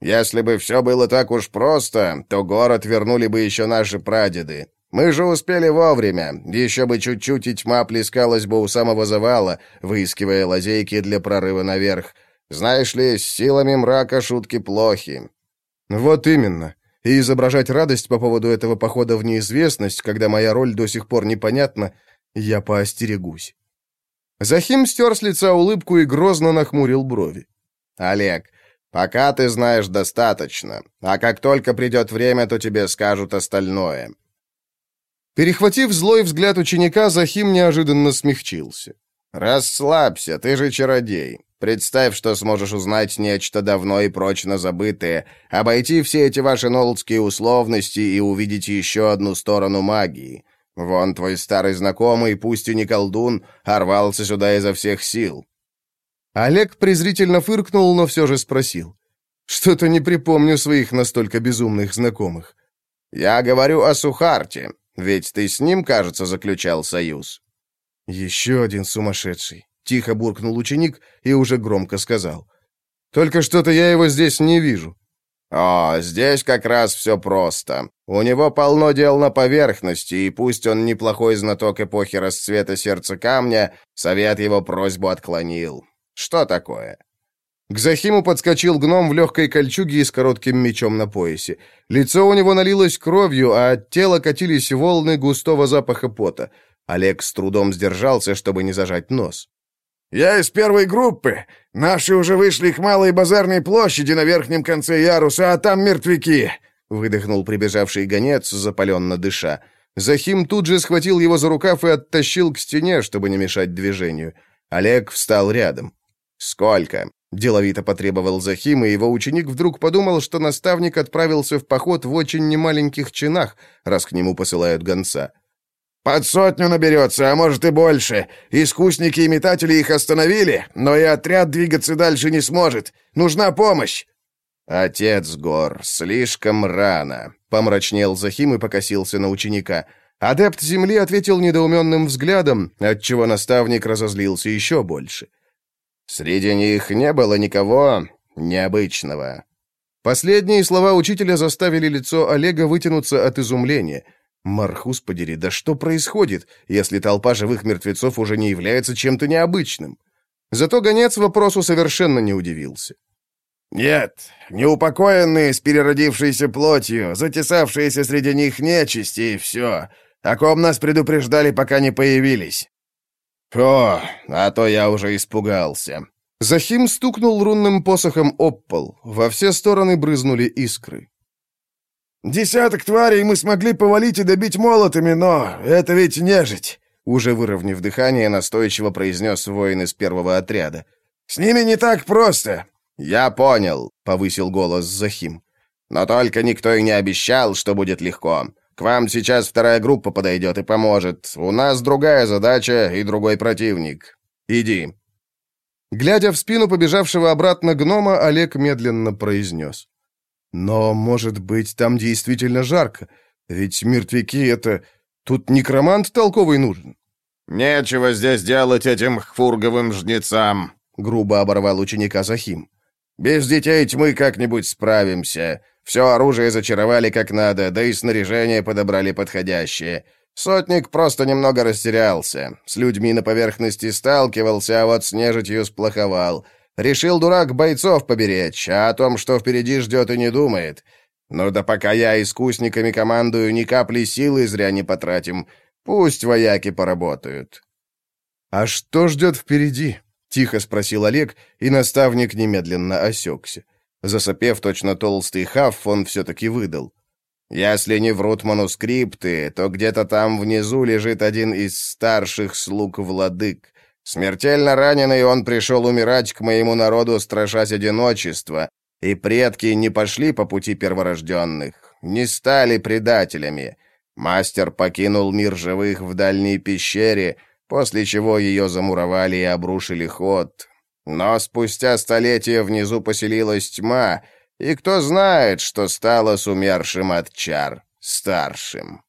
«Если бы все было так уж просто, то город вернули бы еще наши прадеды. Мы же успели вовремя, еще бы чуть-чуть и тьма плескалась бы у самого завала, выискивая лазейки для прорыва наверх. Знаешь ли, с силами мрака шутки плохи. Вот именно. И изображать радость по поводу этого похода в неизвестность, когда моя роль до сих пор непонятна, я поостерегусь. Захим стер с лица улыбку и грозно нахмурил брови. «Олег, пока ты знаешь достаточно, а как только придет время, то тебе скажут остальное». Перехватив злой взгляд ученика, Захим неожиданно смягчился. «Расслабься, ты же чародей. Представь, что сможешь узнать нечто давно и прочно забытое, обойти все эти ваши нолдские условности и увидеть еще одну сторону магии. Вон твой старый знакомый, пусть и не колдун, орвался сюда изо всех сил». Олег презрительно фыркнул, но все же спросил. «Что-то не припомню своих настолько безумных знакомых». «Я говорю о Сухарте, ведь ты с ним, кажется, заключал союз». «Еще один сумасшедший». Тихо буркнул ученик и уже громко сказал. «Только что-то я его здесь не вижу». «О, здесь как раз все просто. У него полно дел на поверхности, и пусть он неплохой знаток эпохи расцвета сердца камня, совет его просьбу отклонил. Что такое?» К Захиму подскочил гном в легкой кольчуге и с коротким мечом на поясе. Лицо у него налилось кровью, а от тела катились волны густого запаха пота. Олег с трудом сдержался, чтобы не зажать нос. «Я из первой группы. Наши уже вышли к малой базарной площади на верхнем конце яруса, а там мертвяки. — выдохнул прибежавший гонец, запаленно дыша. Захим тут же схватил его за рукав и оттащил к стене, чтобы не мешать движению. Олег встал рядом. «Сколько?» — деловито потребовал Захим, и его ученик вдруг подумал, что наставник отправился в поход в очень немаленьких чинах, раз к нему посылают гонца. «Под сотню наберется, а может и больше. Искусники и метатели их остановили, но и отряд двигаться дальше не сможет. Нужна помощь!» «Отец Гор, слишком рано», — помрачнел Захим и покосился на ученика. Адепт Земли ответил недоуменным взглядом, отчего наставник разозлился еще больше. Среди них не было никого необычного. Последние слова учителя заставили лицо Олега вытянуться от изумления. Мархус подери, да что происходит, если толпа живых мертвецов уже не является чем-то необычным? Зато гонец вопросу совершенно не удивился. «Нет, неупокоенные с переродившейся плотью, затесавшиеся среди них нечисти и все. О ком нас предупреждали, пока не появились». «О, а то я уже испугался». Захим стукнул рунным посохом об пол. Во все стороны брызнули искры. «Десяток тварей мы смогли повалить и добить молотами, но это ведь нежить!» Уже выровняв дыхание, настойчиво произнес воин из первого отряда. «С ними не так просто. «Я понял», — повысил голос Захим. «Но только никто и не обещал, что будет легко. К вам сейчас вторая группа подойдет и поможет. У нас другая задача и другой противник. Иди». Глядя в спину побежавшего обратно гнома, Олег медленно произнес. «Но, может быть, там действительно жарко? Ведь мертвяки — это... Тут некромант толковый нужен». «Нечего здесь делать этим хфурговым жнецам», — грубо оборвал ученика Захим. Без детей тьмы как-нибудь справимся. Все оружие зачаровали как надо, да и снаряжение подобрали подходящее. Сотник просто немного растерялся. С людьми на поверхности сталкивался, а вот с нежитью сплоховал. Решил дурак бойцов поберечь, а о том, что впереди ждет, и не думает. Ну да пока я искусниками командую, ни капли силы зря не потратим. Пусть вояки поработают. А что ждет впереди? Тихо спросил Олег, и наставник немедленно осекся. Засопев точно толстый хаф, он все-таки выдал. «Если не врут манускрипты, то где-то там внизу лежит один из старших слуг владык. Смертельно раненый он пришел умирать к моему народу, страшась одиночества, и предки не пошли по пути перворожденных, не стали предателями. Мастер покинул мир живых в дальней пещере, после чего ее замуровали и обрушили ход. Но спустя столетия внизу поселилась тьма, и кто знает, что стало с умершим от чар старшим.